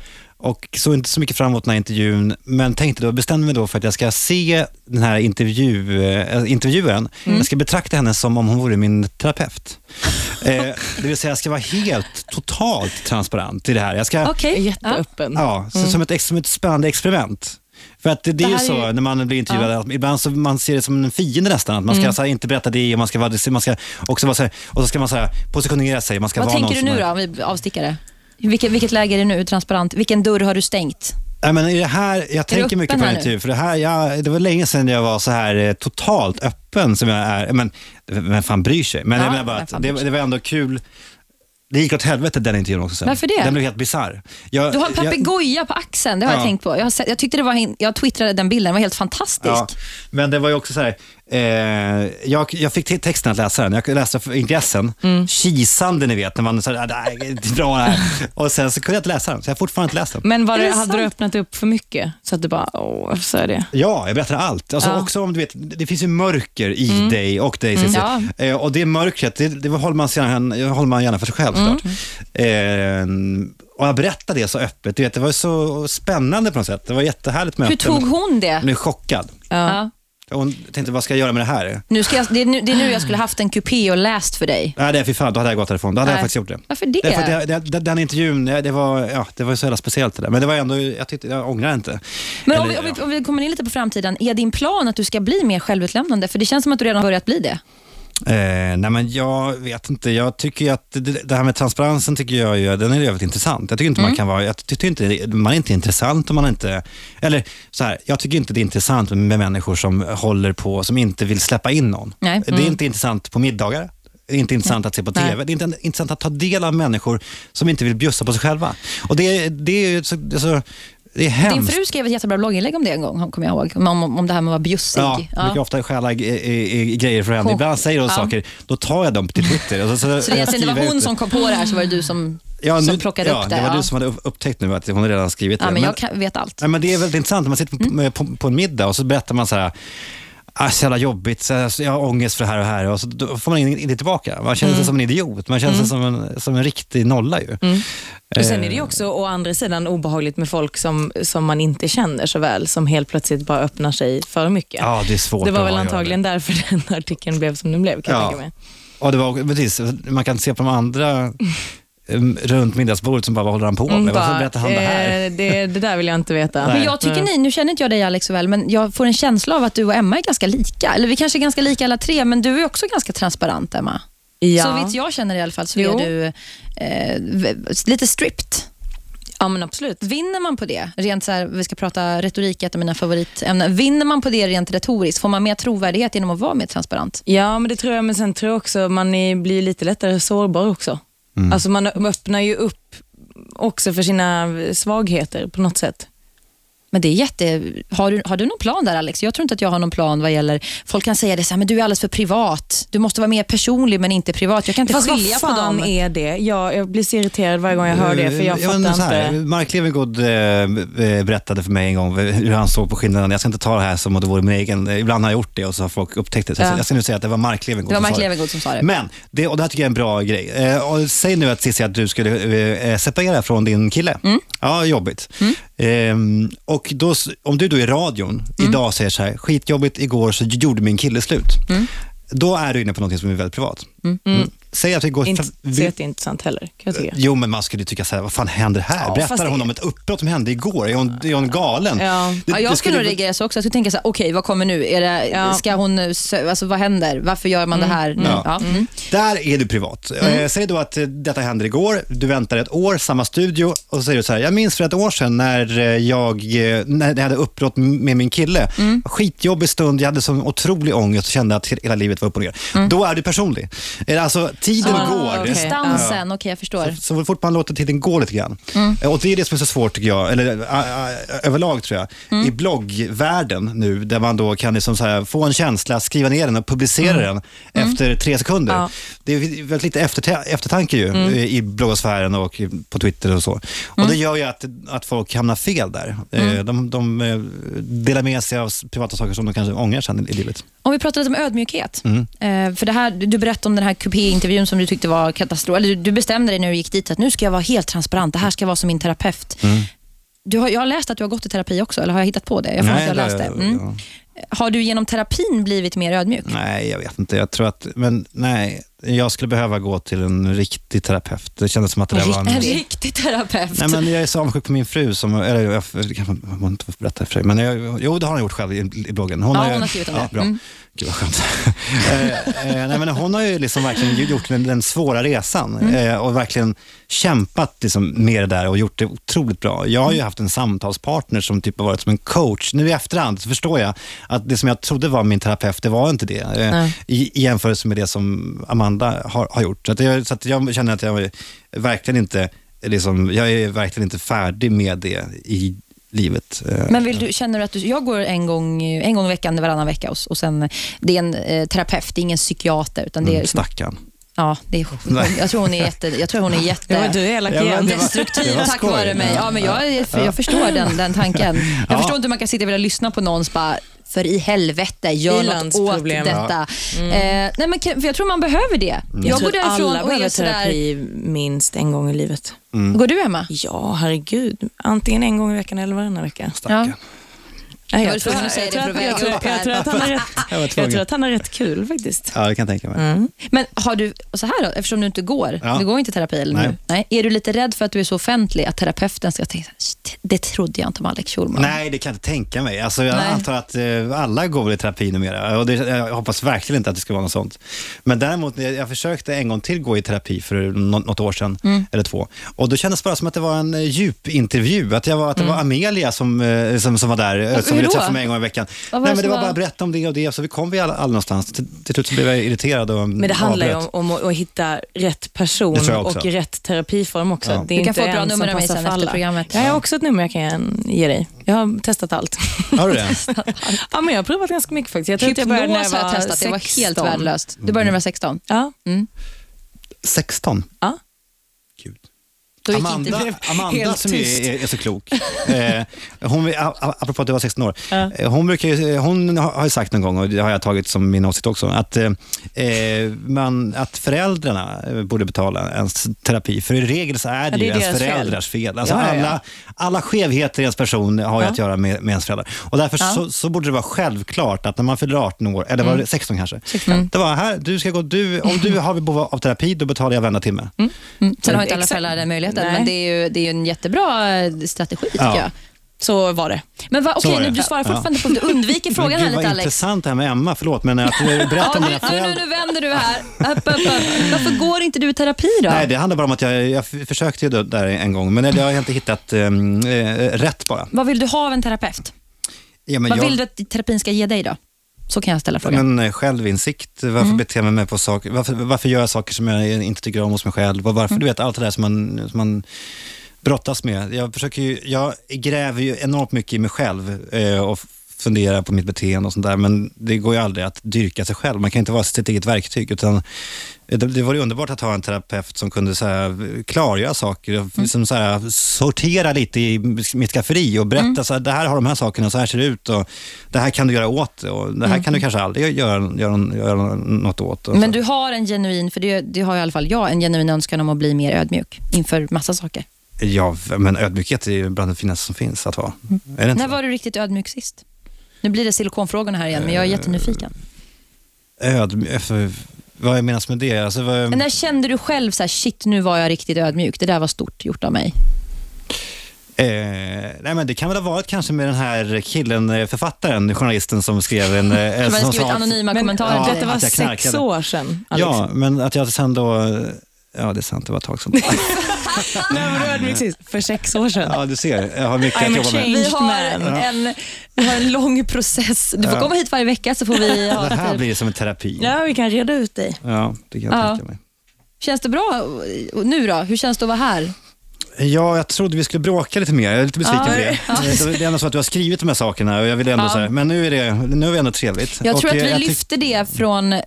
och såg inte så mycket fram emot den här intervjun, men tänkte då, bestämde mig då för att jag ska se den här intervju, eh, intervjuaren. Mm. Jag ska betrakta henne som om hon vore min terapeut. eh, det vill säga, jag ska vara helt, totalt transparent i det här. Jag ska, Okej. Jätteöppen. Ja, så, som, ett, som ett spännande experiment. För att det, det är ju är så ju- när man blir intervjuad, att ibland så man ser det som en fiende nästan. Att man Mm. ska så här, inte berätta det och man ska, vara, man ska också vara så här, och så ska man så här, positionera sig. Man ska Vad vara tänker du nu som då, är, om vi avstickar det? Vilket, vilket läge är det nu, transparent? Vilken dörr har du stängt? Nej, men det här, jag tänker mycket på här en nu? intervju, för det, här, jag, det var länge sedan jag var så här eh, totalt öppen som jag är. Men vem fan bryr sig? Men Ja, jag menar bara att det, det var ändå kul. Det gick åt helvete den intervjun också sen. Varför det? Den blev helt bisarr. Jag- Du har en jag- papegoja på axeln, det har jag Ja. tänkt på. Jag, har sett, jag, tyckte det var, hin- jag twittrade den bilden, den var helt fantastisk. Ja, men det var ju också så här, eh, jag, jag fick till texten att läsa den. Jag läste för ingressen, Mm. kisande ni vet, när man så här, "Ah, det är bra det här. Och sen så kunde jag inte läsa den, så jag har fortfarande inte läst den. Men var Är det, det hade sant? du öppnat upp för mycket? Så att du bara, åh, varför sa jag det? Ja, jag berättar allt. Alltså Ja. också om du vet, det finns ju mörker i dig och dig Cissi. Ja. Eh, och det mörkret, det, det håller, man gärna, håller man gärna för sig själv såklart. Eh, och jag berättade det så öppet, du vet, det var så spännande på något sätt. Det var jättehärligt med Hur tog hon det? Hon blev chockad. Ja. Hon tänkte, vad ska jag göra med det här? Nu ska jag, det, är nu, det är nu jag skulle haft en kupé och läst för dig. Nej, det är fy fan, då hade jag gått därifrån. Då hade jag Nej. faktiskt gjort det. Varför det? Därför jag, det, den intervjun, det det var, ja, det var så jävla speciellt det där. Men det var ändå, jag tyckte, jag ångrar inte. Men om, Eller, vi, om, vi, om vi kommer in lite på framtiden, är din plan att du ska bli mer självutlämnande? För det känns som att du redan har börjat bli det. Eh, nej men jag vet inte, jag tycker att det, det här med transparensen tycker jag ju, den är väldigt intressant. Jag tycker inte Mm. man kan vara, jag tycker inte, man är inte intressant om man inte, eller så här, jag tycker inte det är intressant med människor som håller på, som inte vill släppa in någon. Nej. Det är inte intressant på middagar. Det är inte intressant att se på Nej. TV. Det är inte intressant att ta del av människor som inte vill bjussa på sig själva. Och det, det är ju så, det är är Din hemskt. fru skrev ett jättebra blogginlägg om det en gång, kommer jag ihåg. Om, om, om det här med att vara bjussig. Ja, jag brukar ofta stjäla grejer från henne. Hon- Ibland säger hon ja. saker, då tar jag dem till Twitter. Så, så, Så det, egentligen, det var hon som kom på det här, så var det du som, ja, som nu, plockade ja, upp det. det var ja. du som hade upp- upptäckt nu att hon redan skrivit ja, det. men jag kan, vet allt. Men det är väldigt intressant, man sitter på, på, på en middag och så berättar man så här, ah, så jävla jobbigt, så jag har ångest för det här och det här. Och så då får man inte tillbaka. Man känner sig som en idiot, man känner sig som, en, som en riktig nolla ju. Och sen är det Eh, också å andra sidan obehagligt med folk som, som man inte känner så väl, som helt plötsligt bara öppnar sig för mycket. Ja, det är svårt det var väl antagligen därför den artikeln blev som den blev, kan jag Ja. tänka mig. Och det var, precis, man kan se på de andra runt middagsbordet som bara, vad håller han på med? Mm, Varför berättar han det här? eh, det, det där vill jag inte veta. Nej. Men jag tycker ni, nu känner inte jag dig Alex så väl, men jag får en känsla av att du och Emma är ganska lika. Eller vi kanske är ganska lika alla tre, men du är också ganska transparent Emma. Ja. Så vitt jag känner i alla fall så Jo. är du eh, lite stripped. ja, men absolut. Vinner man på det, rent så här, vi ska prata retorik, ett av mina favoritämnen. Vinner man på det rent retoriskt, får man mer trovärdighet genom att vara mer transparent? Ja, men det tror jag. Men sen tror jag också man är, blir lite lättare sårbar också. Mm. Alltså man öppnar ju upp också för sina svagheter på något sätt. Men det är jätte... Har du, har du någon plan där Alex? Jag tror inte att jag har någon plan vad gäller... Folk kan säga det så här, men du är alldeles för privat. Du måste vara mer personlig men inte privat. Jag kan inte Fast skilja vad på fan dem. är det? Jag, jag blir så irriterad varje gång jag hör det, för jag Eh, Ja, men fattar här, inte. Mark Levengood eh, eh, berättade för mig en gång hur han såg på skillnaden. Jag ska inte ta det här som att det vore min egen. Ibland har jag gjort det och så har folk upptäckt det. Så Ja. Jag ska nu säga att det var Mark Levengood Det var som Mark Levengood som sa det. Men, det, och det här tycker jag är en bra grej. Eh, och säg nu att Cissi att du skulle eh, separera från din kille. Mm. Ja, jobbigt. Ehm, och då, om du då i radion Mm. idag säger så här, skitjobbigt, igår så gjorde min kille slut. Mm. Då är du inne på något som är väldigt privat. Mm. Säg att vi går... Inte vi- så jätteintressant heller, kan jag tycka. Jo, men man skulle tycka så här, vad fan händer här? Ja, Berättar fast det- hon om ett uppbrott som hände igår? Är hon, är hon galen? Ja. Det- Ja, jag det skulle nog reagera så också. Jag skulle tänka så här, okej, vad kommer nu? Är det, Ja. ska hon, alltså, vad händer? Varför gör man det här nu? Ja. Ja. Mm. Där är du privat. Eh, säg då att eh, detta händer igår, du väntar ett år, samma studio och så säger du så här, jag minns för ett år sedan när eh, jag, när jag hade uppbrott med min kille. Skitjobbig stund, jag hade sån otrolig ångest och kände att hela livet var upp och ner. Då är du personlig. Alltså, tiden Ah, går. okej. Distansen, okej jag förstår. Så, så fort man låter tiden gå lite grann. Eh, Och det är det som är så svårt tycker jag, eller ä, ä, överlag tror jag, i bloggvärlden nu, där man då kan liksom så här, få en känsla, skriva ner den och publicera den efter tre sekunder. Ja. Det är väldigt lite efterta- eftertanke ju eh, i bloggsfären och på Twitter och så. Och det gör ju att, att folk hamnar fel där. Eh, De, de eh, delar med sig av privata saker som de kanske ångrar sen i livet. Om vi pratar lite om ödmjukhet. Mm. Eh, för det här, du berättade om den här kupé-intervjun som du tyckte var katastrof. Eller du, bestämde dig när du gick dit att nu ska jag vara helt transparent. Det här ska vara som min terapeut. Mm. Du har, jag har läst att du har gått i terapi också, eller har jag hittat på det? Jag får att jag läst det. Mm. Har du genom terapin blivit mer ödmjuk? Nej, jag vet inte. Jag tror att, men nej. Jag skulle behöva gå till en riktig terapeut. Det kändes som att det där var en... En riktig terapeut. Nej, men jag är så avundsjuk på min fru, som, eller jag, kanske inte får berätta för dig, men jag, jo det har hon gjort själv i, i bloggen. Hon Ja, ju- hon har skrivit om ja, det. Bra. Mm. Gud vad skönt. eh, eh, nej, men hon har ju liksom verkligen gjort den, den svåra resan Mm. eh, och verkligen kämpat liksom med det där och gjort det otroligt bra. Jag Mm. har ju haft en samtalspartner som typ har varit som en coach. Nu i efterhand så förstår jag att det som jag trodde var min terapeut, det var inte det. Eh, i, I jämförelse med det som Amanda har, har gjort. Så, att jag, så jag känner att jag verkligen inte, liksom, jag är verkligen inte färdig med det i livet. Eh, Men vill du, känner du att du, jag går en gång, en gång i veckan, varannan vecka och, och sen, det är en eh, terapeut, det är ingen psykiater. Utan det är, mm, liksom, Stackarn. Ja, det är, Nej. jag tror hon är jätte, jag tror hon är jätte Ja, du är elak Ja, men igen. det var- destruktiv det var tack vare mig. Ja, men jag, jag förstår den, den tanken. Jag Ja. förstår inte hur man kan sitta och vilja lyssna på någons bara för i helvete, gör något åt Ilandsproblem. detta. Eh, nej, men, jag tror man behöver det. Mm. Jag, går tror att därifrån alla och behöver sådär... terapi minst en gång i livet. Går du Emma? Ja, herregud. Antingen en gång i veckan eller varannan vecka. Stackarn. Nej, Jag att säga det för att jag, här. jag, tror att han har rätt, Jag jag tror att han har rätt kul faktiskt. Ja, det kan jag tänka mig. Mm. Men har du, och så här då, eftersom du inte går, Ja. du går inte i terapi eller Nej. nu. Nej. Är du lite rädd för att du är så offentlig att terapeuten ska tänka, "Shit, det trodde jag inte om Alex Schulman. Nej, det kan jag inte tänka mig. Alltså, jag Nej. antar att eh, alla går väl i terapi numera. Och det, jag hoppas verkligen inte att det ska vara något sånt. Men däremot, jag, jag försökte en gång till gå i terapi för nå- något år sedan, Mm. eller två. Och då kändes det bara som att det var en eh, djup intervju. Att, jag var, att det var Amelia som, eh, som, som var där, eh, Mm. som då? träffa mig en gång i veckan. Nej, men det var var- bara berätta om det och det, så vi kom vi alla, alla någonstans. Till, till slut blev jag irriterad och Men det handlar ju om, om att, att hitta rätt person och rätt terapiform också. Ja. Det är Du kan inte få ett bra nummer av mig sen för efter alla. programmet. Ja, jag har också ett nummer jag kan ge dig. Jag har testat allt. Har du det? ja, men jag har provat ganska mycket faktiskt. Jag tror att jag började när jag Hypnos var har jag testat, det var helt 16. värdelöst. Du började när du var 16. Ja. 16? Ja. Då gick Amanda, inte... Amanda helt som tyst. är, är, är så klok. Eh, hon, apropå att du var 16 år. Ja. Eh, hon, brukar hon har ju sagt någon gång, och det har jag tagit som min åsikt också, att, eh, eh, man, att föräldrarna eh, borde betala ens terapi. För i regel så är det, det är ju ens deras fel. föräldrars fel. Alltså Ja, ja, ja. alla, alla skevheter i ens person har ju Ja. att göra med, med ens föräldrar. Och därför Ja. så, så borde det vara självklart att när man fyller 18 år, eller var det 16 kanske, det var här, du ska gå, du, om du har behov av terapi, då betalar jag varenda timme. Mm. Sen har inte alla föräldrar den möjligheten, Nej. men det är ju, det är ju en jättebra eh, strategi tycker Ja. jag. Så var det. Men va, Så okej, nu, du svarar Ja. fortfarande på du undviker frågan här Gud vad lite Alex. intressant det här med Emma, förlåt, men att du berättar Ja, om nu, nu, nu, nu vänder du här. Upp, upp, upp. Varför går inte du i terapi då? Nej, det handlar bara om att jag, jag försökte ju där en gång, men jag har inte hittat um, eh, rätt bara. Vad vill du ha av en terapeut? Ja, men Vad jag, vill du att terapin ska ge dig då? Så kan jag ställa frågan. men, eh, självinsikt, varför Mm. beter jag mig på saker, varför, varför gör jag saker som jag inte tycker om hos mig själv och varför, Mm. du vet allt det där som man, som man brottas med. Jag, försöker ju, jag gräver ju enormt mycket i mig själv eh, och funderar på mitt beteende och sånt där, men det går ju aldrig att dyrka sig själv. Man kan inte vara sitt eget verktyg, utan det, det var underbart att ha en terapeut som kunde så här, klargöra saker, och Mm. som så här, sortera lite i mitt skafferi och berätta Mm. så här, det här har de här sakerna, så här ser det ut och det här kan du göra åt det och det här kan du kanske aldrig göra, göra, göra något åt. Mm. Men så. du har en genuin, för det, det har i alla fall jag, en genuin önskan om att bli mer ödmjuk inför massa saker. Ja, men ödmjukhet är bland det finaste som finns att ha. Det inte När så? var du riktigt ödmjuk sist? Nu blir det silikonfrågorna här igen, men jag är jättenyfiken. Ödmjuk, vad jag menas med det? Alltså, vad, Men när kände du själv så här, shit nu var jag riktigt ödmjuk, det där var stort gjort av mig? Eh, nej men det kan väl ha varit kanske med den här killen, eh, författaren, journalisten som skrev en... Eh, Som som skrivit anonyma Men kommentarer ja, till detta var att jag sex år sedan, Alex. Ja, men att jag sen då... Ja, det är sant, det var ett tag sedan. När var du ödmjuk sist? För sex år sedan. ja, du ser, jag har mycket I'm att jobba med. Vi har, en, vi har en lång process. Du får Ja. komma hit varje vecka så får vi ha Det här blir som en terapi. Ja, vi kan reda ut dig. Ja, det kan jag Ja. tänka mig. Känns det bra nu då? Hur känns det att vara här? Ja, jag trodde vi skulle bråka lite mer. Jag är lite besviken Ja, på det. Det är ändå så att du har skrivit de här sakerna och jag vill ändå Ja. så här, men nu är det, nu är det ändå trevligt. Jag Och, tror att eh, vi jag tyck- lyfter det från, eh,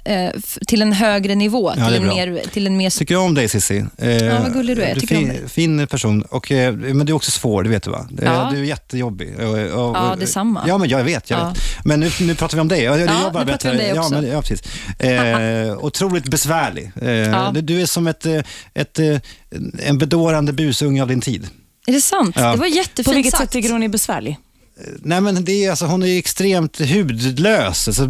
till en högre nivå, Ja, till, en mer, till en mer... tycker jag om dig Cissi. Eh, Ja, vad gullig du är. Du Tycker om fin, dig. fin person, och, eh, men du är också svår, det vet du va? Det- Ja. Du är jättejobbig. Och, och, Ja, detsamma. Ja, men jag vet. Jag Ja. vet. Men nu, nu pratar vi om dig. Jag, jag Ja, jobbar nu pratar vi om dig ja, också. men, ja, precis. Eh, otroligt besvärlig. Eh, Ja. du, du är som ett, eh, ett, eh, en bedårande busunge av din tid. Är det sant? Ja. Det var jättefint På vilket sagt. sätt tycker hon är besvärlig? Nej men det är, alltså, hon är ju extremt hudlös. Alltså,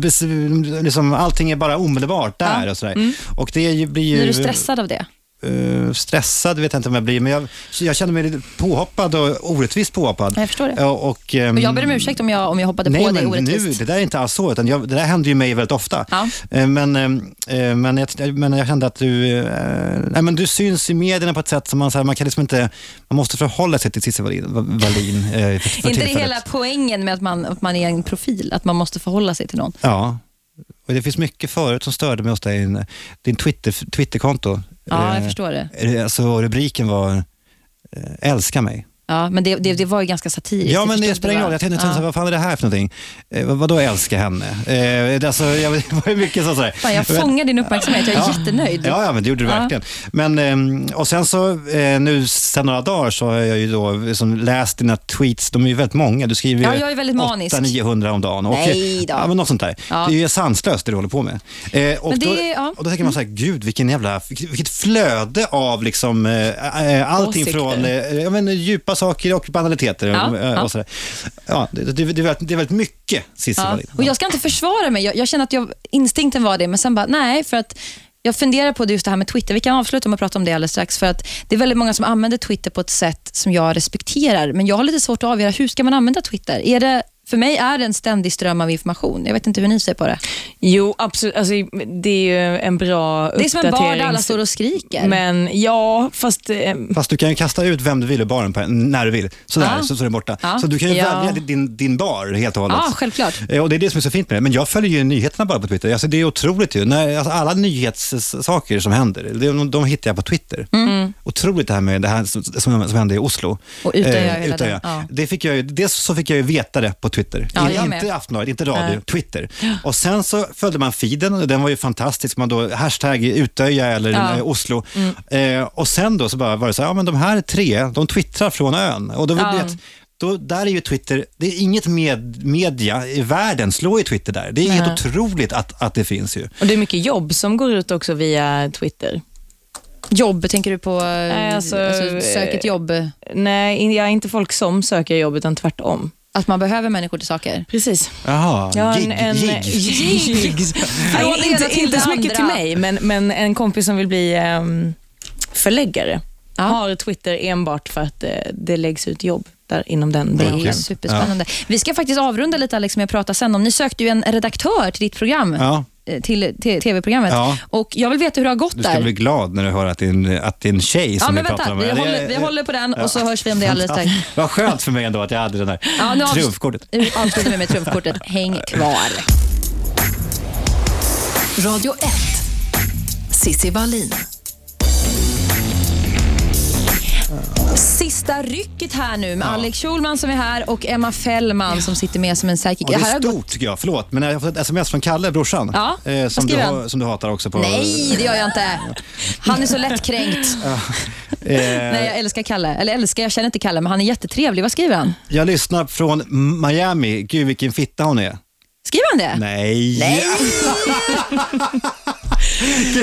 liksom, allting är bara omedelbart där och sådär. Och det blir ju... Blir du stressad av det? Eh, stressad vet jag inte om jag blir, men jag, jag känner mig lite påhoppad och orättvist påhoppad. Jag förstår det. Och, och, ehm, Och jag ber om ursäkt om jag, om jag hoppade Nej, på dig orättvist. det där är inte alls så, utan jag, det där händer ju mig väldigt ofta. Ja. Eh, Men, eh, men, jag, men jag kände att du, nej, men du syns i medierna på ett sätt som man, så här, man kan liksom inte, man måste förhålla sig till Cissi Wallin. Wallin för, inte det hela poängen med att man, att man är en profil? Att man måste förhålla sig till någon? Ja, och det finns mycket förut som störde mig hos dig. Din Twitter, Twitterkonto. Ja, jag Eh, förstår det. Alltså, rubriken var eh, Älska mig. Ja, men det, det, det var ju ganska satiriskt. Ja, men det spelar ingen roll. Jag tänkte, Ja. ja. vad fan är det här för någonting? Eh, vad, vadå älska henne? Eh, alltså, jag, det var ju mycket så, sådär. Fan, jag fångar din uppmärksamhet. Jag är jättenöjd. Ja, ja, men det gjorde du Ja. verkligen. Men, ehm, och sen så, eh, nu sen några dagar så har jag ju då liksom läst dina tweets. De är ju väldigt många. Du skriver Ja, ju jag är väldigt manisk. 800-900 om dagen. Och, Nej då. Ja, men något sånt där. Ja. Det är ju sanslöst det du håller på med. Eh, och, Men det då, ja. och då tänker man så här, gud vilken jävla, vilket, vilket flöde av liksom, eh, eh, allting Åsikter. från eh, jag menar, djupa saker och banaliteter. Ja, och, ja. och så där. Ja, det, det, det, är väldigt, mycket Cissi Ja. Och jag ska inte försvara mig. Jag, jag känner att jag, instinkten var det, men sen bara nej, för att jag funderar på det just det här med Twitter. Vi kan avsluta med att prata om det alldeles strax. För att Det är väldigt många som använder Twitter på ett sätt som jag respekterar, men jag har lite svårt att avgöra hur ska man använda Twitter. Är det, för mig är det en ständig ström av information. Jag vet inte hur ni ser på det. Jo, absolut. Alltså, det är ju en bra Det är som en bar där alla står och skriker. Men ja, fast... Eh, Fast du kan ju kasta ut vem du vill ur baren på, när du vill. Sådär, Ja. så, så är det borta. Ja. Så du kan ju Ja. välja din, din bar helt och hållet. ja, självklart. Eh, Och Det är det som är så fint med det. Men jag följer ju nyheterna bara på Twitter. Alltså det är otroligt ju. När, alltså alla nyhetssaker som händer, de, de hittar jag på Twitter. Otroligt det här med det här som, som, som hände i Oslo. Mm. Eh, Och Utöja. den, ja. Det fick jag ju, dels så fick jag ju veta det på Twitter. Ja, In, jag inte Aftonbladet, inte radio, Twitter. Och sen så följde man feeden och den var ju fantastisk. Man då, hashtag Utöja eller Ja. Mm. eh, Oslo. Eh, och sen då så bara var det så här, ja men de här tre, de twittrar från ön. Och då, Ja. vet, då, där är ju Twitter, det är inget med, media i världen slår ju Twitter där. Det är helt otroligt att, att det finns ju. och det är mycket jobb som går ut också via Twitter. Jobb, tänker du på Nej, alltså, alltså, sök ett jobb? Nej, jag är inte folk som söker jobb, utan tvärtom. Att man behöver människor till saker? Precis. Jaha, Ja, gig, gig. gig. Från Nej, det ena inte så mycket till mig, men, men en kompis som vill bli ehm, förläggare Ja. har Twitter enbart för att eh, det läggs ut jobb där inom den Det är superspännande. Vi ska faktiskt avrunda lite Alex med att prata sen om. Ni sökte ju en redaktör till ditt program, Ja, eh, till tv-programmet. Ja. Och jag vill veta hur det har gått du ska där. bli glad när du hör att det är en, att det är en tjej Ja, som men vi pratar om. Vi Det håller, vi håller på den och så hörs vi om det alldeles strax. Vad skönt för mig ändå att jag hade den där Ja, nu trumfkortet. Nu avslutar vi med trumfkortet. Häng kvar. Radio 1. Sissi Wallin. Sista rycket här nu med Alex Schulman som är här och Emma Fällman som sitter med som en sidekick. Ja, det här är har stort tycker jag, förlåt. Men jag har fått ett sms från Kalle, brorsan. Ja, eh, vad som, du, skriver han? som du hatar också på... Nej, det gör jag inte. Han är så lättkränkt. Eh, Nej, jag älskar Kalle. Eller älskar, jag känner inte Kalle, men han är jättetrevlig. Vad skriver han? Jag lyssnar från Miami. Gud vilken fitta hon är. Skriver han det? Nej. Nej.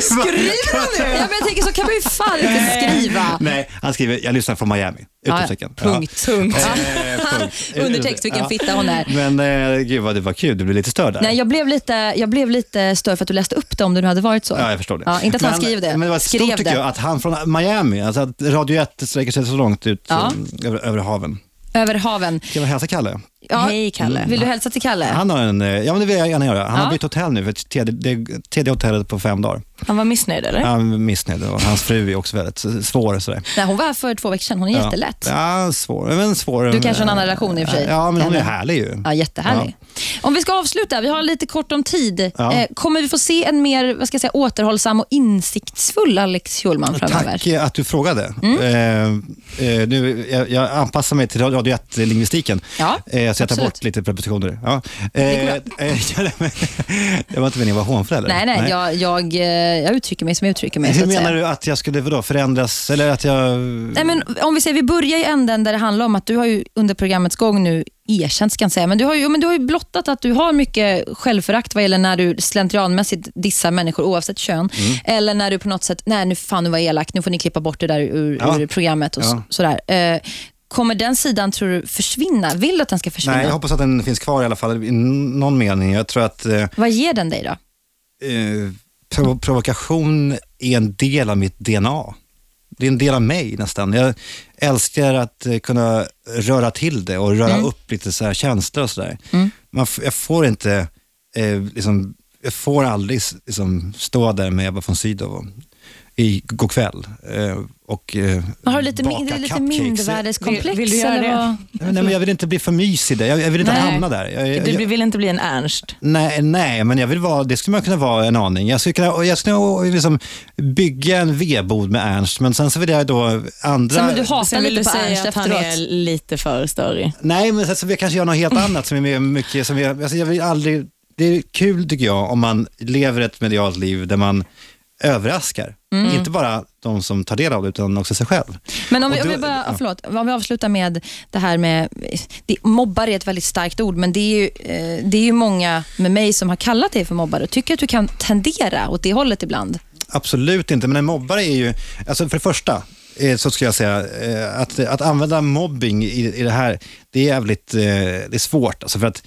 Skriver han det? Ja, men jag tänker så kan man ju fan inte skriva. Nej, han skriver jag lyssnar från Miami. Ja, Utropstecken. punkt. punkt. Eh, punkt. Undertext vilken Ja. fitta hon är. Men eh, gud vad det var kul, du blev lite störd där. Nej, jag blev, lite, jag blev lite störd för att du läste upp det om det nu hade varit så. Ja, jag förstår det. Ja, inte att han men, skrev det. Men det var Skrev stort tycker jag att han från Miami, alltså att Radio 1 sträcker sig så långt ut Ja. eh, över, över haven. Över haven. Ska vi hälsa Kalle? Ja, Hej, Kalle. Vill du hälsa till Kalle? Han har en, eh, ja men det vill jag gärna göra. Han Ja. har bytt hotell nu för tredje, det tredje hotellet på fem dagar. Han var missnöjd eller? Han är missnöjd och hans fru är också väldigt svår. Sådär. Nej, hon var här för två veckor sedan. Hon är jättelätt. Ja, svår. Men svår. Du kanske har en annan relation i och för sig. Ja, men hon är härlig ju. Ja, jättehärlig. Om vi ska avsluta, vi har lite kort om tid. Ja. Eh, kommer vi få se en mer vad ska jag säga, återhållsam och insiktsfull Alex Schulman framöver? Tack att du frågade. Mm. Eh, eh, nu, jag, jag anpassar mig till Radio 1-lingvistiken, Ja, eh, jag tar absolut. bort lite prepositioner. Ja. Eh, Det eh, det var inte meningen att vara hånfull Nej, nej, Jag, jag, eh, jag uttrycker mig som jag uttrycker mig. Hur menar säga. du att jag skulle vadå, förändras? Eller att jag... Nej, men om vi säger, vi börjar i änden där det handlar om att du har ju under programmets gång nu erkänt, ska jag säga, men du har ju, men du har ju blottat att du har mycket självförakt vad gäller när du slentrianmässigt dissar människor oavsett kön. Mm. Eller när du på något sätt, nej nu fan nu var elak, nu får ni klippa bort det där ur, Ja. ur programmet och Ja. så, sådär. Eh, Kommer den sidan, tror du, försvinna? Vill du att den ska försvinna? Nej, jag hoppas att den finns kvar i alla fall i någon mening. Jag tror att eh, Vad ger den dig då? eh, provo- provokation är en del av mitt DNA. Det är en del av mig nästan. Jag älskar att eh, kunna röra till det och röra upp lite så här känslor och sådär. Man f- Jag får inte, eh, liksom, jag får aldrig liksom, stå där med Ebba von Sydow och- i går kväll eh, och eh, Har du lite, baka lite mindervärdeskomplex? Vill- vill du göra eller det? vad? Nej, men jag vill inte bli för mysig där. Jag, jag vill inte Nej. hamna där. Jag, jag, Du vill inte bli en Ernst? Nej, nej, men jag vill vara, det skulle man kunna vara en aning. Jag skulle kunna, jag skulle liksom bygga en vedbod med Ernst, men sen så vill jag då andra... Sen vill du hata Sen vill lite du säga Ernst att han efteråt. är lite för störig. Nej, men sen så vill jag kanske göra något helt annat som är mer mycket... Som jag, alltså jag vill aldrig, det är kul tycker jag om man lever ett medialt liv där man överraskar. Inte bara de som tar del av det, utan också sig själv. Men om vi, Och om, då- vi bara, ja. förlåt, om vi avslutar med det här med... Det, mobbar är ett väldigt starkt ord, men det är, ju, eh, det är ju många med mig som har kallat dig för mobbare tycker att du kan tendera åt det hållet ibland. Absolut inte, men en mobbare är ju, alltså för det första, eh, så skulle jag säga eh, att, att använda mobbing i, i det här, det är jävligt det är svårt. Alltså för att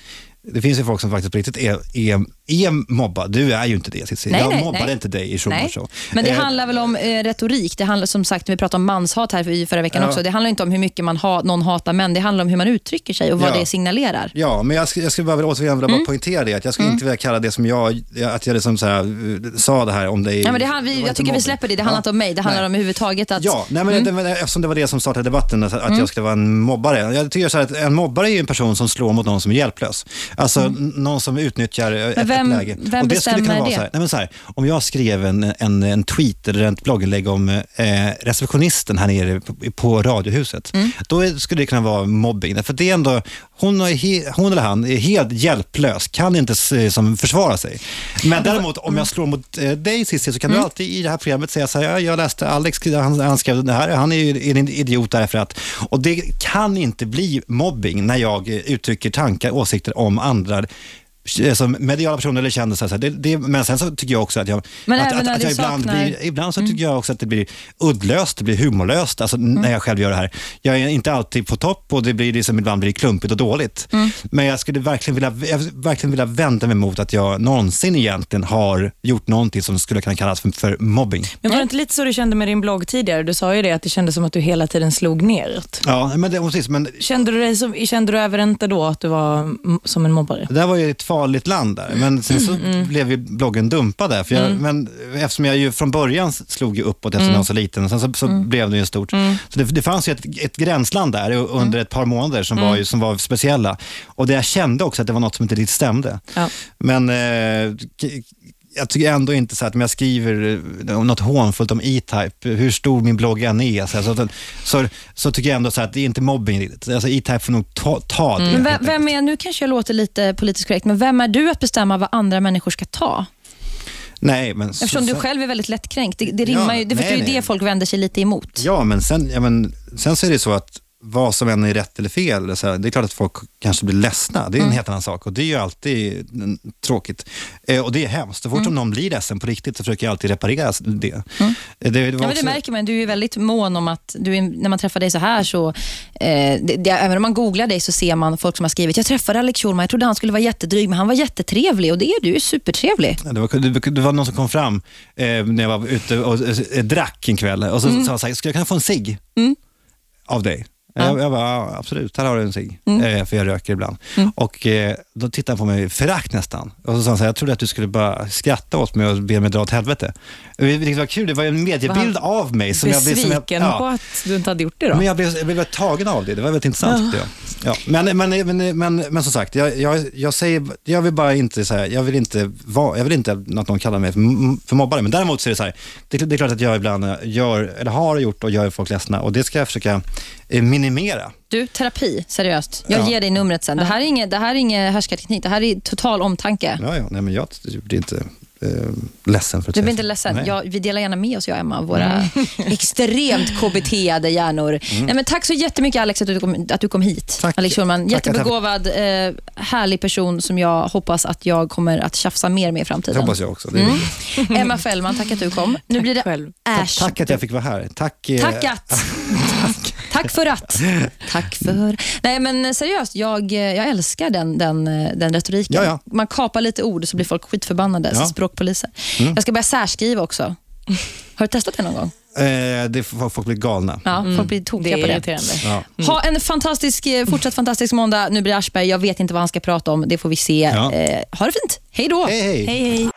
det finns ju folk som faktiskt på riktigt är, är, är mobbad. Du är ju inte det, Cissi. Jag nej, mobbade nej. inte dig i Schumann. Show. Men det Eh, handlar väl om eh, retorik. Det handlar som sagt, vi pratade om manshat här i förra veckan Ja. också. Det handlar inte om hur mycket man ha, någon hatar män. Det handlar om hur man uttrycker sig och vad Ja. det signalerar. Ja, men jag, jag skulle bara återigen vilja Mm. bara poängtera det. Att jag skulle inte vilja kalla det som jag, att jag liksom så här, eh, sa det här om dig. Ja, men det, vi, jag tycker vi mobbing. släpper det. Det handlar Ja. inte om mig. Det handlar Nej. om överhuvudtaget att... Ja, nej, men det, det, eftersom det var det som startade debatten, att, att Mm. jag skulle vara en mobbare. Jag tycker så här att en mobbare är en person som slår mot någon som är hjälplös. Alltså n- någon som utnyttjar eh, ett, Mm. vem- ett läge. vem det skulle kunna bestämmer vara det? Så här, nej, men så här, om jag skrev en, en, en tweet eller ett blogginlägg om eh, receptionisten här nere på, på Radiohuset, Mm. då skulle det kunna vara mobbing. För det är ändå, hon, he, hon eller han är helt hjälplös, kan inte s- som försvara sig. Men däremot om jag slår mot eh, dig Cissi så kan Mm. du alltid i det här programmet säga så här, ja, jag läste Alex, han, han skrev det här, han är ju en idiot därför att. Och det kan inte bli mobbing när jag eh, uttrycker tankar, åsikter om andra eh, som mediala personer eller kändisar. så. Det, det, men sen så tycker jag också att jag, Men att, att, att jag ibland, saknar- Mm. blir, ibland så tycker jag också att det blir uddlöst, det blir humorlöst, alltså när jag själv gör det här. Jag är inte alltid på topp och det blir liksom, ibland blir det klumpigt och dåligt. Mm. Men jag skulle verkligen vilja, jag verkligen vilja vända mig mot att jag någonsin egentligen har gjort någonting som skulle kunna kallas för, för mobbing. Men var det inte lite så du kände med din blogg tidigare? Du sa ju det att det kändes som att du hela tiden slog neråt. Ja, men det, precis, men Kände du, dig som, kände du även inte då att du var mm, som en mobbare? Det var ju ett farligt land där, men sen så Mm, blev ju bloggen dumpad där. För jag, Men eftersom jag ju från början slog ju uppåt eftersom jag var så liten, och sen så, så Mm. blev det ju stort. Så det, det fanns ju ett, ett gränsland där under Mm. ett par månader som, var, ju, som var speciella. Och det jag kände också att det var något som inte riktigt stämde. Ja. Men eh, jag tycker ändå inte så att om jag skriver eh, något hånfullt om E-Type, hur stor min blogg än är, så, så, så, så tycker jag ändå så att det är inte mobbing. Alltså E-Type får nog ta, ta det. Men helt vem, vem är, nu kanske jag låter lite politiskt korrekt, men vem är du att bestämma vad andra människor ska ta? Nej, men så- Eftersom du så- själv är väldigt lättkränkt. Det, det, Ja, rimmar ju, det nej, förstår ju nej. det folk vänder sig lite emot. Ja, men sen, ja, men sen så är det så att vad som än är rätt eller fel, så här, det är klart att folk kanske blir ledsna. Det är en helt annan sak och det är ju alltid mm, tråkigt. Eh, och det är hemskt. Så fort som någon blir ledsen på riktigt så försöker jag alltid reparera det. Eh, det, det Ja, men det också- märker man. Du är väldigt mån om att, du är, när man träffar dig så här så, eh, det, det, även om man googlar dig så ser man folk som har skrivit, jag träffade Alex Schulman, jag trodde han skulle vara jättedryg, men han var jättetrevlig och det är du, supertrevlig. Ja, Det var, det, var någon som kom fram eh, när jag var ute och eh, drack en kväll och så sa han skulle jag kunna få en cigg av dig? Jag, jag bara, ja, absolut, här har du en cigg. Eh, för jag röker ibland. Och eh, då tittade han på mig förakt nästan. Och så sa han så här, jag trodde att du skulle bara skratta åt mig och be mig dra åt helvete. Det det var kul, det var en mediebild av mig. Som jag, blev- som jag, Besviken ja. på att du inte hade gjort det då? Men jag blev, jag blev tagen av det. Det var väldigt intressant jag. Ja. Men, men, men, men, men som sagt, jag, jag, jag, säger, jag vill bara inte säga, jag vill inte, vara, jag vill inte att någon kallar mig för, för mobbare. Men däremot så är det så här, det, det är klart att jag ibland gör, eller har gjort och gör folk ledsna. Och det ska jag försöka eh, minimera. Du, terapi, seriöst. Jag Ja. ger dig numret sen. Det här är inget, det här är inget härskarteknik, det här är total omtanke. Ja, ja, nej, men jag blir inte eh, ledsen för att Du blir inte ledsen. Nej. Jag, vi delar gärna med oss, jag och Emma, av våra extremt KBT-ade hjärnor. Nej, men tack så jättemycket Alex att du kom, att du kom hit. Tack. Alex Schulman, Tack jättebegåvad, eh, härlig person som jag hoppas att jag kommer att tjafsa mer med i Det framtiden. hoppas jag också. Det viktigt. Emma Fällman, tack att du kom. Nu blir det själv. Ash. Tack att jag fick vara här. Tack, eh, Tack att. Tack för att. Tack för... Nej, men seriöst, jag, jag älskar den, den, den retoriken. Ja, ja. Man kapar lite ord så blir folk skitförbannade, Ja. språkpoliser. Mm. Jag ska börja särskriva också. Har du testat det någon gång? Eh, det får folk bli galna. Ja, folk blir tokiga på det. Ja. Ha en fantastisk, eh, fortsatt fantastisk måndag. Nu blir Aschberg. Jag vet inte vad han ska prata om. Det får vi se. Ja. Eh, ha det fint. Hej då. Hej, hej. Hej, hej.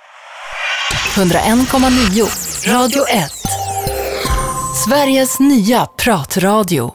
101,9 Radio 1. Sveriges nya pratradio.